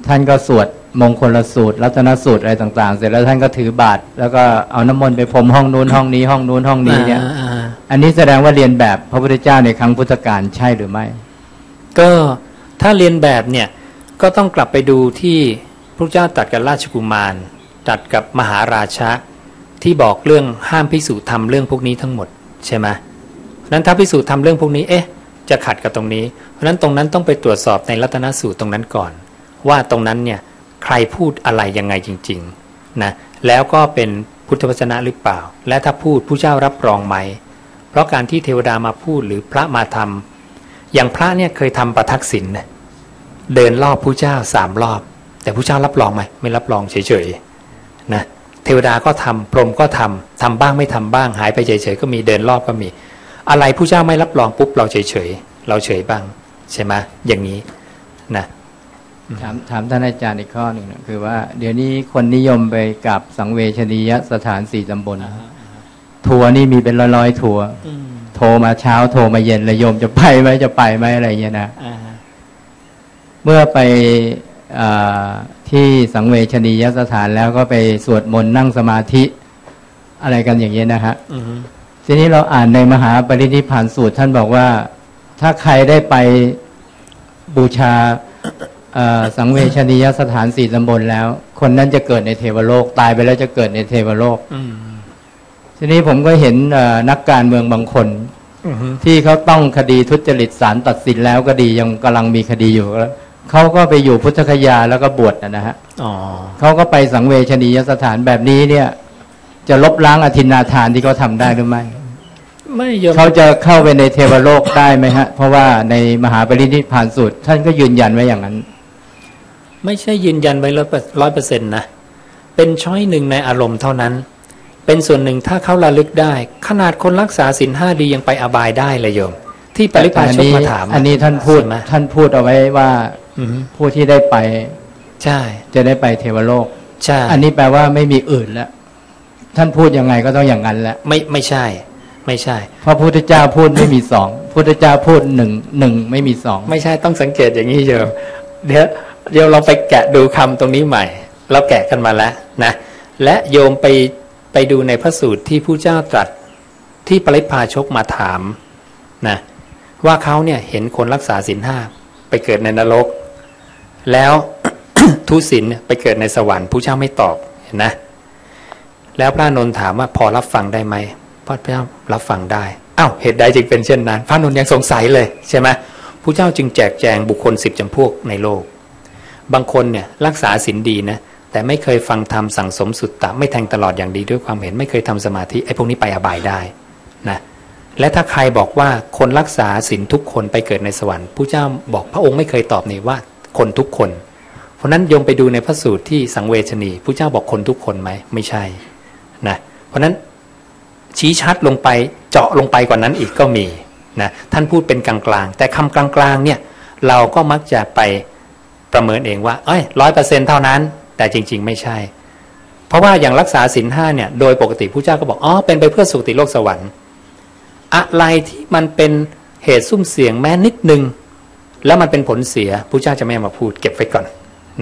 ท่านก็สวดมงคลสูตร รัตนสูตรอะไรต่าง ๆ เสร็จแล้วท่านก็ถือบาตรแล้วก็เอาน้ำมนต์ไปพรมห้องนู้นห้องนี้ห้องนู้นห้องนี้เนี่ยอ่าอ่าอันนี้แสดงว่าเรียนแบบพระพุทธเจ้าในครั้งพุทธกาลใช่หรือไม่ ก็ถ้าเรียนแบบเนี่ยก็ต้องกลับไปดูที่พระเจ้าตรัดกับราชกุมารตรัดกับมหาราชะที่บอกเรื่องห้ามพิสูจน์ทำเรื่องพวกนี้ทั้งหมดใช่ไหมเพราะฉะนั้นถ้าพิสูจน์ทำเรื่องพวกนี้เอ๊ะ จะขัดกับตรงนี้ เพราะนั้นตรงนั้นต้องไปตรวจสอบในรัตนสูตรตรงนั้นก่อน ว่าตรงนั้นเนี่ยใครพูดอะไรยังไงจริงๆนะแล้วก็เป็นพุทธวจนะหรือเปล่า และถ้าพูดผู้เจ้ารับรองไหม เพราะการที่เทวดามาพูดหรือพระมาทำอย่างพระเนี่ยเคยทำประทักษิณเดินรอบผู้เจ้าสามรอบ แต่ผู้เจ้ารับรองไหมไม่รับรองเฉยๆนะเทวดาก็ทำพรหมก็ทำทำบ้างไม่ทำบ้าง หายไปเฉยๆก็มีเดินรอบก็มี อะไรผู้เจ้าไม่รับรองปุ๊บเราเฉยๆเราเฉยบ้าง ใช่ไหมอย่างนี้นะถามถามท่านอาจารย์อีกข้อหนึ่งนะคือว่าเดี๋ยวนี้คนนิยมไปกับสังเวชนียสถานสี่ตำบลทัวร์นี่มีเป็นร้อยๆทัวร์โทรมาเช้าโทรมาเย็นเลยโยมจะไปไหมจะไปไหมอะไรเงี้ยนะเมื่อไปอ่าที่สังเวชนียสถานแล้วก็ไปสวดมนต์นั่งสมาธิ อะไรกันอย่างเงี้ยนะฮะอือฮึ ทีนี้เราอ่านในมหาปรินิพพานสูตร ท่านบอกว่า ถ้าใครได้ไปบูชาเอ่อสังเวชนียสถานสี่ตำบลแล้ว คนนั้นจะเกิดในเทวโลก ตายไปแล้วจะเกิดในเทวโลกอืมทีนี้ผมก็เห็นเอ่อนักการเมืองบางคนอือฮึที่เขาต้องคดีทุจริตศาลตัดสินแล้วก็ดียังกำลังมีคดีอยู่แล้วเขาก็ไปอยู่พุทธคยาแล้วก็บวชนะนะฮะอ๋อเขาก็ไปสังเวชนียสถานแบบนี้เนี่ย จะลบล้างอธินาทานที่เขาทำได้หรือไม่ไม่ยอมเขาจะเข้าไปในเทวโลกได้ไหมฮะ เพราะว่าในมหาปรินิพพานสูตร ท่านก็ยืนยันไว้อย่างนั้น ไม่ใช่ยืนยันไว้ร้อยเปอร์เซ็นต์นะเป็นช้อยหนึ่งในอารมณ์เท่านั้น เป็นส่วนหนึ่งถ้าเขาระลึกได้ ขนาดคนรักษาศีลห้าดียังไปอบายได้เลยโยม ที่ปริพาชกมาถาม อันนี้ท่านพูดใช่ไหมท่านพูดเอาไว้ว่าอือฮึผู้ที่ได้ไป ใช่ จะได้ไปเทวโลกใช่อันนี้แปลว่าไม่มีอื่นแล้ว ท่านพูดยังไงก็ต้องอย่างนั้นแหละไม่ไม่ใช่ ไม่ใช่ เพราะพุทธเจ้าพูดไม่มีสองพุทธเจ้าพูดหนึ่งหนึ่งไม่มีสองไม่ใช่ต้องสังเกตอย่างนี้โยมเดี๋ยวเดี๋ยวเราไปแกะดูคำตรงนี้ใหม่ เราแกะกันมาแล้วนะและโยมไปไปดูในพระสูตรที่ผู้เจ้าตรัสที่ปริพาชกมาถามนะว่าเขาเนี่ยเห็นคนรักษาศีลห้าไปเกิดในนรก แล้วทุศีลเนี่ยไปเกิดในสวรรค์ผู้เจ้าไม่ตอบเห็นนะ แล้วพระนนท์ถามว่าพอรับฟังได้ไหมพระเจ้ารับฟังได้อ้าวเหตุใดจึงเป็นเช่นนั้น พระนนท์ยังสงสัยเลยใช่ไหมผู้เจ้าจึงแจกแจงบุคคลสิบจำพวกในโลก บางคนเนี่ยรักษาศีลดีนะแต่ไม่เคยฟังธรรมสั่งสมสุตตะไม่แทงตลอดอย่างดีด้วยความเห็นไม่เคยทำสมาธิไอ้พวกนี้ไปอบายได้นะและถ้าใครบอกว่าคนรักษาศีลทุกคนไปเกิดในสวรรค์ผู้เจ้าบอกพระองค์ไม่เคยตอบนี่ว่าคนทุกคน เพราะนั้นยมไปดูในพระสูตรที่สังเวชนีผู้เจ้าบอกคนทุกคนไหมไม่ใช่ นะเพราะนั้นชี้ชัดลงไปเจาะลงไปกว่านั้นอีกก็มีนะท่านพูดเป็นกลางๆ แต่คำกลางๆเนี่ยเราก็มักจะไปประเมินเองว่าเอ้ยร้อยเปอร์เซ็นเท่านั้น แต่จริง ๆ ไม่ใช่ เพราะว่าอย่างรักษาศีลห้าเนี่ยโดยปกติผู้เจ้าก็บอกอ๋อเป็นไปเพื่อสุติโลกสวรรค์ อะไรที่มันเป็นเหตุซุ่มเสี่ยงแม้นิดนึง แล้วมันเป็นผลเสียผู้เจ้าจะไม่มาพูดเก็บไว้ก่อน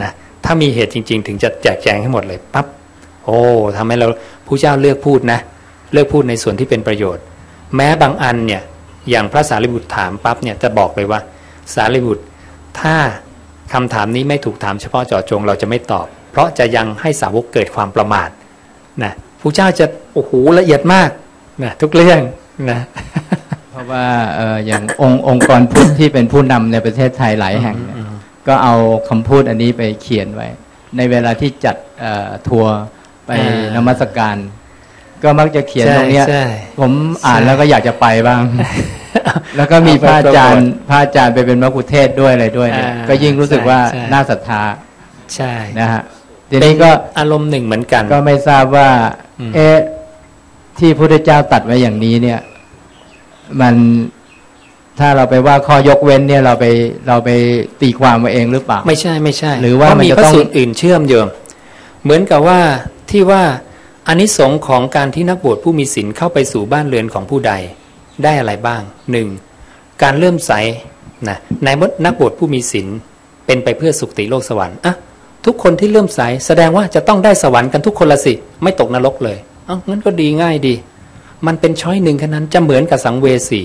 นะถ้ามีเหตุจริง ๆ ถึงจะแจกแจงให้หมดเลยปั๊บ โอ้ทำให้เราผู้เจ้าเลือกพูดนะ เลือกพูดในส่วนที่เป็นประโยชน์ แม้บางอันเนี่ยอย่างพระสารีบุตรถามปั๊บเนี่ยจะบอกเลยว่า สารีบุตร ถ้าคำถามนี้ไม่ถูกถามเฉพาะเจาะจงเราจะไม่ตอบ เพราะจะยังให้สาวกเกิดความประมาทนะผู้เจ้าจะโอ้โหละเอียดมากนะทุกเรื่องนะเพราะว่าเอ่ออย่างองค์องค์กรพุทธที่เป็นผู้นำในประเทศไทยหลายแห่งเนี่ยก็เอาคำพูดอันนี้ไปเขียนไว้ ในเวลาที่จัดเอ่อทัวร์ ไปอ่านมัสการ ก็มักจะเขียนตรงเนี้ยใช่ผมอ่านใช่แล้วก็อยากจะไปบ้าง แล้วก็มีพระอาจารย์พระอาจารย์ไปเป็นมะกุเทศด้วยอะไรด้วยเนี่ยอ่าก็ยิ่งรู้สึกว่าใช่น่าศรัทธาใช่นะฮะทีเป็นี้นก็อารมณ์หนึ่งเหมือนกัน ก็ไม่ทราบว่าอืมเอ๊ะที่พระพุทธเจ้าตัดไว้อย่างนี้เนี่ย มันถ้าเราไปว่าข้อยกเว้นเนี่ยเราไปเราไปตีความมาเองหรือเปล่า ไม่ใช่ไม่ใช่ หรือว่าเพะมันมีจะพระต้องสูตรอื่นเชื่อมโยงเหมือนกับว่า ที่ว่าอานิสงส์ของการที่นักบวชผู้มีศีลเข้าไปสู่บ้านเรือนของผู้ใด ได้อะไรบ้างหนึ่งการเริ่มใสนะในมดนักบวชผู้มีศีลเป็นไปเพื่อสุคติโลกสวรรค์อะทุกคนที่เริ่มใสแสดงว่าจะต้องได้สวรรค์กันทุกคนละสิ ไม่ตกนรกเลยเอ้างั้นก็ดีง่ายดี มันเป็นช้อยหนึ่งแค่นั้นจะเหมือนกับสังเวสี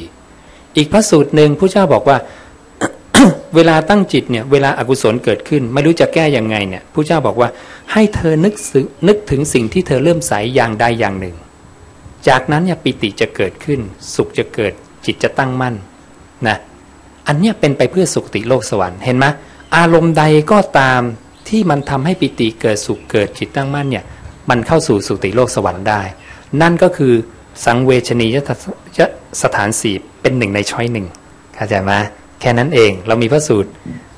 อีกพระสูตรหนึ่งผู้เจ้าบอกว่า เวลาตั้งจิตเนี่ยเวลาอากุศลเกิดขึ้น ไม่รู้จะแก้ยังไงเนี่ยผู้เจ้าบอกว่าให้เธอนึกสึนึกถึงสิ่งที่เธอเริ่มใสอย่างใดอย่างหนึ่ง จากนั้นเนี่ยปิติจะเกิดขึ้น สุขจะเกิดจิตจะตั้งมั่นนะอันเนี้ยเป็นไปเพื่อสุขติโลกสวรรค์เห็นไหมอารมณ์ใดก็ตามที่มันทำให้ปิติเกิดสุขเกิดจิตตั้งมั่นเนี่ยมันเข้าสู่สุติโลกสวรรค์ได้ นั่นก็คือสังเวชนียสถานสี่เป็นหนึ่งในช้อยหนึ่งเข้าใจไหม แค่นั้นเองเรามีพระสูตร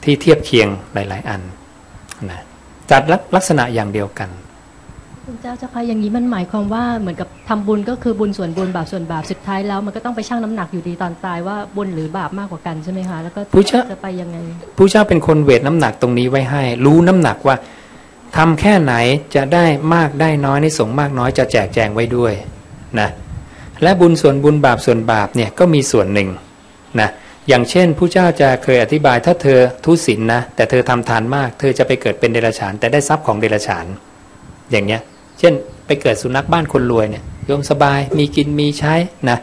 ที่เทียบเคียงหลาย ๆ อันนะจัดลักษณะอย่างเดียวกันคุณเจ้าเจ้าค่ะอย่างนี้มันหมายความว่าเหมือนกับทำบุญก็คือบุญส่วนบุญบาปส่วนบาปสุดท้ายแล้ว มันก็ต้องไปชั่งน้ำหนักอยู่ดีตอนตายว่าบุญหรือบาปมากกว่ากันใช่ไหมคะแล้วก็ผู้เจ้าจะไปยังไงผู้เจ้าเป็นคนเวทน้ำหนักตรงนี้ไว้ให้ รู้น้ำหนักว่าทำแค่ไหนจะได้มากได้น้อยในสงฆ์มากน้อยจะแจกแจงไว้ด้วยนะและบุญส่วนบุญบาปส่วนบาปเนี่ยก็มีส่วนหนึ่งนะ อย่างเช่นผู้เจ้าจะเคยอธิบายถ้าเธอทุศีลนะแต่เธอทำทานมาก เธอจะไปเกิดเป็นเดรัจฉาน แต่ได้ทรัพย์ของเดรัจฉาน อย่างเนี้ย เช่นไปเกิดสุนัขบ้านคนรวยเนี่ยโยมสบายมีกินมีใช้นะ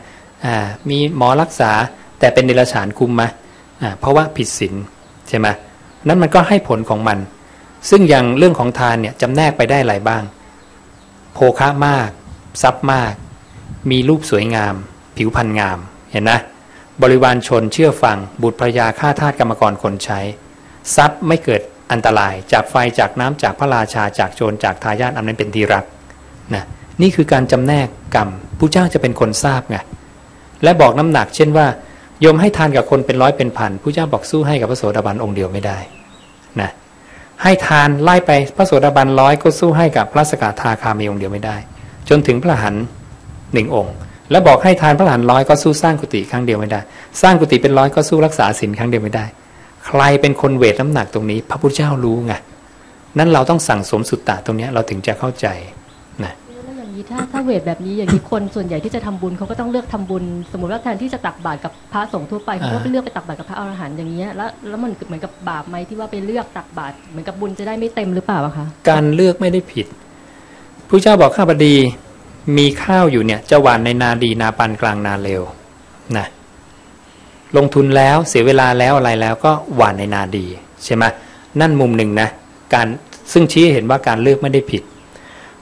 อ่ามีหมอรักษาแต่เป็นเดรัจฉานคุมมาอ่าเพราะว่าผิดศีลใช่ไหมนั้นมันก็ให้ผลของมัน ซึ่งอย่างเรื่องของทานเนี่ยจำแนกไปได้หลายบ้าง โภคะมาก ทรัพย์มาก มีรูปสวยงาม ผิวพรรณงามเห็นนะ บริวารชนเชื่อฟัง บุตรภรยาข้าทาสกรรมกรคนใช้ ทรัพย์ไม่เกิดอันตรายจากไฟจากน้ำจากพระราชาจากโจรจากทายาทอันนั้นเป็นที่รักนะนี่คือการจำแนกกรรมผู้เจ้าจะเป็นคนทราบไงและบอกน้ำหนัก เช่นว่าโยมให้ทานกับคนเป็นร้อยเป็นพันผู้เจ้าบอกสู้ให้กับพระโสดาบันองค์เดียวไม่ได้นะให้ทานไล่ไปพระโสดาบันร้อยก็สู้ให้กับพระสกทาคามีองค์เดียวไม่ได้ จนถึงพระหันหนึ่งองค์ แล้วบอกให้ทานพระอรหันต์ร้อยก็สู้สร้างกุฏิครั้งเดียวไม่ได้ สร้างกุฏิเป็นร้อยก็สู้รักษาศีลครั้งเดียวไม่ได้ ใครเป็นคนเวทน้ำหนักตรงนี้ พระพุทธเจ้ารู้ไงนั้นเราต้องสั่งสมสุตตะตรงเนี้ยเราถึงจะเข้าใจนะแล้วอย่างนี้ถ้าถ้าเวทแบบนี้อย่างนี้คนส่วนใหญ่ที่จะทำบุญเขาก็ต้องเลือกทำบุญ สมมติว่าแทนที่จะตักบาตรกับพระสงฆ์ทั่วไปเขาก็ไปเลือกไปตักบาตรกับพระอรหันต์อย่างเงี้ยแล้วแล้วมันเหมือนกับบาปไหมที่ว่าไปเลือกตักบาตรเหมือนกับบุญจะได้ไม่เต็มหรือเปล่าอะคะการเลือกไม่ได้ผิดผู้เจ้าบอกข้าพดี มีข้าวอยู่เนี่ยจะหวานในนาดีนาปันกลางนาเร็วนะลงทุนแล้วเสียเวลาแล้วอะไรแล้วก็หวานในนาดีใช่ไหมนั่นมุมหนึ่งนะการซึ่งชี้เห็นว่าการเลือกไม่ได้ผิด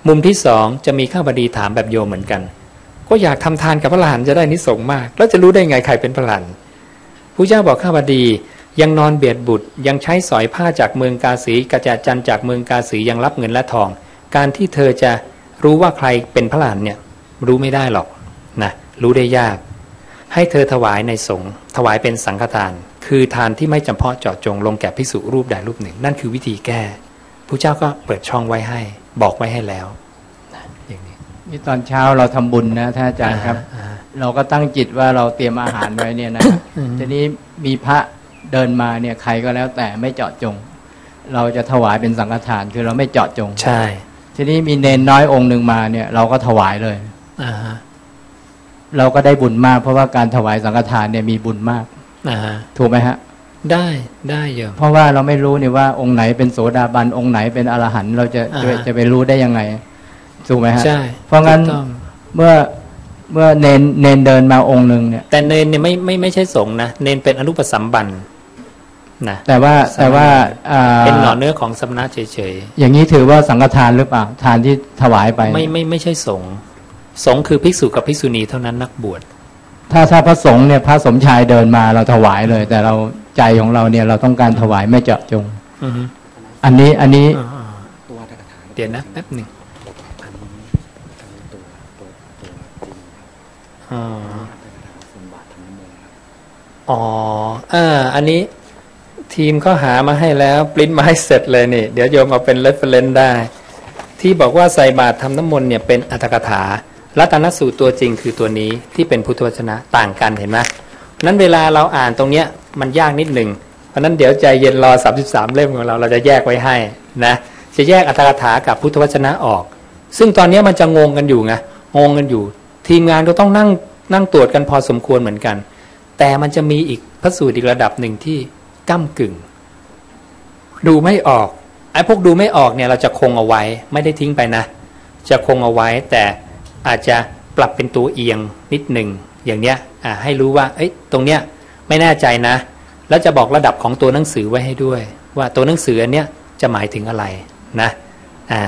มุมที่สองจะมีข้าพดีถามแบบโยมเหมือนกัน ก็อยากทำทานกับพระหลานจะได้นิสงส์มาก แล้วจะรู้ได้ไงใครเป็นพระหลานผู้เจ้าบอกข้าพดียังนอนเบียดบุตรยังใช้สอยผ้าจากเมืองกาสีกระจาจันจากเมืองกาสียังรับเงินและทอง การที่เธอจะ รู้ว่าใครเป็นพระหลานเนี่ย รู้ไม่ได้หรอกนะรู้ได้ยาก ให้เธอถวายในสงฆ์ถวายเป็นสังฆทาน คือทานที่ไม่จำเพาะเจาะจงลงแก่ภิกษุรูปใดรูปหนึ่ง นั่นคือวิธีแก้ผู้เจ้าก็เปิดช่องไว้ให้ บอกไว้ให้แล้วนะอย่างนี้นี่ตอนเช้าเราทำบุญนะท่านอาจารย์ครับอ่าเราก็ตั้งจิตว่าเราเตรียมอาหารไว้เนี่ยนะอืมทีนี้มีพระเดินมาเนี่ยใครก็แล้วแต่ไม่เจาะจง เราจะถวายเป็นสังฆทานคือเราไม่เจาะจงใช่ ทีนี้มีเนนน้อยองค์หนึ่งมาเนี่ย เราก็ถวายเลยอ่าฮะเราก็ได้บุญมาก เพราะว่าการถวายสังฆทานเนี่ยมีบุญมากอ่าฮะถูกไหมฮะ ได้ได้โยมเพราะว่าเราไม่รู้เนี่ยว่าองค์ไหนเป็นโสดาบันองค์ไหนเป็นอรหันต์เราจะอ่าจะฮะจะไปรู้ได้ยังไงถูกไหมฮะใช่เพราะงั้นถูกต้องเมื่อเมื่อเนนเนนเดินมาองค์หนึ่งเนี่ย แต่เนนเนี่ยไม่ไม่ไม่ใช่สงฆ์นะเนนเป็นอนุปสัมบัน นะแต่ว่าแต่ว่าเป็นหน่อเนื้อของสมณะเฉยๆ อย่างนี้ถือว่าสังฆทานหรือเปล่าทานที่ถวายไป ไม่ไม่ไม่ใช่สงฆ์สงคือภิกษุกับภิกษุณีเท่านั้นนักบวช ถ้าถ้าพระสงฆ์เนี่ยพระสมชายเดินมาเราถวายเลย แต่เราใจของเราเนี่ยเราต้องการถวายไม่เจาะจงอันนี้อันนี้เดี๋ยวนะแป๊บหนึ่งอ๋อ อ่า อันนี้ ทีมเขาหามาให้แล้วปริ้นมาให้เสร็จเลยนี่ เดี๋ยวโยมเอาเป็น reference ได้ ที่บอกว่าใส่บาตรทำน้ำมนต์เนี่ยเป็นอัตถกถารัตนสูตรตัวจริงคือตัวนี้ที่เป็นพุทธวจนะต่างกันเห็นไหมนั้นเวลาเราอ่านตรงเนี้ยมันยากนิดหนึ่งเพราะฉะนั้นเดี๋ยวใจเย็นรอ 33 เล่มของเราเราจะแยกไว้ให้นะจะแยกอัตถกถากับพุทธวจนะออก ซึ่งตอนนี้มันจะงงกันอยู่ไงงงกันอยู่ ทีมงานก็ต้องนั่งนั่งตรวจกันพอสมควรเหมือนกัน แต่มันจะมีอีกพระสูตรอีกระดับหนึ่งที่ ก้ากึ่ง ดูไม่ออกไอ้พวกดูไม่ออกเนี่ยเราจะคงเอาไว้ ไม่ได้ทิ้งไปนะ จะคงเอาไว้แต่อาจจะปรับเป็นตัวเอียงนิดหนึ่งอย่างเนี้ยอ่าให้รู้ว่าเอ้ยตรงเนี้ยไม่แน่ใจนะ แล้วจะบอกระดับของตัวหนังสือไว้ให้ด้วย ว่าตัวหนังสืออันเนี้ยจะหมายถึงอะไรนะอ่า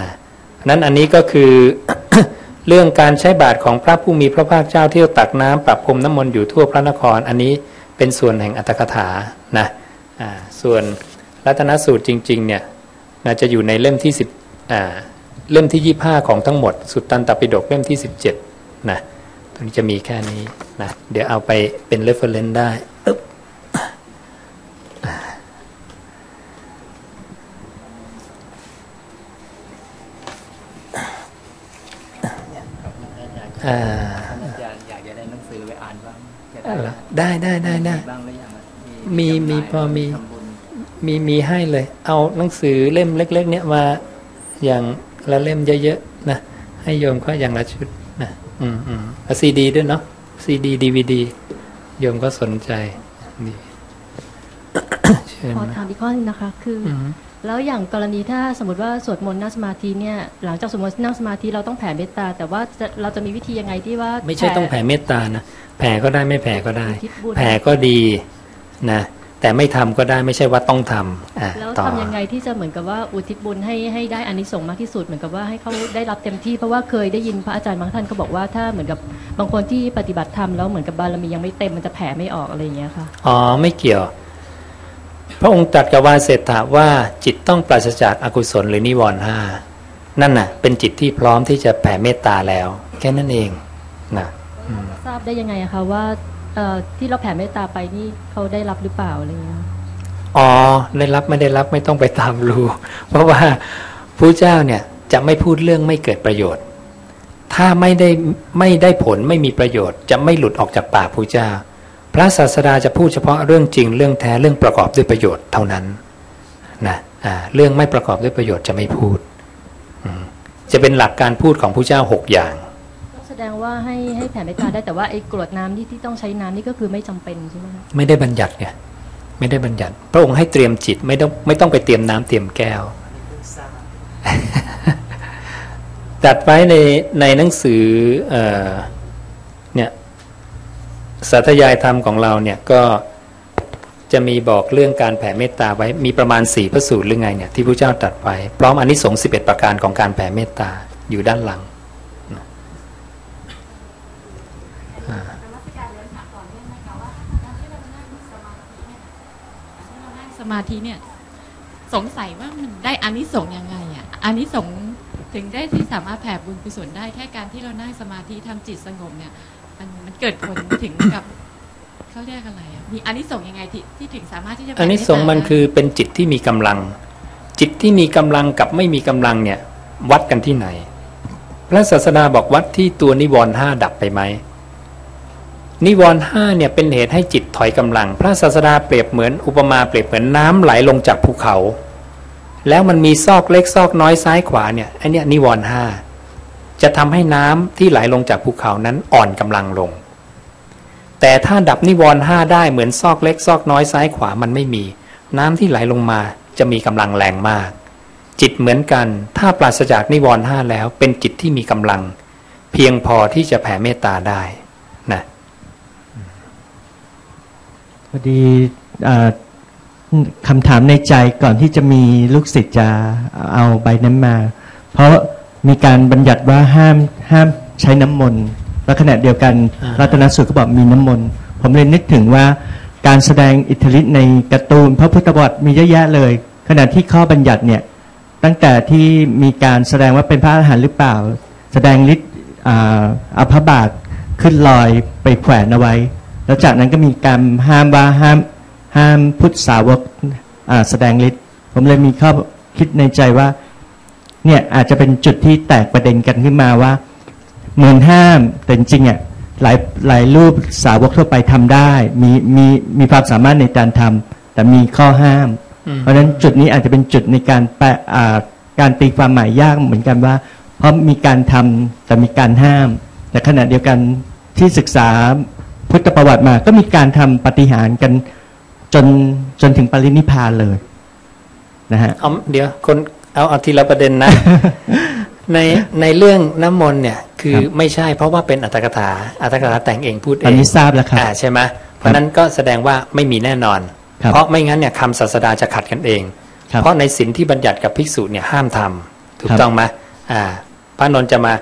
นั้นอันนี้ก็คือเรื่องการใช้บาตรของพระผู้มีพระภาคเจ้าที่ตักน้ำปรับพรมน้ำมนต์อยู่ทั่วพระนคร อันนี้เป็นส่วนแห่งอัตถกถานะ ส่วนรัตนสูตรจริงๆเนี่ยนะจะอยู่ในเล่มที่สิบอ่าเล่มที่ยี่สิบห้าของทั้งหมด สุตตันตปิฎกเล่มที่สิบเจ็ดนะตรงนี้จะมีแค่นี้นะเดี๋ยวเอาไปเป็น reference ได้อึ๊บอ่าอยากอยากจะได้หนังสือไปอ่านบ้างจะอะเหรอได้ได้ได้ได้ มีมีพอมีทำบุญมีมีให้เลย เอาหนังสือเล่มเล็ก ๆ เนี่ยมาอย่างละเล่มเยอะๆนะให้โยมก็อย่างละชุดนะอืมอืมซีดีด้วยเนาะซีดีดีวีดีโยมก็สนใจดีเชิญขอนะถามอีกข้อหนึงนะคะ คืออมแล้วอย่างกรณีถ้าสมมติว่าสวดมนต์นั่งสมาธิเนี่ยหลังจากสวดมนต์นั่งสมาธิเราต้องแผ่เมตตา แต่ว่าจะเราจะมีวิธียังไงที่ว่า ไม่ใช่ต้องแผ่เมตตานะแผ่ก็ได้ไม่แผ่ก็ได้อุทิศบุญแผ่ก็ดี นะแต่ไม่ทำก็ได้ไม่ใช่ว่าต้องทำอะแล้วต่อทำยังไงที่จะเหมือนกับว่าอุทิศบุญให้ให้ได้อานิสงส์มากที่สุดเหมือนกับว่าให้เขาได้รับเต็มที่เพราะว่าเคยได้ยินพระอาจารย์บางท่านก็บอกว่าถ้าเหมือนกับบางคนที่ปฏิบัติธรรมแล้วเหมือนกับบารมียังไม่เต็มมันจะแผ่ไม่ออกอะไรอย่างเงี้ยค่ะอ๋อไม่เกี่ยว พระองค์ตรัสกับวาเสถะว่าจิตต้องปราศจากอากุศลหรือนิวรณ์ห้านั่นน่ะ เป็นจิตที่พร้อมที่จะแผ่เมตตาแล้ว แค่นั้นเองนะอืมทราบได้ยังไงอะคะว่าเอ่อ ที่เราแผ่เมตตาไปนี่เขาได้รับหรือเปล่าอะไรเงี้ยอ๋อได้รับไม่ได้รับไม่ต้องไปตามรู้ เพราะว่าพระเจ้าเนี่ยจะไม่พูดเรื่องไม่เกิดประโยชน์ ถ้าไม่ได้ไม่ได้ผลไม่มีประโยชน์ จะไม่หลุดออกจากปากพระเจ้า พระศาสดาจะพูดเฉพาะเรื่องจริงเรื่องแท้เรื่องประกอบด้วยประโยชน์เท่านั้นนะอ่าเรื่องไม่ประกอบด้วยประโยชน์จะไม่พูด จะเป็นหลักการพูดของพระเจ้าหกอย่าง ดงว่าให้ให้แผ่เมตตาได้แต่ว่าไอ้กรวดน้ำที่ที่ต้องใช้น้ำนี่ก็คือไม่จำเป็นใช่ไหมคะไม่ได้บัญญัติไงไม่ได้บัญญัติ พระองค์ให้เตรียมจิตไม่ต้องไม่ต้องไปเตรียมน้ำเตรียมแก้วตัดไว้ในในหนังสือเออเนี่ยสัตยายธรรมของเราเนี่ยก็จะมีบอกเรื่องการแผ่เมตตาไว้มีประมาณสี่พระสูตรหรือไงเนี่ยที่พระเจ้าตรัดไว้พร้อมอนนิสงส์สิบเอ็ดประการของการแผ่เมตตาอยู่ด้านหลัง นมัสการเรียนถามก่อนได้ไหมคะว่าตอนที่เรานั่งสมาธิเนี่ยที่เรานั่งส มาธิเนี่ยสงสัยว่ามันได้อานิสงส์ยังไงอะอานิสงส์ถึงได้ที่สามารถแผ่บุญกุศลได้แค่การที่เรานั่งสมาธิทำจิตสงบเนี่ยมันมันเกิดผลถึงกับเขาเรียกอะไรอะมีอานิสงส์ยังไงที่ที่ถึงสามารถที่จะแผ่อันนี้สงส์มันเตตาได้คือเป็นจิตที่มีกำลัง จิตที่มีกำลังกับไม่มีกำลังเนี่ยวัดกันที่ไหน พระศาสดาบอกวัดที่ตัวนิวรณ์ห้าดับไปไหม นิวรณ์ห้าเนี่ยเป็นเหตุให้จิตถอยกำลัง พระศาสดาเปรียบเหมือนอุปมาเปรียบเหมือนน้ำไหลลงจากภูเขา แล้วมันมีซอกเล็กซอกน้อยซ้ายขวาเนี่ยไอเนี่ยนิวรณ์ห้าจะทำให้น้ำที่ไหลลงจากภูเขานั้นอ่อนกำลังลง แต่ถ้าดับนิวรณ์ห้าได้เหมือนซอกเล็กซอกน้อยซ้ายขวามันไม่มี น้ำที่ไหลลงมาจะมีกำลังแรงมาก จิตเหมือนกัน ถ้าปราศจากนิวรณ์ห้าแล้วเป็นจิตที่มีกำลัง เพียงพอที่จะแผ่เมตตาได้นะ พอดีเอ่อคำถามในใจก่อนที่จะมีลูกศิษย์จะเอาใบนั้นมา เพราะมีการบัญญัติว่าห้ามห้ามใช้น้ำมนต์และขณะเดียวกันอ่ารัตนสูตรก็บอกมีน้ำมนต์ผมเลยนึกถึงว่าการแสดงอิทธิฤทธิ์ในการ์ตูนพระพุทธบทมีเยอะแยะเลย ขณะที่ข้อบัญญัติเนี่ยตั้งแต่ที่มีการแสดงว่าเป็นพระอรหันต์หรือเปล่า แสดงฤทธิ์อ่าอาภบาตขึ้นลอยไปแขวนเอาไว้ แล้วจากนั้นก็มีการห้ามว่าห้ามห้ามพุทธสาวกอ่าแสดงฤทธิ์ผมเลยมีข้อคิดในใจว่าเนี่ยอาจจะเป็นจุดที่แตกประเด็นกันขึ้นมาว่าเหมือนห้ามแต่จริงๆอะหลายหลายรูปสาวกทั่วไปทำได้ มีมีมีความสามารถในการทำแต่มีข้อห้ามอืมเพราะฉะนั้นจุดนี้อาจจะเป็นจุดในการแปลอ่าการตีความหมายยากเหมือนกันว่า เพราะมีการทำแต่มีการห้าม แต่ขณะเดียวกันที่ศึกษา พุทธประวัติมา ก็มีการทำปฏิหารย์กันจนจนถึงปรินิพพานเลยนะฮะเอาเดี๋ยวคนเอาเอาทีละประเด็นนะ ในในเรื่องน้ำมนต์เนี่ย คือครับไม่ใช่เพราะว่าเป็นอัตถกถาอัตถกถาแต่งเองพูดเออันงนี้ทราบแล้วครับอ่าใช่ไหมเพราะฉะนั้นก็แสดงว่าไม่มีแน่นอนครับเพราะไม่งั้นเนี่ยคำศาสดาจะขัดกันเองครับเพราะในสินที่บัญญัติกับภิกษุเนี่ยห้ามทำถูกครับต้องไหมอ่า พระนนท์จะมา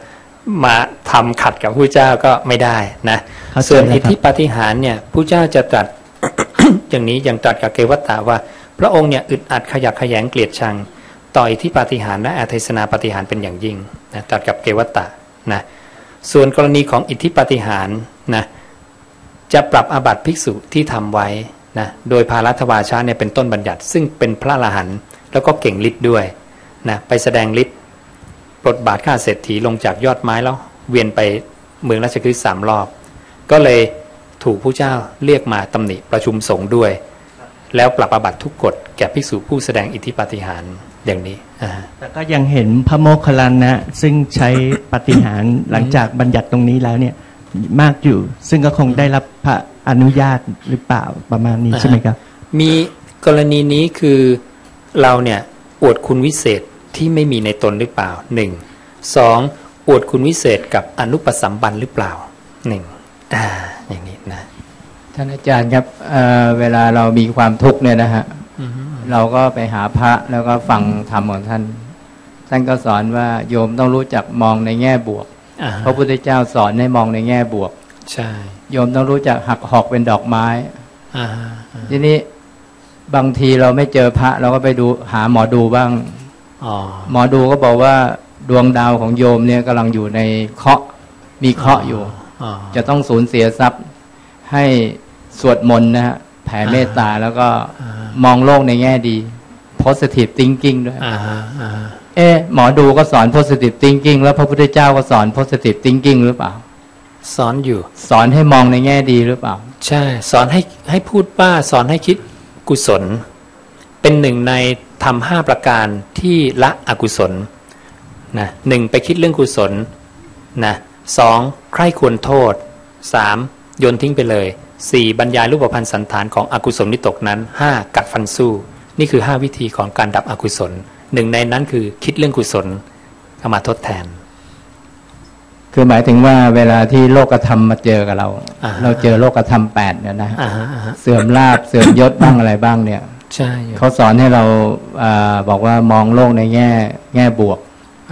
มาทำขัดกับผู้เจ้าก็ไม่ได้นะเข้าใจส่วนแล้วอิทครับธิปาฏิหารย์เนี่ยผู้เจ้าจะตรัสอย่างนี้อย่างตรัสกับเกวัตตาว่า พระองค์เนี่ยอึดอัดขยักขยงเกลียดชัง ต่ออิทธิปาฏิหารย์และอาเทศนาปาฏิหารย์เป็นอย่างยิ่งนะตรัสกับเกวัตตะนะส่วนกรณีของอิทธิปาฏิหารย์นะจะปรับอาบัติภิกษุที่ทำไว้นะโดยพารัตวาชาเนี่ยเป็นต้นบัญญัติ ซึ่งเป็นพระอรหันต์แล้วก็เก่งฤทธิ์ด้วยนะไปแสดงฤทธิ์ ปลดบาทข้าเศรษฐีลงจากยอดไม้แล้ว เวียนไปเมืองราชคฤห์สามรอบ ก็เลยถูกผู้เจ้าเรียกมาตำหนิประชุมสงฆ์ด้วย แล้วปรับอาบัติทุกกฎแก่ภิกษุผู้แสดงอิทธิปาฏิหารย์อย่างนี้อ่าแต่ก็ยังเห็นพระโมคคัลลานะ ซึ่งใช้ปฏิหารย์หลังจากบัญญัติตรงนี้แล้วเนี่ยมากอยู่ ซึ่งก็คงได้รับพระอนุญาตหรือเปล่าประมาณนี้อ่าฮะใช่ไหมครับ มีกรณีนี้คือเราเนี่ยอวดคุณวิเศษ ที่ไม่มีในตนหรือเปล่าหนึ่งสองอวดคุณวิเศษกับอนุปสัมบันหรือเปล่าหนึ่งอ่าอย่างนี้นะท่านอาจารย์ครับเอ่อเวลาเรามีความทุกข์เนี่ยนะฮะเราก็ไปหาพระแล้วก็ฟังธรรมของท่าน ท่านก็สอนว่าโยมต้องรู้จักมองในแง่บวกอ่าพระพุทธเจ้าสอนให้มองในแง่บวก ใช่โยมต้องรู้จักหักหอกเป็นดอกไม้อ่าทีนี้บางทีเราไม่เจอพระ เราก็ไปดูหาหมอดูบ้างอ๋อ หมอดูก็บอกว่าดวงดาวของโยมเนี่ยกำลังอยู่ในเคราะห์มีเคราะห์อยู่อ๋อจะต้องสูญเสียทรัพย์ให้สวดมนต์นะฮะแผ่เมตตาแล้วก็อ่ามองโลกในแง่ดี positive thinking ด้วยอ่าอ่าเอ๊ะหมอดูก็สอน positive thinking แล้วพระพุทธเจ้าก็สอน positive thinking หรือเปล่า สอนอยู่ สอนให้มองในแง่ดีหรือเปล่า ใช่ สอนให้ให้พูดว่าสอนให้คิดกุศล เป็นหนึ่งใน ทำห้าประการที่ละอกุศลนะหนึ่งไปคิดเรื่องกุศลนะสองใคร่ควรโทษสามโยนทิ้งไปเลยสี่บรรยายรูปพันธ์สันฐานของอกุศลนิตกนั้นห้ากัดฟันสู้ นี่คือห้าวิธีของการดับอกุศลหนึ่งในนั้นคือคิดเรื่องกุศลเอามาทดแทน คือหมายถึงว่าเวลาที่โลกธรรมมาเจอกับเราอ่าเราเจอโลกธรรมแปดเนี่ยนะอ่าฮะอ่าฮะเสื่อมลาบเสื่อมยศบ้างอะไรบ้างเนี่ย ใช่อยู่เขาสอนให้เราอาบอกว่ามองโลกในแง่ แง่บวก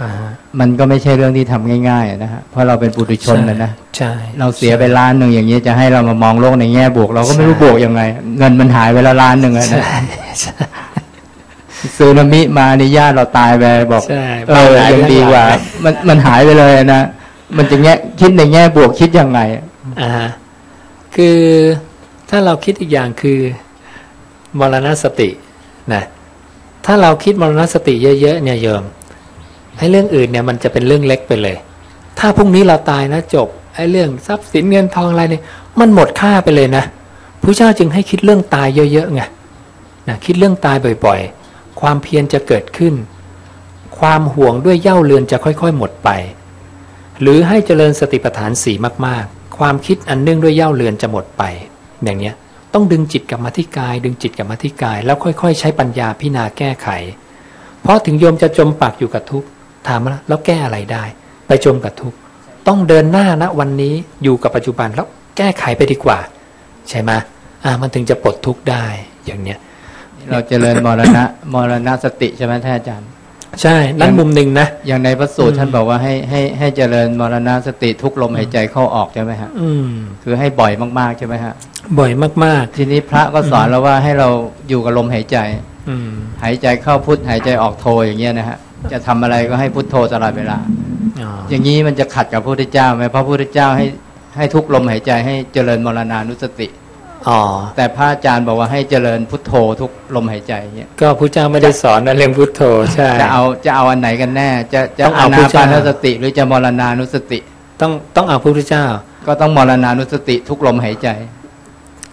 อ่าฮะมันก็ไม่ใช่เรื่องที่ทำง่ายๆนะฮะเพราะเราเป็นปุถุชนนะนะใช่เราเสียไปล้านหนึ่งอย่างนี้จะให้เรามามองโลกในแง่บวก เราก็ไม่รู้บวกยังไง เงินมันหายไปแล้วล้านหนึ่งอะใช่นะใช่ซึนามิมาในญาติเราตายไปบอกใช่เออบ้านหายยังดีกว่าทั้งหลังมันมันหายไปเลยนะมันจะแง่คิดในแง่บวกคิดยังไงอ่าฮะคือถ้าเราคิดอีกอย่างคือ มรณสตินะถ้าเราคิดมรณสติเยอะๆเนี่ยโยมไอ้เรื่องอื่นเนี่ยมันจะเป็นเรื่องเล็กไปเลย ถ้าพรุ่งนี้เราตายนะจบไอ้เรื่องทรัพย์สินเงินทองอะไรเนี่ยมันหมดค่าไปเลยนะพระเจ้าจึงให้คิดเรื่องตายเยอะๆไงนะคิดเรื่องตายบ่อยๆ ความเพียรจะเกิดขึ้น ความห่วงด้วยเย่าเรือนจะค่อยๆหมดไป หรือให้เจริญสติปัฏฐานสีมากๆ ความคิดอันเนื่องด้วยเย่าเรือนจะหมดไป อย่างเนี้ย ต้องดึงจิตกลับมาที่กาย ดึงจิตกลับมาที่กาย แล้วค่อย ๆ ใช้ปัญญาพิจารณาแก้ไข เพราะถึงโยมจะจมปักอยู่กับทุกข์ถามว่าแล้วแก้อะไรได้ ไปจมกับทุกข์ต้องเดินหน้านะวันนี้อยู่กับปัจจุบันแล้วแก้ไขไปดีกว่า ใช่ไหมอ่ามันถึงจะปลดทุกข์ได้อย่างเนี้ยเราเจริญมรณะมรณะสติใช่ไหมท่านอาจารย์ ใช่นั่นมุมหนึ่งนะอย่างในพระสูตรอืมท่านบอกว่าให้ให้ให้เจริญมรณสติทุกลมหายใจเข้าออกใช่ไหมฮะอืมคือให้บ่อยมากๆใช่ไหมฮะบ่อยมากทีนี้พระก็สอนเราว่าให้เราอยู่กับลมหายใจๆอืมหายใจเข้าพุทหายใจออกโทอย่างเงี้ยนะฮะจะทำอะไรก็ให้พุทโธตลอดเวลาอ๋ออย่างนี้มันจะขัดกับพระพุทธเจ้าไหมเพราะพระพุทธเจ้าให้ให้ทุกลมหายใจให้เจริญมรณานุสติ อ๋อแต่พระอาจารย์บอกว่าให้เจริญพุทโธทุกลมหายใจเนี่ยก็พระเจ้าไม่ได้สอนนะเรื่องพุทโธใช่จะเอาจะเอาอันไหนกันแน่ จะจะต้องอาเอาพุทนาธเจ้าปานสติ หรือจะมรณานุสติ ต้องต้องเอาพระพุทธเจ้า ก็ต้องมรณานุสติทุกลมหายใจ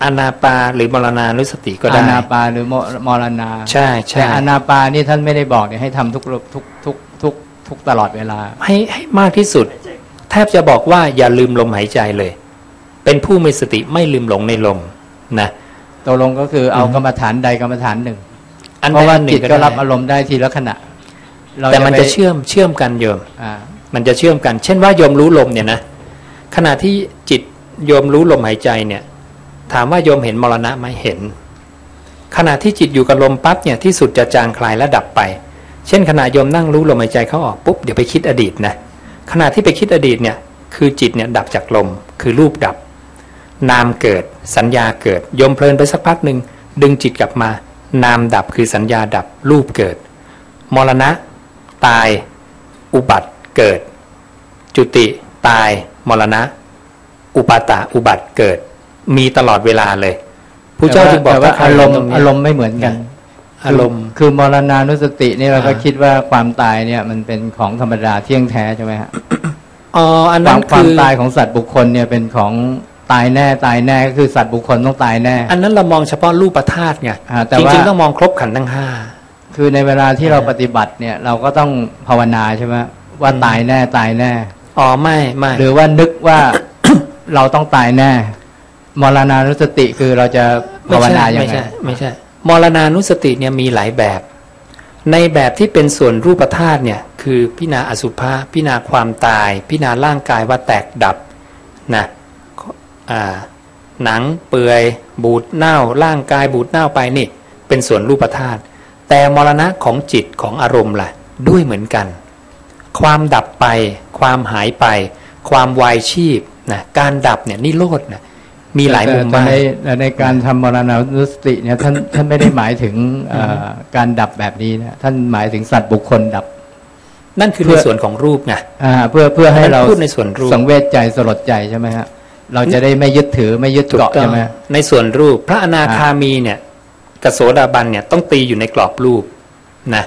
อานาปาหรือมรณานุสติก็ได้อานาปาหรือมมรณาใช่ใช่แต่อานาปานี่ท่านไม่ได้บอกเนี่ยให้ทำทุกทุกทุกทุกทุกตลอดเวลา ให้ให้มากที่สุด แทบจะบอกว่าอย่าลืมลมหายใจเลย เป็นผู้มีสติไม่ลืมหลงในลม นะตกลงก็คือเอาอืมกรรมฐานใดกรรมฐานหนึ่งอันเพใดราะว่าอันหนึ่จิตงก็ก็ได้รับอารมณ์ได้ทีละขณะเราแต่มันจะไปเชื่อมเชื่อมกันโยมอ่ามันจะเชื่อมกัน เช่นว่าโยมรู้ลมเนี่ยนะขณะที่จิตโยมรู้ลมหายใจเนี่ย ถามว่าโยมเห็นมรณะไหมเห็น ขณะที่จิตอยู่กับลมปั๊บเนี่ยที่สุดจะจางคลายและดับไป เช่นขณะโยมนั่งรู้ลมหายใจเข้าออกปุ๊บเดี๋ยวไปคิดอดีตนะขณะที่ไปคิดอดีตเนี่ยคือจิตเนี่ยดับจากลมคือรูปดับ นามเกิด สัญญาเกิดโยมเพลินไปสักพักหนึ่งดึงจิตกลับมา นามดับคือสัญญาดับรูปเกิด มรณะ ตาย อุบัติเกิด จุติ ตาย มรณะ อุปาตะอุบัติเกิด มีตลอดเวลาเลยผู้เจ้าจึงบอกแต่ว่าถ้ใคอารมณ์ตงนี้อารมณ์ไม่เหมือนกัน อารมณ์คือมรณานุสตินี่เราก็อ่าคิดว่าความตายเนี่ยมันเป็นของธรรมดาเที่ยงแท้ใช่ไหมฮะอ๋ออันควานั้มนควาคืมอตายของสัตว์บุคคลเนี่ยเป็นของ ตายแน่ตายแน่ก็คือสัตว์บุคคลต้องตายแน่ อันนั้นเรามองเฉพาะรูปธาตุไงอ่าแต่จว่าริงๆต้องมองครบขันธ์ทั้งห้าคือในเวลาที่เราปฏิบัติเนี่ยเราก็ต้องภาวนาใช่ไหมว่าตายแน่ตายแน่อ๋อไม่ไม่หรือว่านึกว่าเราต้องตายแน่มรณานุสติคือเราจะภาวนายังไม่ไงใช่ไม่ใช่มรณานุสติเนี่ยมีหลายแบบ ในแบบที่เป็นส่วนรูปธาตุเนี่ยคือพิจารณาอสุภะพิจารณาความตาย พิจารณาร่างกายว่าแตกดับนะอ่า หนังเปื่อยบูดเน่าร่างกายบูดเน่าไปนี่ เป็นส่วนรูปธาตุแต่มรณะของจิตของอารมณ์ล่ะ ด้วยเหมือนกัน ความดับไป ความหายไป ความวายชีพนะการดับเนี่ยนิโรธนะมีหลายมุมแต่มากในแต่ในการทำมรณานุสติเนี่ยท่านท่านไม่ได้หมายถึงเอ่อการดับแบบนี้นะท่านหมายถึงสัตว์บุคคลดับ นั่นคือเพื่ในอส่วนของรูปไงอ่าเพื่อเพื่อให้เราพูดในส่วนรูปสังเวชใจสลดใจใช่ไหมฮะ เราจะได้ไม่ยึดถือไม่ยึดถูกเกาะต้อใช่งไหมในส่วนรูปพระอนาคามีเนี่ยกบโสดาบันเนี่ยต้องตีอยู่ในกรอบรูปนะ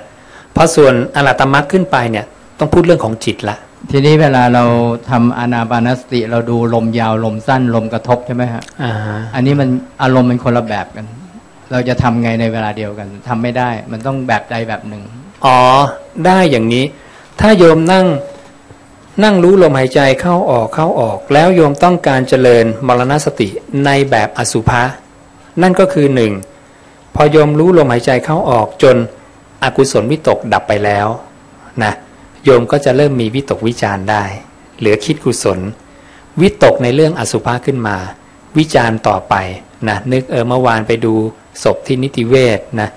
เพราะส่วนอรหัตมรรคขึ้นไปเนี่ยต้องพูดเรื่องของจิตละทีนี้เวลาเราทำอานาปานสติ เราดูลมยาวลมสั้นลมกระทบใช่ไหมฮะอ่าฮะอันนี้มันอารมณ์มันคนละแบบกัน เราจะทำไงในเวลาเดียวกันทำไม่ได้ มันต้องแบบใดแบบหนึ่งอ๋อได้อย่างนี้ ถ้าโยมนั่ง นั่งรู้ลมหายใจเข้าออกเข้าออก แล้วโยมต้องการเจริญมรณสติในแบบอสุภะนั่นก็คือหนึ่งพอโยมรู้ลมหายใจเข้าออกจนอกุศลวิตกดับไปแล้วนะโยมก็จะเริ่มมีวิตกวิจารได้ เหลือคิดกุศล วิตกในเรื่องอสุภะขึ้นมา วิจารต่อไปนะนึกเออเมื่อวานไปดูศพที่นิติเวศนะ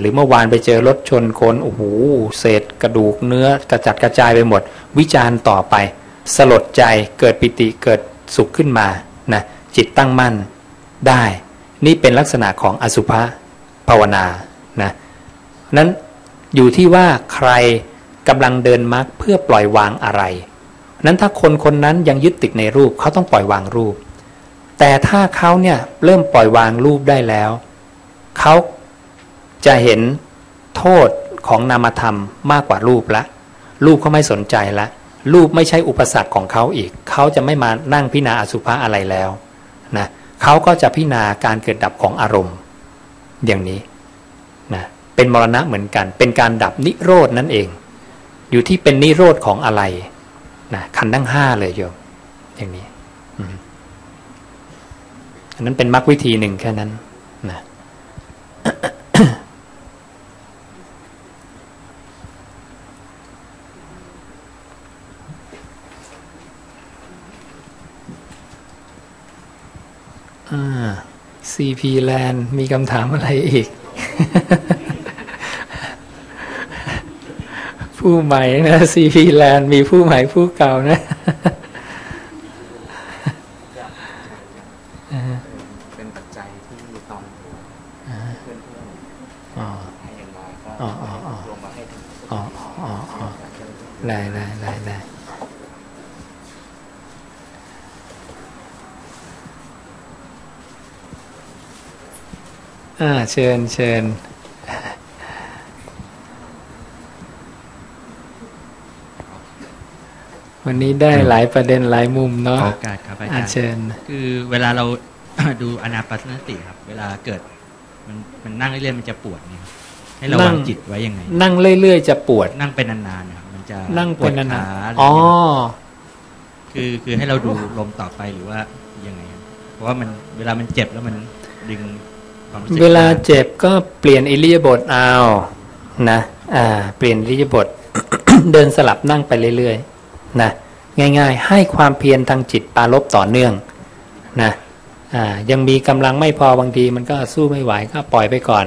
หรือเมื่อวานไปเจอรถชนคนโอ้โหเศษ กระดูกเนื้อกระจัดกระจายไปหมด วิจารณ์ต่อไป สลดใจเกิดปิติเกิดสุขขึ้นมานะจิตตั้งมั่นได้ นี่เป็นลักษณะของอสุภะภาวนานะนั้นอยู่ที่ว่าใครกำลังเดินมรรคเพื่อปล่อยวางอะไร นั้นถ้าคนคนนั้นยังยึดติดในรูปเขาต้องปล่อยวางรูป แต่ถ้าเขาเนี่ยเริ่มปล่อยวางรูปได้แล้ว เขาจะเห็นโทษ ของนามธรรมมากกว่ารูปละ รูปเขาไม่สนใจละ รูปไม่ใช่อุปสรรคของเขาอีก เขาจะไม่มานั่งพิจารณาอสุภะอะไรแล้วนะเขาก็จะพิจารณาการเกิดดับของอารมณ์ อย่างนี้นะเป็นมรณะเหมือนกัน เป็นการดับนิโรดนั่นเอง อยู่ที่เป็นนิโรธของอะไรนะขันทั้งห้าเลยโยมอย่างนี้อันนั้นเป็นมรรควิธีหนึ่งแค่นั้นนะ CP Land มีคำถามอะไรอีก ผู้ใหม่นะ CP Land มีผู้ใหม่ผู้เก่านะ เป็นปัจจัยที่ตอนเพื่อนๆ อ๋อ ให้อย่างน้อยก็ อ๋ออ๋ออ๋อ รวมมาให้ถึง อ๋ออ๋ออ๋อได้ได้ได้ได้ อ่า เชิญเชิญวันนี้ได้หลายประเด็นหลายมุมเนาะขอโอกาสครับอาอ่าจารย์เชิญ คือเวลาเราดูอนาปัสนสติครับ เวลาเกิด มันมันนั่งเรื่อยๆมันจะปวดเนี่ยครับให้ระวังจิตไว้ยังไง นั่งเรื่อยๆจะปวด นั่งไปนานๆนะครับมันจะนั่งปเป็วนดนานขาๆอะไรอ๋อเงี้ยครับคือคือให้เราดูลมต่อไปหรือว่ายังไงครับเพราะว่ามันเวลามันเจ็บแล้วมันดึงความรู้สึก เวลาเจ็บก็เปลี่ยนอิริยาบถเอานะ อ่า เปลี่ยนอิริยาบถเดินสลับนั่งไปเรื่อยๆนะง่ายๆ ให้ความเพียรทางจิตปรารบต่อเนื่องนะอ่ายังมีกำลังไม่พอบางทีมันก็สู้ไม่ไหวก็ปล่อยไปก่อน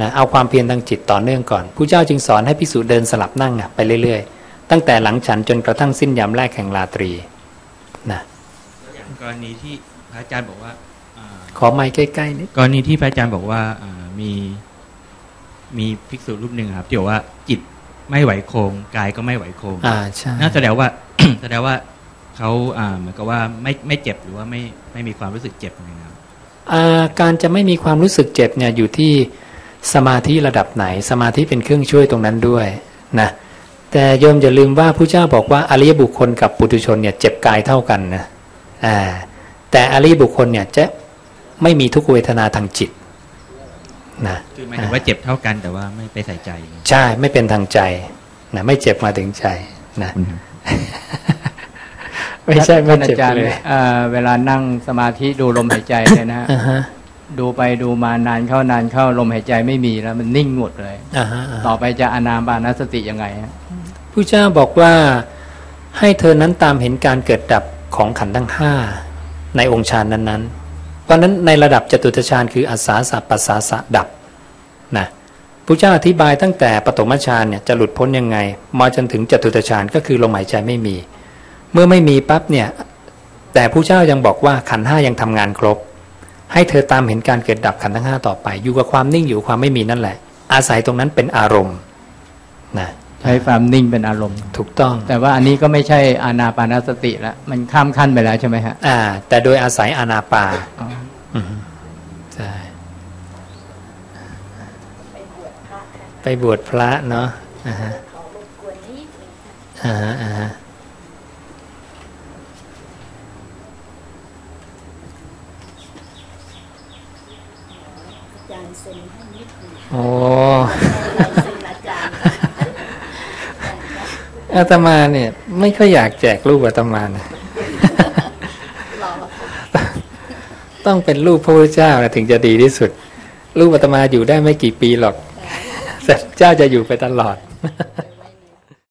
นะเอาความเพียรทางจิตต่อเนื่องก่อนผู้เจ้าจึงสอนให้พิสูจน์เดินสลับนั่งอะไปเรื่อยๆ ตั้งแต่หลังฉันจนกระทั่งสิ้นยามแรกแห่งราตรีนะอย่างกรณีที่พระอาจารย์บอกว่าอ่า ขอไม้ใกล้ๆนิดกรณีที่พระอาจารย์บอกว่าอ่ามีมีภิกษุรูปหนึ่งครับที่บอกว่าจิตไม่ไหวโครงกายก็ไม่ไหวโครงอ่าใช่น่าแสดงว่า แสดงว่าเขาอ่าเหมือนกับว่าไม่ไม่เจ็บหรือว่าไม่ไม่มีความรู้สึกเจ็บนะครับอ่าการจะไม่มีความรู้สึกเจ็บเนี่ยอยู่ที่สมาธิระดับไหน สมาธิเป็นเครื่องช่วยตรงนั้นด้วยนะแต่โยมอย่าลืมว่าผู้เจ้าบอกว่าอริยบุคคลกับปุถุชนเนี่ยเจ็บกายเท่ากันนะอ่าแต่อริยบุคคลเนี่ยจะ ไม่มีทุกขเวทนาทางจิตนะคือหมายถึงว่าเจ็บเท่ากันแต่ว่าไม่ไปใส่ใจ ใช่ไม่เป็นทางใจนะไม่เจ็บมาถึงใจนะไม่ใช่ไม่ท่านเจ็บอาจารย์เลยเอ่อเวลานั่งสมาธิดูลมหายใจเนี่ยนะฮะอ่าฮะดูไปดูมานานเข้านานเข้าลมหายใจไม่มีแล้วมันนิ่งหมดเลยอ่าฮะอ่าฮะต่อไปจะอนาปานสติยังไงฮะผู้เจ้าบอกว่าให้เธอนั้นตามเห็นการเกิดดับของขันธ์ทั้งห้าในองค์ฌานนั้นๆ เพราะนั้นในระดับจตุตฌานคืออาสาสะปัสสาสะดับนะผู้เจ้าอธิบายตั้งแต่ปฐมฌานเนี่ยจะหลุดพ้นยังไง มาจนถึงจตุตฌานก็คือลมหายใจไม่มี เมื่อไม่มีปั๊บเนี่ยแต่ผู้เจ้ายังบอกว่าขันห้ายังทำงานครบ ให้เธอตามเห็นการเกิดดับขันทั้งห้าต่อไป อยู่กับความนิ่งอยู่ความไม่มีนั่นแหละ อาศัยตรงนั้นเป็นอารมณ์นะ ช้ความนิ่งเป็นอารมณ์ ถูกต้อง แต่ว่าอันนี้ก็ไม่ใช่อานาปานสติแล้วมันข้ามขั้นไปแล้วใช่ไหมฮะอ่า แต่โดยอาศัยอานาปาอืมใช่ไปบวชพระเนาะอ่าฮะอ่าฮะอ่าฮะอาจารย์เซ็นให้นิดหนึงโอ้ เซ็นอาจารย์ อาตมาเนี่ย ไม่ค่อยอยากแจกรูปอาตมานะต้องเป็นรูปพระพุทธเจ้านะถึงจะดีที่สุด รูปอาตมาอยู่ได้ไม่กี่ปีหรอกแต่เจ้าจะอยู่ไปตลอด